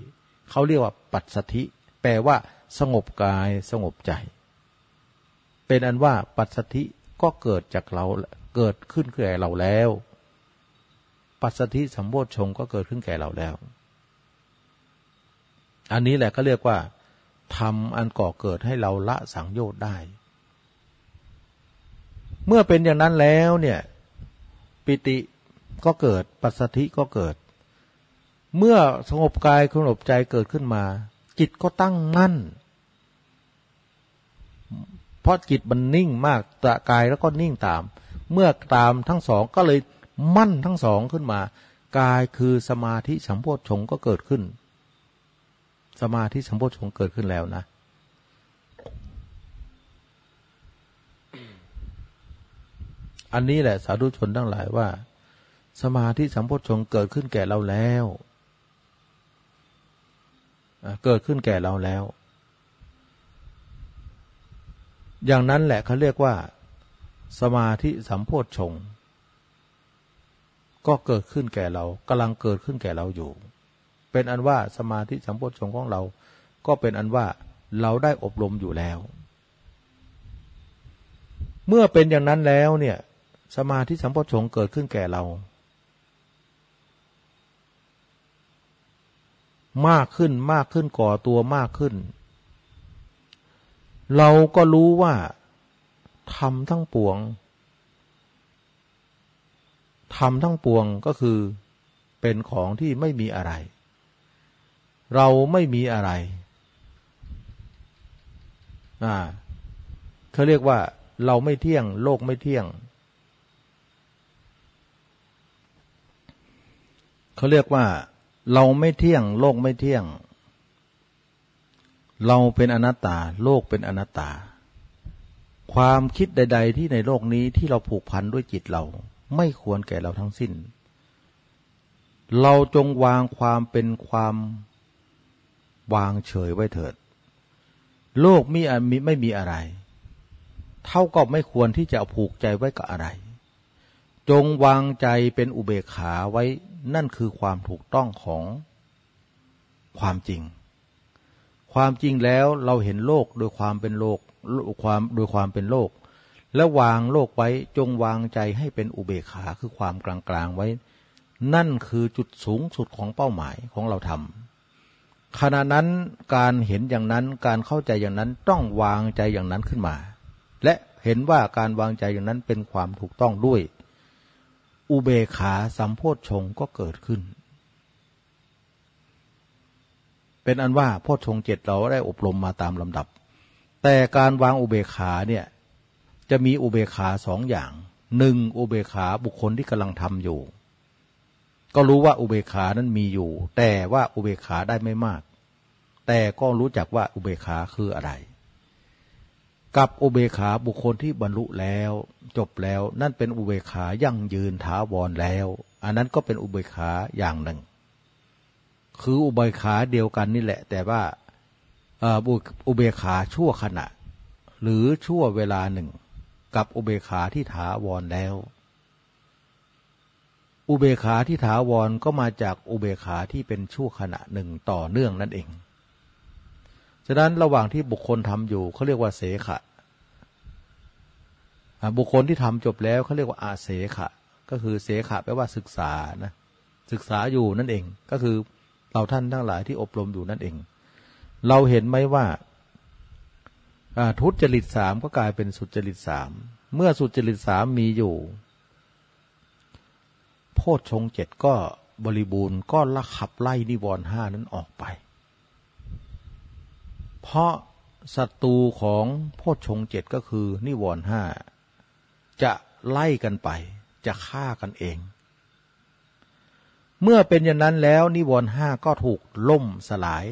[SPEAKER 1] เขาเรียกว่าปัจสถิ แปลว่า สงบกายสงบใจ เป็นอันว่าปัจสถิก็เกิดจากเราเกิดขึ้นแก่เราแล้ว ปัสสธิสัมโพชงก็เกิดขึ้นแก่เราแล้ว อันนี้แหละก็เรียกว่าทำอันก่อเกิดให้เราละสังโยชน์ได้ เมื่อเป็นอย่างนั้นแล้วเนี่ยปิติก็เกิดปัสสธิก็เกิด เมื่อสงบกายสงบใจเกิดขึ้นมา จิตก็ตั้งมั่น เพราะจิตมันนิ่งมากตะกายแล้วก็นิ่งตาม เมื่อตามทั้งสองก็เลยมั่นทั้งสองขึ้นมา กายคือสมาธิสัมโพชฌงก็เกิดขึ้น สมาธิสัมโพชฌงเกิดขึ้นแล้วนะอันนี้แหละสาธุชนทั้งหลายว่า สมาธิสัมโพชฌงเกิดขึ้นแก่เราแล้วเกิดขึ้นแก่เราแล้ว อย่างนั้นแหละเขาเรียกว่า สมาธิสัมโพชงก็เกิดขึ้นแก่เรากำลังเกิดขึ้นแก่เราอยู่ เป็นอันว่าสมาธิสัมโพธชงของเรา ก็เป็นอันว่าเราได้อบรมอยู่แล้ว เมื่อเป็นอย่างนั้นแล้วเนี่ย สมาธิสัมโพธชงเกิดขึ้นแก่เรา มากขึ้นมากขึ้นก่อตัวมากขึ้น เราก็รู้ว่าทำทั้งปวงทำทั้งปวงก็คือเป็นของที่ไม่มีอะไร เราไม่มีอะไรอ่าเขาเรียกว่า เราไม่เที่ยง โลกไม่เที่ยงเขาเรียกว่า เราไม่เที่ยง โลกไม่เที่ยง เราเป็นอนัตตา โลกเป็นอนัตตา ความคิดใด ๆ ที่ในโลกนี้ที่เราผูกพันด้วยจิตเรา ไม่ควรแก่เราทั้งสิ้น เราจงวางความเป็นความ วางเฉยไว้เถิด โลกมีไม่มีอะไร เท่ากับไม่ควรที่จะผูกใจไว้กับอะไร จงวางใจเป็นอุเบกขาไว้นั่นคือความถูกต้องของความจริง ความจริงแล้วเราเห็นโลกโดยความเป็นโลกความโดยความเป็นโลก และวางโลกไว้จงวางใจให้เป็นอุเบกขาคือความกลางๆไว้ นั่นคือจุดสูงสุดของเป้าหมายของเราทำ ขณะนั้นการเห็นอย่างนั้นการเข้าใจอย่างนั้นต้องวางใจอย่างนั้นขึ้นมา และเห็นว่าการวางใจอย่างนั้นเป็นความถูกต้องด้วย อุเบขาสัมโพธชงก็เกิดขึ้น เป็นอันว่าโพธชงเจ็ดเราได้อบรมมาตามลำดับ แต่การวางอุเบขาเนี่ยจะมีอุเบขาสองอย่างหนึ่งอุเบขาบุคคลที่กำลังทำอยู่ ก็รู้ว่าอุเบขานั้นมีอยู่ แต่ว่าอุเบขาได้ไม่มาก แต่ก็รู้จักว่าอุเบกขาคืออะไร กับอุเบกขาบุคคลที่บรรลุแล้ว จบแล้วนั่นเป็นอุเบกขายั่งยืนถาวรแล้ว อันนั้นก็เป็นอุเบกขาอย่างหนึ่ง คืออุเบกขาเดียวกันนี่แหละ แต่ว่าอุเบกขาชั่วขณะ หรือชั่วเวลาหนึ่ง กับอุเบกขาที่ถาวรแล้ว อุเบกขาที่ถาวรก็มาจากอุเบกขาที่เป็นชั่วขณะหนึ่งต่อเนื่องนั่นเอง ฉะนั้นระหว่างที่บุคคลทำอยู่เขาเรียกว่าเสขะบุคคลที่ทำจบแล้วเขาเรียกว่าอาเสขะ ก็คือเสขะแปลว่าศึกษานะศึกษาอยู่นั่นเองก็คือเราท่านทั้งหลายที่อบรมอยู่นั่นเอง เราเห็นไหมว่าทุจริตสามก็กลายเป็นสุจริตสามเมื่อสุจริตสามมีอยู่ โพชฌงเจ็ดก็บริบูรณ์ก็ละขับไล่นิวรณ์ห้านั้นออกไป เพราะศัตรูของโพชฌงเจ็ดก็คือ นิวรณ์ห้าจะไล่กันไป จะฆ่ากันเอง เมื่อเป็นอย่างนั้นแล้ว นิวรณ์ห้าก็ถูกล่มสลาย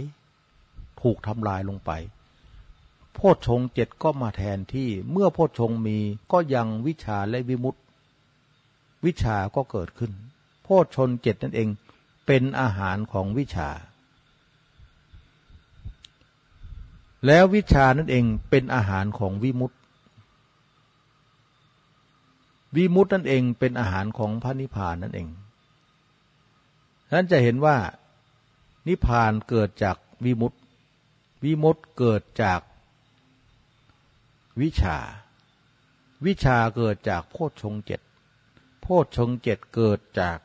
[SPEAKER 1] ถูกทำลายลงไป โพชฌงเจ็ดก็มาแทนที่เมื่อโพชฌงมีก็ยังวิชาและวิมุตติ วิชาก็เกิดขึ้น โพชฌงเจ็ดนั่นเองเป็นอาหารของวิชา แล้ววิชานั่นเองเป็นอาหารของวิมุตติ วิมุตตินั่นเองเป็นอาหารของพระนิพพานนั่นเองนั้นจะเห็นว่า นิพพานเกิดจากวิมุตติ วิมุตติเกิดจากวิชา วิชาเกิดจากโพชฌงเจ็ดโพชฌงเจ็ดเกิดจาก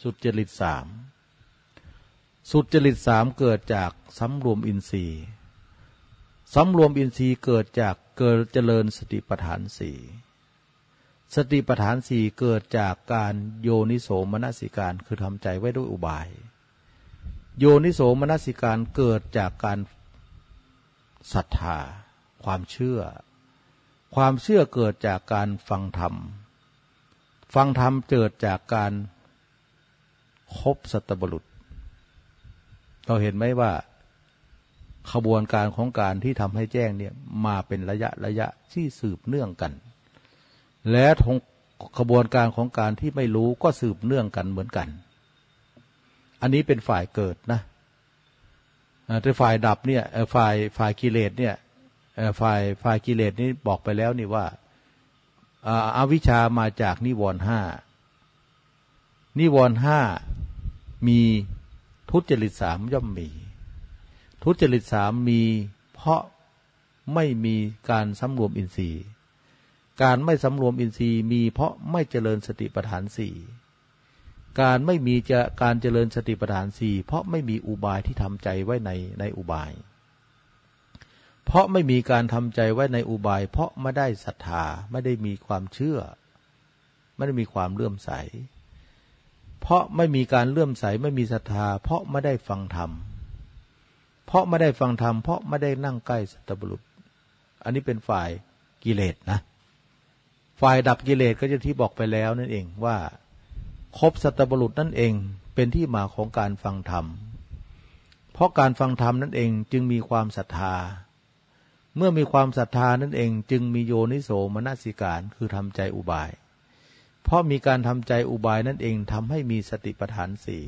[SPEAKER 1] สุจริตสาม สุจริตสามเกิดจากสำรวมอินทรีย์สำรวมอินทรีย์เกิดจากเกิดเจริญสติปัฏฐานสี่สติปัฏฐานสี่เกิดจากการโยนิโสมนสิการคือทำใจไว้ด้วยอุบาย โยนิโสมนสิการเกิดจากการศรัทธา ความเชื่อ ความเชื่อเกิดจากการฟังธรรม ฟังธรรมเกิดจากการคบสัตบุรุษ เราเห็นไหมว่าขบวนการของการที่ทำให้แจ้งเนี่ยมาเป็นระยะระยะที่สืบเนื่องกัน และทงขบวนการของการที่ไม่รู้ก็สืบเนื่องกันเหมือนกัน อันนี้เป็นฝ่ายเกิดนะแต่ฝ่ายดับเนี่ยฝ่ายฝ่ายกิเลสเนี่ยฝ่ายฝ่ายกิเลสนี่บอกไปแล้วนี่ว่าอาวิชามาจากนิวรณ์ห้านิวรณ์ห้ามี ทุจริตสามย่อมมี ทุจริตสามมีเพราะไม่มีการสำรวมอินทรีย์ การไม่สำรวมอินทรีย์มีเพราะไม่เจริญสติปัฏฐานสี่การไม่มีจะการเจริญสติปัฏฐานสี่เพราะไม่มีอุบายที่ทำใจไว้ในในอุบาย เพราะไม่มีการทำใจไว้ในอุบาย เพราะไม่ได้ศรัทธาไม่ได้มีความเชื่อ ไม่ได้มีความเลื่อมใส เพราะไม่มีการเลื่อมใสไม่มีศรัทธา เพราะไม่ได้ฟังธรรม เพราะไม่ได้ฟังธรรม เพราะไม่ได้นั่งใกล้สัตบุรุษ อันนี้เป็นฝ่ายกิเลสนะ ฝ่ายดับกิเลสก็จะที่บอกไปแล้วนั่นเองว่าคบสัตบุรุษนั่นเองเป็นที่มาของการฟังธรรม เพราะการฟังธรรมนั่นเองจึงมีความศรัทธา เมื่อมีความศรัทธานั่นเองจึงมีโยนิโสมนสิการคือทำใจอุบาย เพราะมีการทำใจอุบายนั่นเองทำให้มีสติปัฏฐานสี่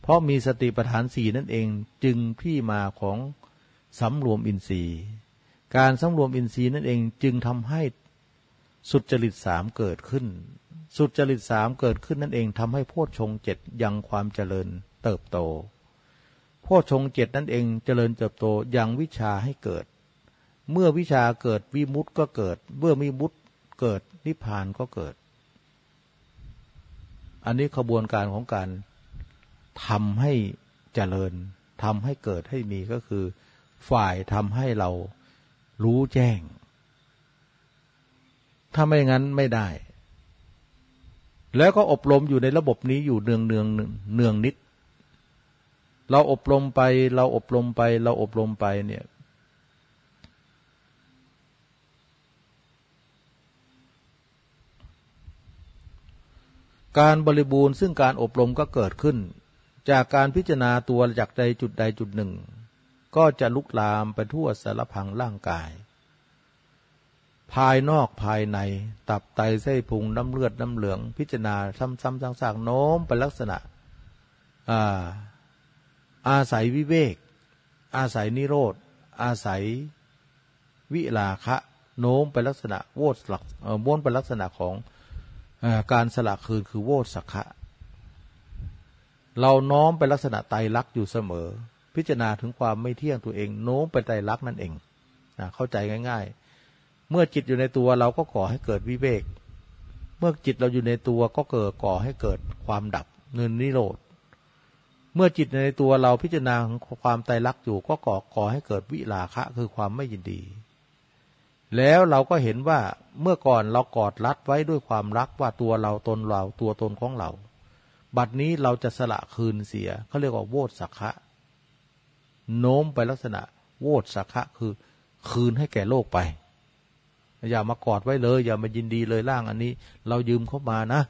[SPEAKER 1] เพราะมีสติปัฏฐานสี่นั่นเองจึงที่มาของสำรวมอินทรีย์ การสำรวมอินทรีย์นั่นเองจึงทำให้สุจริตสามเกิดขึ้น สุจริตสามเกิดขึ้นนั่นเองทำให้โพชฌงเจ็ดยังความเจริญเติบโตโพชฌงเจ็ดนั่นเองเจริญเติบโตยังวิชาให้เกิด เมื่อวิชาเกิดวิมุตต์ก็เกิด เมื่อมีมุตต์เกิดนิพพานก็เกิด อันนี้ขบวนการของการทำให้เจริญทำให้เกิดให้มีก็คือ ฝ่ายทำให้เรารู้แจ้ง ถ้าไม่งั้นไม่ได้ แล้วก็อบรมอยู่ในระบบนี้อยู่เนืองเนืองเนืองนิด เราอบรมไป เราอบรมไป เราอบรมไปเนี่ย การบริบูรณ์ซึ่งการอบรมก็เกิดขึ้น จากการพิจารณาตัวจากใดจุดใดจุดหนึ่ง ก็จะลุกลามไปทั่วสารพังร่างกาย ภายนอกภายในตับไตไส้พุงน้ำเลือดน้ำเหลือง พิจารณาซ้ำๆซากๆโน้มไปลักษณะอาอาศัยวิเวก อาศัยนิโรธ อาศัยวิลาคะ โน้มไปลักษณะโวตหลักม้วนไปลักษณะของ การสละคืนคือโวตสักขะ เราน้อมไปลักษณะไตรลักษณ์อยู่เสมอ พิจารณาถึงความไม่เที่ยงตัวเองโน้มไปไตรลักษณ์นั่นเองนะเข้าใจง่าย ๆ เมื่อจิตอยู่ในตัวเราก็ก่อให้เกิดวิเวก เมื่อจิตเราอยู่ในตัวก็เกิดก่อให้เกิดความดับเนินนิโรธ เมื่อจิตในตัวเราพิจารณาความไตรลักษณ์อยู่ก็ก่อก่อให้เกิดวิลาคะ คือความไม่ยินดี แล้วเราก็เห็นว่าเมื่อก่อนเรากอดรัดไว้ด้วยความรักว่าตัวเราตนเราตัวตนของเรา บัดนี้เราจะสละคืนเสียเขาเรียกว่าโวตสักะโน้มไปลักษณะ โวตสักะคือ คืนให้แก่โลกไป อย่ามากอดไว้เลย อย่ามายินดีเลยร่างอันนี้ เรายืมเข้ามานะ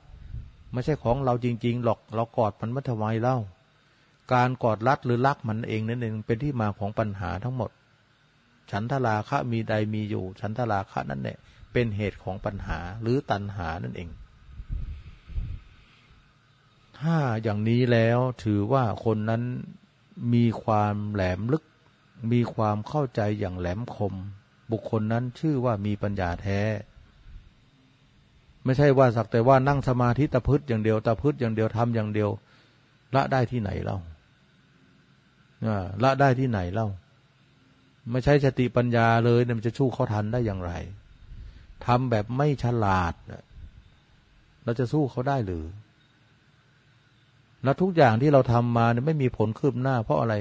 [SPEAKER 1] ไม่ใช่ของเราจริง ๆ หรอกเรากอดมันม่ทำไมเล่า การกอดรัดหรือรักมันเองนั่นเองเป็นที่มาของปัญหาทั้งหมด ฉันทราคะมีใดมีอยู่ ฉันทราคะนั่นแหละเป็นเหตุของปัญหาหรือตัณหานั่นเอง ถ้าอย่างนี้แล้วถือว่าคนนั้นมีความแหลมลึก มีความเข้าใจอย่างแหลมคม บุคคลนั้นชื่อว่ามีปัญญาแท้ ไม่ใช่ว่าสักแต่ว่านั่งสมาธิตะพืชอย่างเดียวตะพืชอย่างเดียวทำอย่างเดียว ละได้ที่ไหนเล่าละได้ที่ไหนเล่า ไม่ใช่สติปัญญาเลยมันจะชู้เขาทันได้อย่างไรทำแบบไม่ฉลาดเราจะสู้เขาได้หรือ แล้วทุกอย่างที่เราทำมาเนี่ยไม่มีผลคืบหน้า เพราะอะไร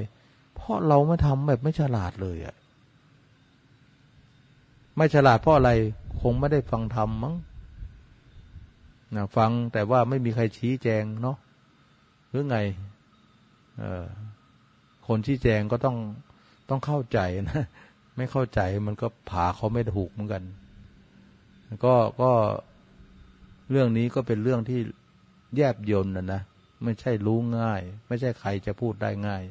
[SPEAKER 1] เพราะเราไม่ทำแบบไม่ฉลาดเลยอะไม่ฉลาดเพราะอะไร คงไม่ได้ฟังธรรมมั้งนะฟังแต่ว่าไม่มีใครชี้แจงเนาะหรือไง เออคนชี้แจงก็ต้อง ต้องเข้าใจนะ ไม่เข้าใจมันก็ผาเขาไม่ถูกเหมือนกัน ก็ก็เรื่องนี้ก็เป็นเรื่องที่แยบยนนะนะไม่ใช่รู้ง่าย ไม่ใช่ใครจะพูดได้ง่าย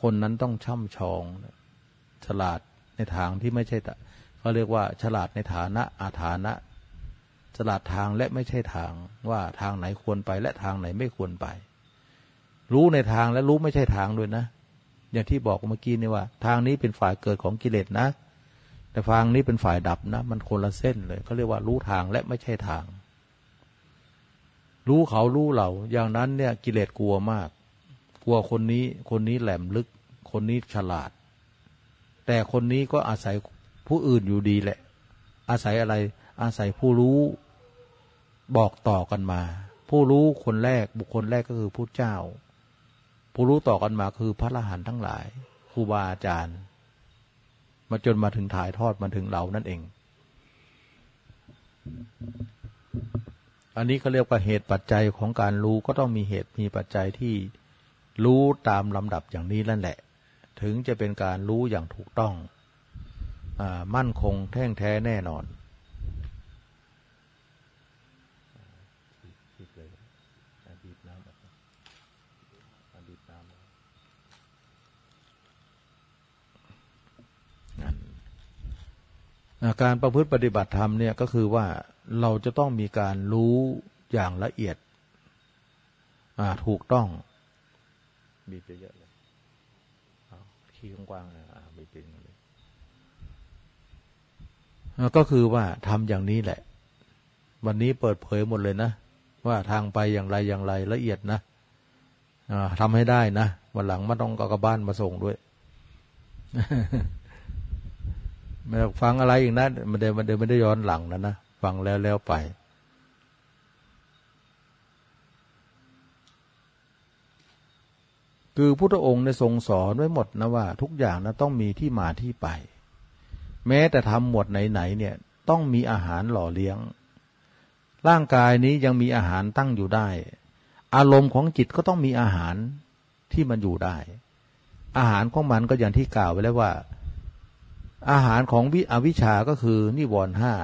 [SPEAKER 1] คนนั้นต้องช่ำชอง ฉลาดในทางที่ไม่ใช่เขาเรียกว่า ฉลาดในฐานะอาฐานะ ฉลาดทางและไม่ใช่ทาง ว่าทางไหนควรไปและทางไหนไม่ควรไป รู้ในทางและรู้ไม่ใช่ทางด้วยนะ อย่างที่บอกเมื่อกี้นี่ว่า ทางนี้เป็นฝ่ายเกิดของกิเลสนะ แต่ทางนี้เป็นฝ่ายดับนะ มันคนละเส้นเลยเขาเรียกว่ารู้ทางและไม่ใช่ทาง รู้เขารู้เรา อย่างนั้นเนี่ยกิเลสกลัวมาก กลัวคนนี้ คนนี้แหลมลึก คนนี้ฉลาด แต่คนนี้ก็อาศัยผู้อื่นอยู่ดีแหละ อาศัยอะไร อาศัยผู้รู้บอกต่อกันมา ผู้รู้คนแรกบุคคลแรกก็คือผู้เจ้า ผู้รู้ต่อกันมาคือพระอรหันต์ทั้งหลายครูบาอาจารย์ มาจนมาถึงถ่ายทอดมาถึงเรานั่นเอง อันนี้เขาเรียกว่าเหตุปัจจัยของการรู้ก็ต้องมีเหตุมีปัจจัยที่รู้ตามลำดับอย่างนี้นั่นแหละ ถึงจะเป็นการรู้อย่างถูกต้องอมั่นคงแท่งแท้แน่นอน การประพฤติปฏิบัติธรรมเนี่ยก็คือว่าเราจะต้องมีการรู้อย่างละเอียดถูกต้องบีบเยอะเลยขี้กว้างๆเลยบีบเป็นเลยก็คือว่าทำอย่างนี้แหละ วันนี้เปิดเผยหมดเลยนะ ว่าทางไปอย่างไรอย่างไรละเอียดนะทำให้ได้นะวันหลังไม่ต้องกกบ้านมาส่งด้วย ไม่ฟังอะไรอย่างนั้นมันเดินมันเดินไม่ได้ย้อนหลังนะนะฟังแล้วแล้วไปคือพุทธองค์ในทรงสอนไว้หมดนะว่า ทุกอย่างนะต้องมีที่มาที่ไป แม้แต่ทำหมวดไหนๆเนี่ยต้องมีอาหารหล่อเลี้ยง ร่างกายนี้ยังมีอาหารตั้งอยู่ได้ อารมณ์ของจิตก็ต้องมีอาหารที่มันอยู่ได้ อาหารของมันก็อย่างที่กล่าวไว้แล้วว่า อาหารของวิอวิชาก็คือนิวรณ์ห้า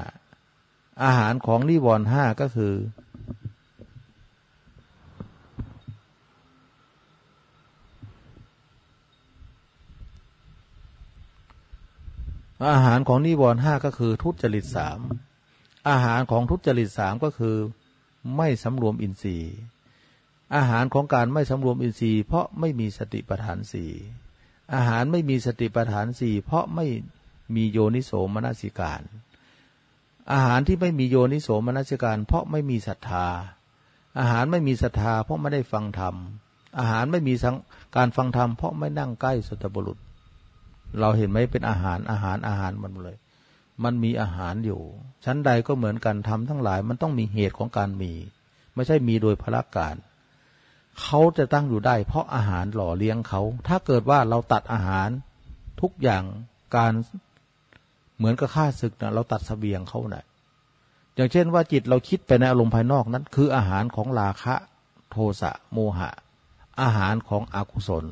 [SPEAKER 1] อาหารของนิวรณ์ห้าก็คือ อาหารของนิวรณ์ห้าก็คือ ทุจริตสามอาหารของทุจริตสามก็คือ ไม่สำรวมอินทรีย์ อาหารของการไม่สำรวมอินทรีย์ เพราะไม่มีสติปัฏฐานสี่อาหารไม่มีสติปัฏฐานสี่เพราะไม่ มีโยนิโสมนสิการ อาหารที่ไม่มีโยนิโสมนสิการ เพราะไม่มีศรัทธา อาหารไม่มีศรัทธา เพราะไม่ได้ฟังธรรม อาหารไม่มีการฟังธรรมเพราะไม่นั่งใกล้สุตบุรุษ เราเห็นไหมเป็นอาหารอาหารอาหารมันเลย มันมีอาหารอยู่ ชั้นใดก็เหมือนกันทำทั้งหลายมันต้องมีเหตุของการมี ไม่ใช่มีโดยพละการเขาจะตั้งอยู่ได้ เพราะอาหารหล่อเลี้ยงเขา ถ้าเกิดว่าเราตัดอาหารทุกอย่างการ เหมือนกับข้าศึกนะเราตัดสเสบียงเขานะ่ะอย่างเช่นว่าจิตเราคิดไปในอารมณ์ภายนอกนั้น คืออาหารของราคะ โทสะโมหะ อาหารของอกุศล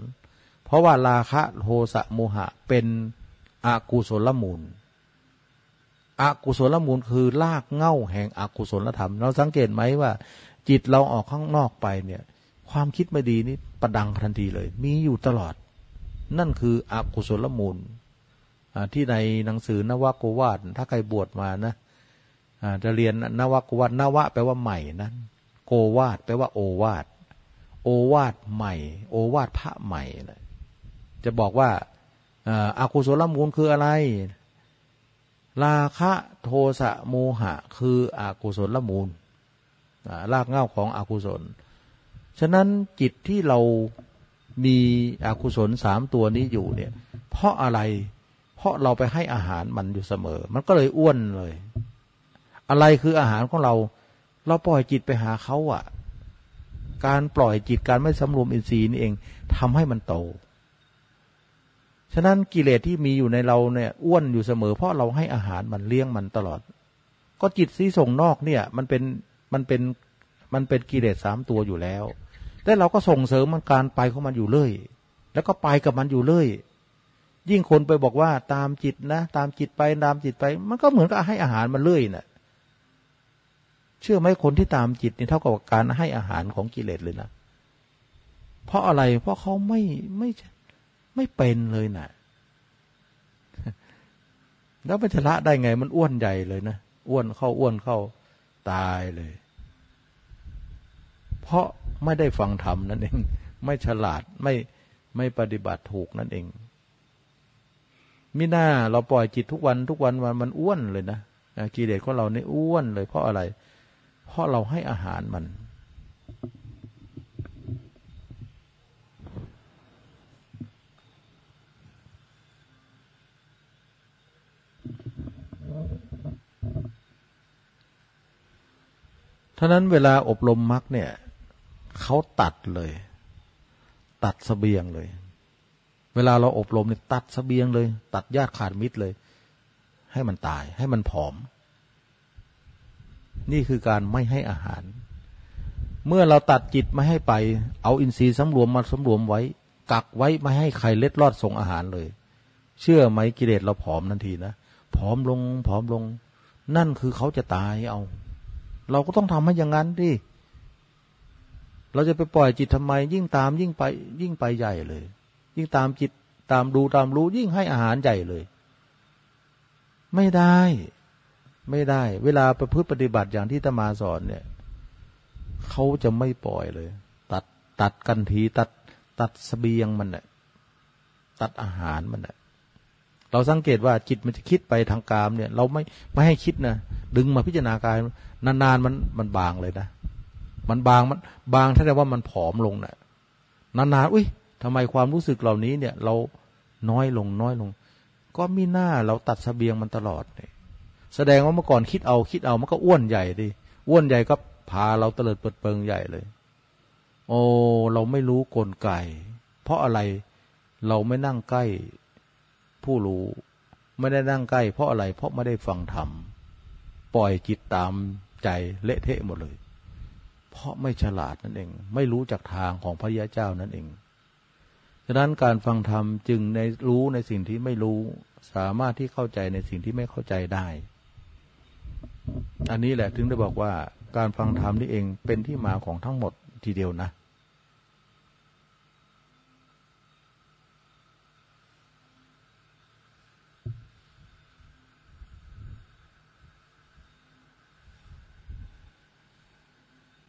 [SPEAKER 1] เพราะว่าราคะโทสะโมหะเป็นอกุศลมูลอกุศลมูลคือลากเง่าแห่งอกุศลธรรม เราสังเกตไหมว่า จิตเราออกข้างนอกไปเนี่ย ความคิดไม่ดีนี่ประดังทันทีเลย มีอยู่ตลอด นั่นคืออกุศลมูล ที่ในหนังสือนวโกวาดถ้าใครบวชมานะจะเรียนนวโกวาดนวะแปลว่าใหม่นั้นโกวาดแปลว่าโอวาดโอวาดใหม่ โอวาดพระใหม่นะจะบอกว่าอากุศลมูลคืออะไร ราคะโทสะโมหะ คืออากุศลมูลรากเง้าของอากุศล ฉะนั้นจิตที่เรามีอกุศลสามตัวนี้อยู่เนี่ย เพราะอะไร เพราะเราไปให้อาหารมันอยู่เสมอ มันก็เลยอ้วนเลย อะไรคืออาหารของเรา เราปล่อยจิตไปหาเขาอะ่ะ การปล่อยจิตการไม่สำรวมอินทรีย์นี่เองทำให้มันโต ฉะนั้นกิเลสที่มีอยู่ในเราเนี่ย อ้วนอยู่เสมอ เพราะเราให้อาหารมันเลี้ยงมันตลอด ก็จิตที่ส่งนอกเนี่ย มันเป็นมันเป็นมันเป็นกิเลสสามตัวอยู่แล้วแต่เราก็ส่งเสริมมันการไปของมันอยู่เลยแล้วก็ไปกับมันอยู่เลย ยิ่งคนไปบอกว่าตามจิตนะ ตามจิตไปตามจิตไป มันก็เหมือนกับให้อาหารมันเลื่อยนะ่ะ เชื่อไหมคนที่ตามจิตนี่เท่ากับการให้อาหารของกิเลสเลยนะเพราะอะไรเพราะเขาไม่ไม่ไม่เป็นเลยนะ่ะแล้วมันจะละได้ไง มันอ้วนใหญ่เลยนะอ้วนเข้าอ้วนเข้าตายเลย เพราะไม่ได้ฟังธรรมนั่นเอง ไม่ฉลาดไม่ไม่ปฏิบัติถูกนั่นเอง มิน่าเราปล่อยจิตทุกวันทุกวันวันมันอ้วนเลยนะกิเลสของเราเนี่ยอ้วนเลยเพราะอะไร เพราะเราให้อาหารมัน ท่านั้นเวลาอบรมมรรคเนี่ยเขาตัดเลย ตัดสเสบียงเลย เวลาเราอบรมเนี่ยตัดสเสบียงเลย ตัดญาติขาดมิตรเลย ให้มันตาย ให้มันผอม นี่คือการไม่ให้อาหาร เมื่อเราตัดจิตไม่ให้ไป เอาอินทรีย์สำรวมมาสำรวมไว้ กักไว้ไม่ให้ใครเล็ดลอดส่งอาหารเลย เชื่อไหมกิเลสเราผอมทันทีนะผอมลงผอมลง นั่นคือเขาจะตายเอา เราก็ต้องทำให้อย่างนั้นดิเราจะไปปล่อยจิตทำไม ยิ่งตามยิ่งไป ยิ่งไปใหญ่เลย ยิ่งตามจิตตามดูตามรู้ยิ่งให้อาหารใหญ่เลย ไม่ได้ ไม่ได้ เวลาประพฤติปฏิบัติอย่างที่ตมาสอนเนี่ยเขาจะไม่ปล่อยเลย ตัดตัดกันทีตัดตัดสเสบียงมันเนี่ยตัดอาหารมันเนี่ยเราสังเกตว่าจิตมันจะคิดไปทางกามเนี่ย เราไม่ไม่ให้คิดนะดึงมาพิจารณากายนานๆมันมันบางเลยนะมันบางมันบางถ้าแต่ว่ามันผอมลงนะ่ะนานๆอุ้ย ทำไมความรู้สึกเหล่านี้เนี่ย เราน้อยลงน้อยลง ก็มีหน้าเราตัดสเสบียงมันตลอดเนี่ยแสดงว่าเมื่อก่อนคิดเอาคิดเอามันก็อ้วนใหญ่ดิอ้วนใหญ่ก็พาเราเตลิดเปิดเปิงใหญ่เลย โอ้เราไม่รู้กลไก เพราะอะไรเราไม่นั่งใกล้ผู้รู้ ไม่ได้นั่งใกล้ เพราะอะไร เพราะไม่ได้ฟังธรรมปล่อยจิตตามใจเละเทะหมดเลย เพราะไม่ฉลาดนั่นเอง ไม่รู้จากทางของพระยาเจ้านั่นเอง ฉะนั้นการฟังธรรมจึงในรู้ในสิ่งที่ไม่รู้ สามารถที่เข้าใจในสิ่งที่ไม่เข้าใจได้ อันนี้แหละถึงได้บอกว่า การฟังธรรมนี่เองเป็นที่มาของทั้งหมดทีเดียวนะ